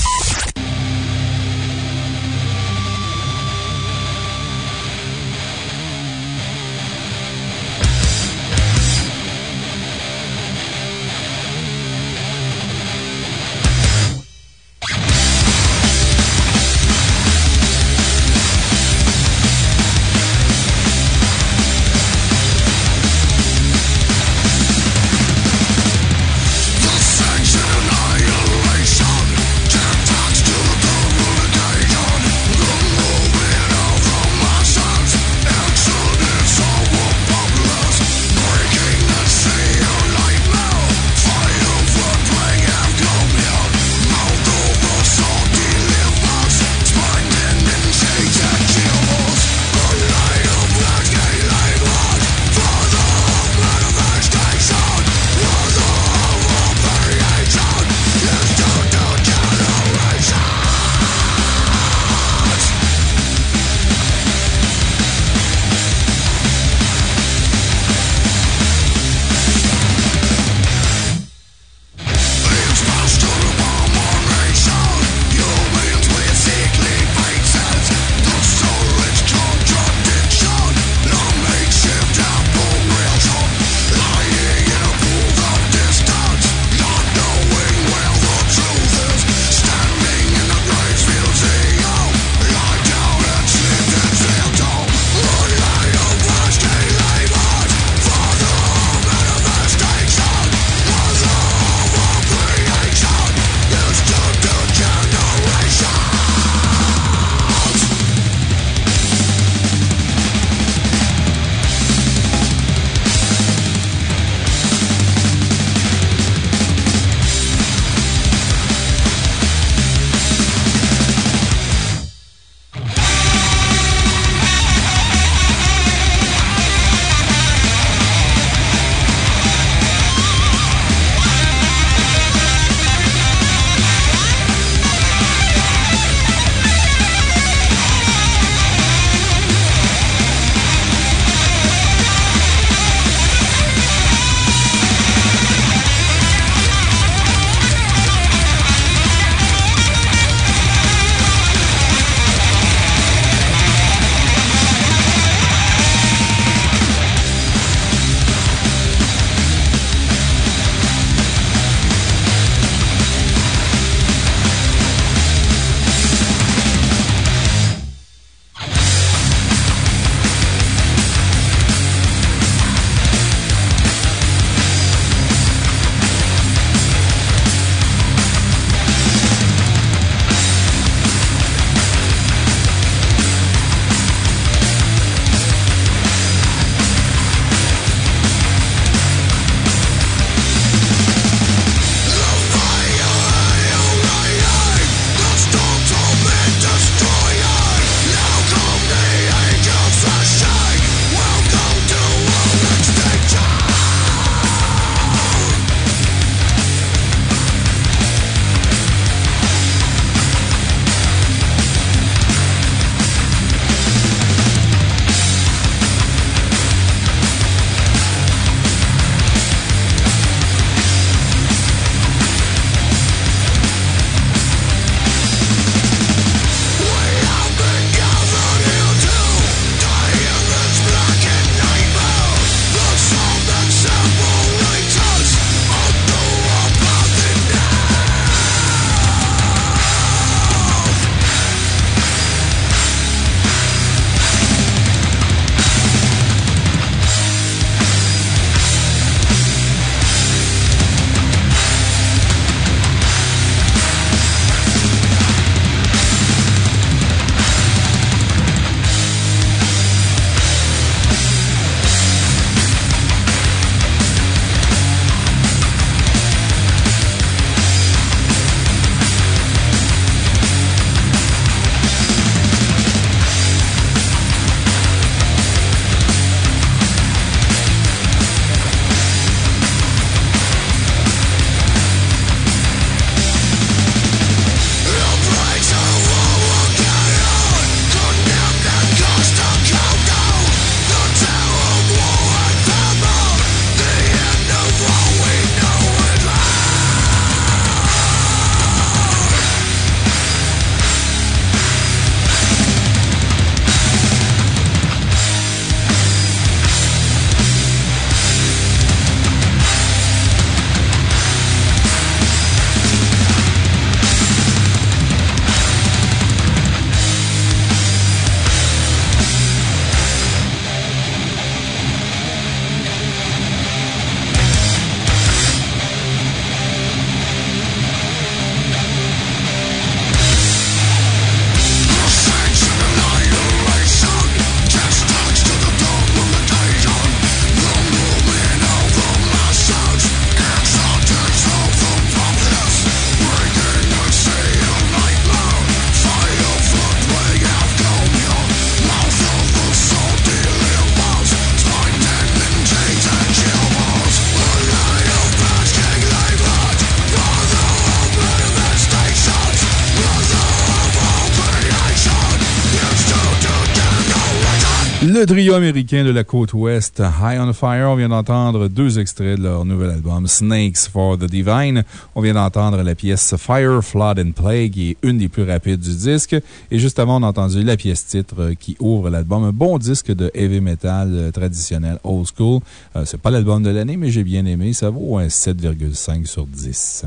Trio américain de la côte ouest, High on Fire, on vient d'entendre deux extraits de leur nouvel album, Snakes for the Divine. On vient d'entendre la pièce Fire, Flood and Plague, qui est une des plus rapides du disque. Et juste avant, on a entendu la pièce titre qui ouvre l'album. Un bon disque de heavy metal traditionnel, old school. Euh, c'est pas l'album de l'année, mais j'ai bien aimé. Ça vaut un 7,5 sur 10.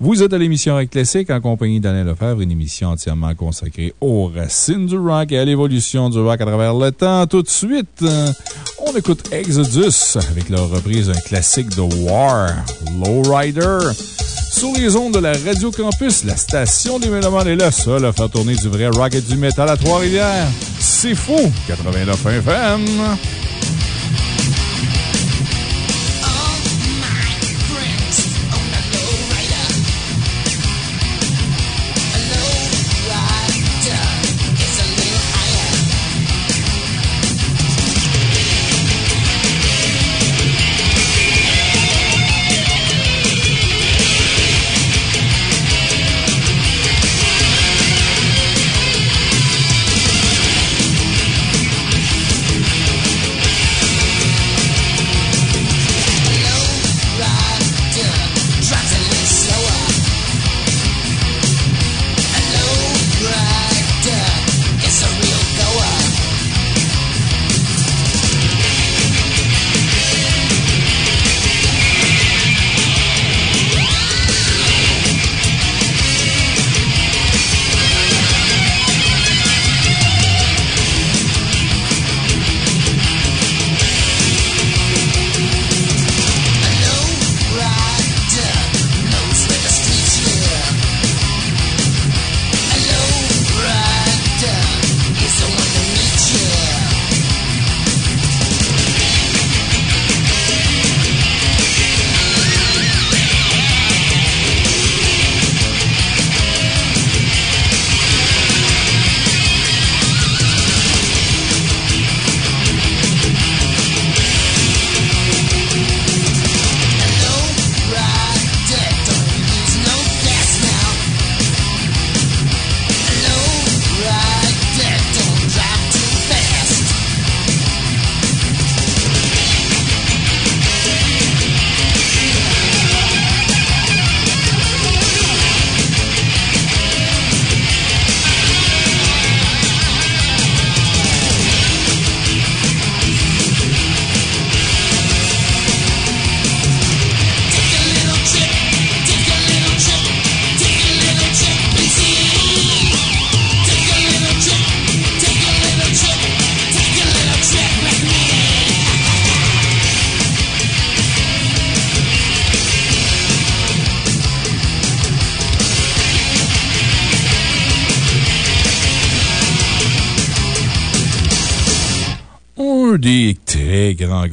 Vous êtes à l'émission Rock Classique en compagnie d'Alain Lefebvre, une émission entièrement consacrée aux racines du rock et à l'évolution du rock à travers le temps. Tout de suite, euh, on écoute Exodus avec leur reprise d'un classique de War, Lowrider. Sur les ondes de la Radio Campus, la station des Mélomanes est la seule à faire tourner du vrai rock et du métal à Trois-Rivières. C'est fou! 89 FM.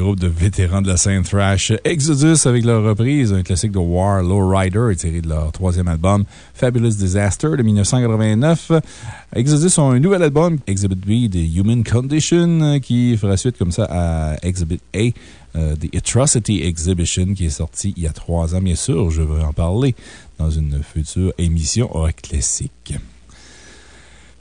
Groupes de vétérans de la scène thrash. Exodus avec leur reprise, un classique de War, Lowrider, tiré de leur troisième album, Fabulous Disaster de 1989. Exodus ont un nouvel album, Exhibit B, The Human Condition, qui fera suite comme ça à Exhibit A, euh, The Atrocity Exhibition, qui est sorti il y a trois ans. Bien sûr, je vais en parler dans une future émission rock classique.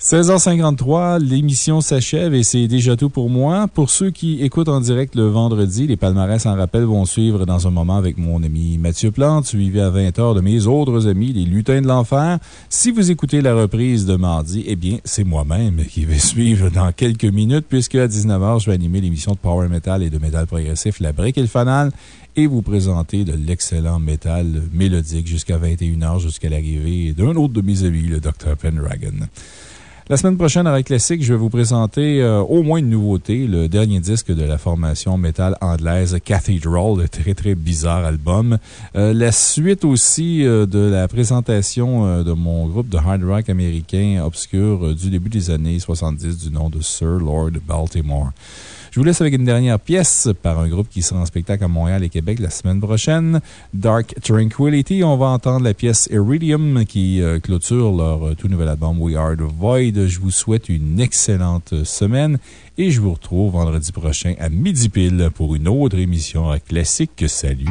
16h53, l'émission s'achève et c'est déjà tout pour moi. Pour ceux qui écoutent en direct le vendredi, les palmarès en rappel vont suivre dans un moment avec mon ami Mathieu Plante, suivi à 20h de mes autres amis, les lutins de l'enfer. Si vous écoutez la reprise de mardi, eh bien, c'est moi-même qui vais suivre dans quelques minutes puisque à 19h, je vais animer l'émission de Power Metal et de Metal Progressif, La Brique et le Fanal et vous présenter de l'excellent métal mélodique jusqu'à 21h, jusqu'à l'arrivée d'un autre de mes amis, le Dr. Pendragon. La semaine prochaine, à Rock Classique, je vais vous présenter euh, au moins une nouveauté, le dernier disque de la formation métal anglaise Cathedral, le très très bizarre album. Euh, la suite aussi euh, de la présentation de mon groupe de hard rock américain obscur du début des années 70 du nom de Sir Lord Baltimore. Je vous laisse avec une dernière pièce par un groupe qui sera en spectacle à Montréal et Québec la semaine prochaine, Dark Tranquility. On va entendre la pièce Iridium qui euh, clôture leur euh, tout nouvel album We Are the Void. Je vous souhaite une excellente semaine et je vous retrouve vendredi prochain à midi pile pour une autre émission classique. Salut!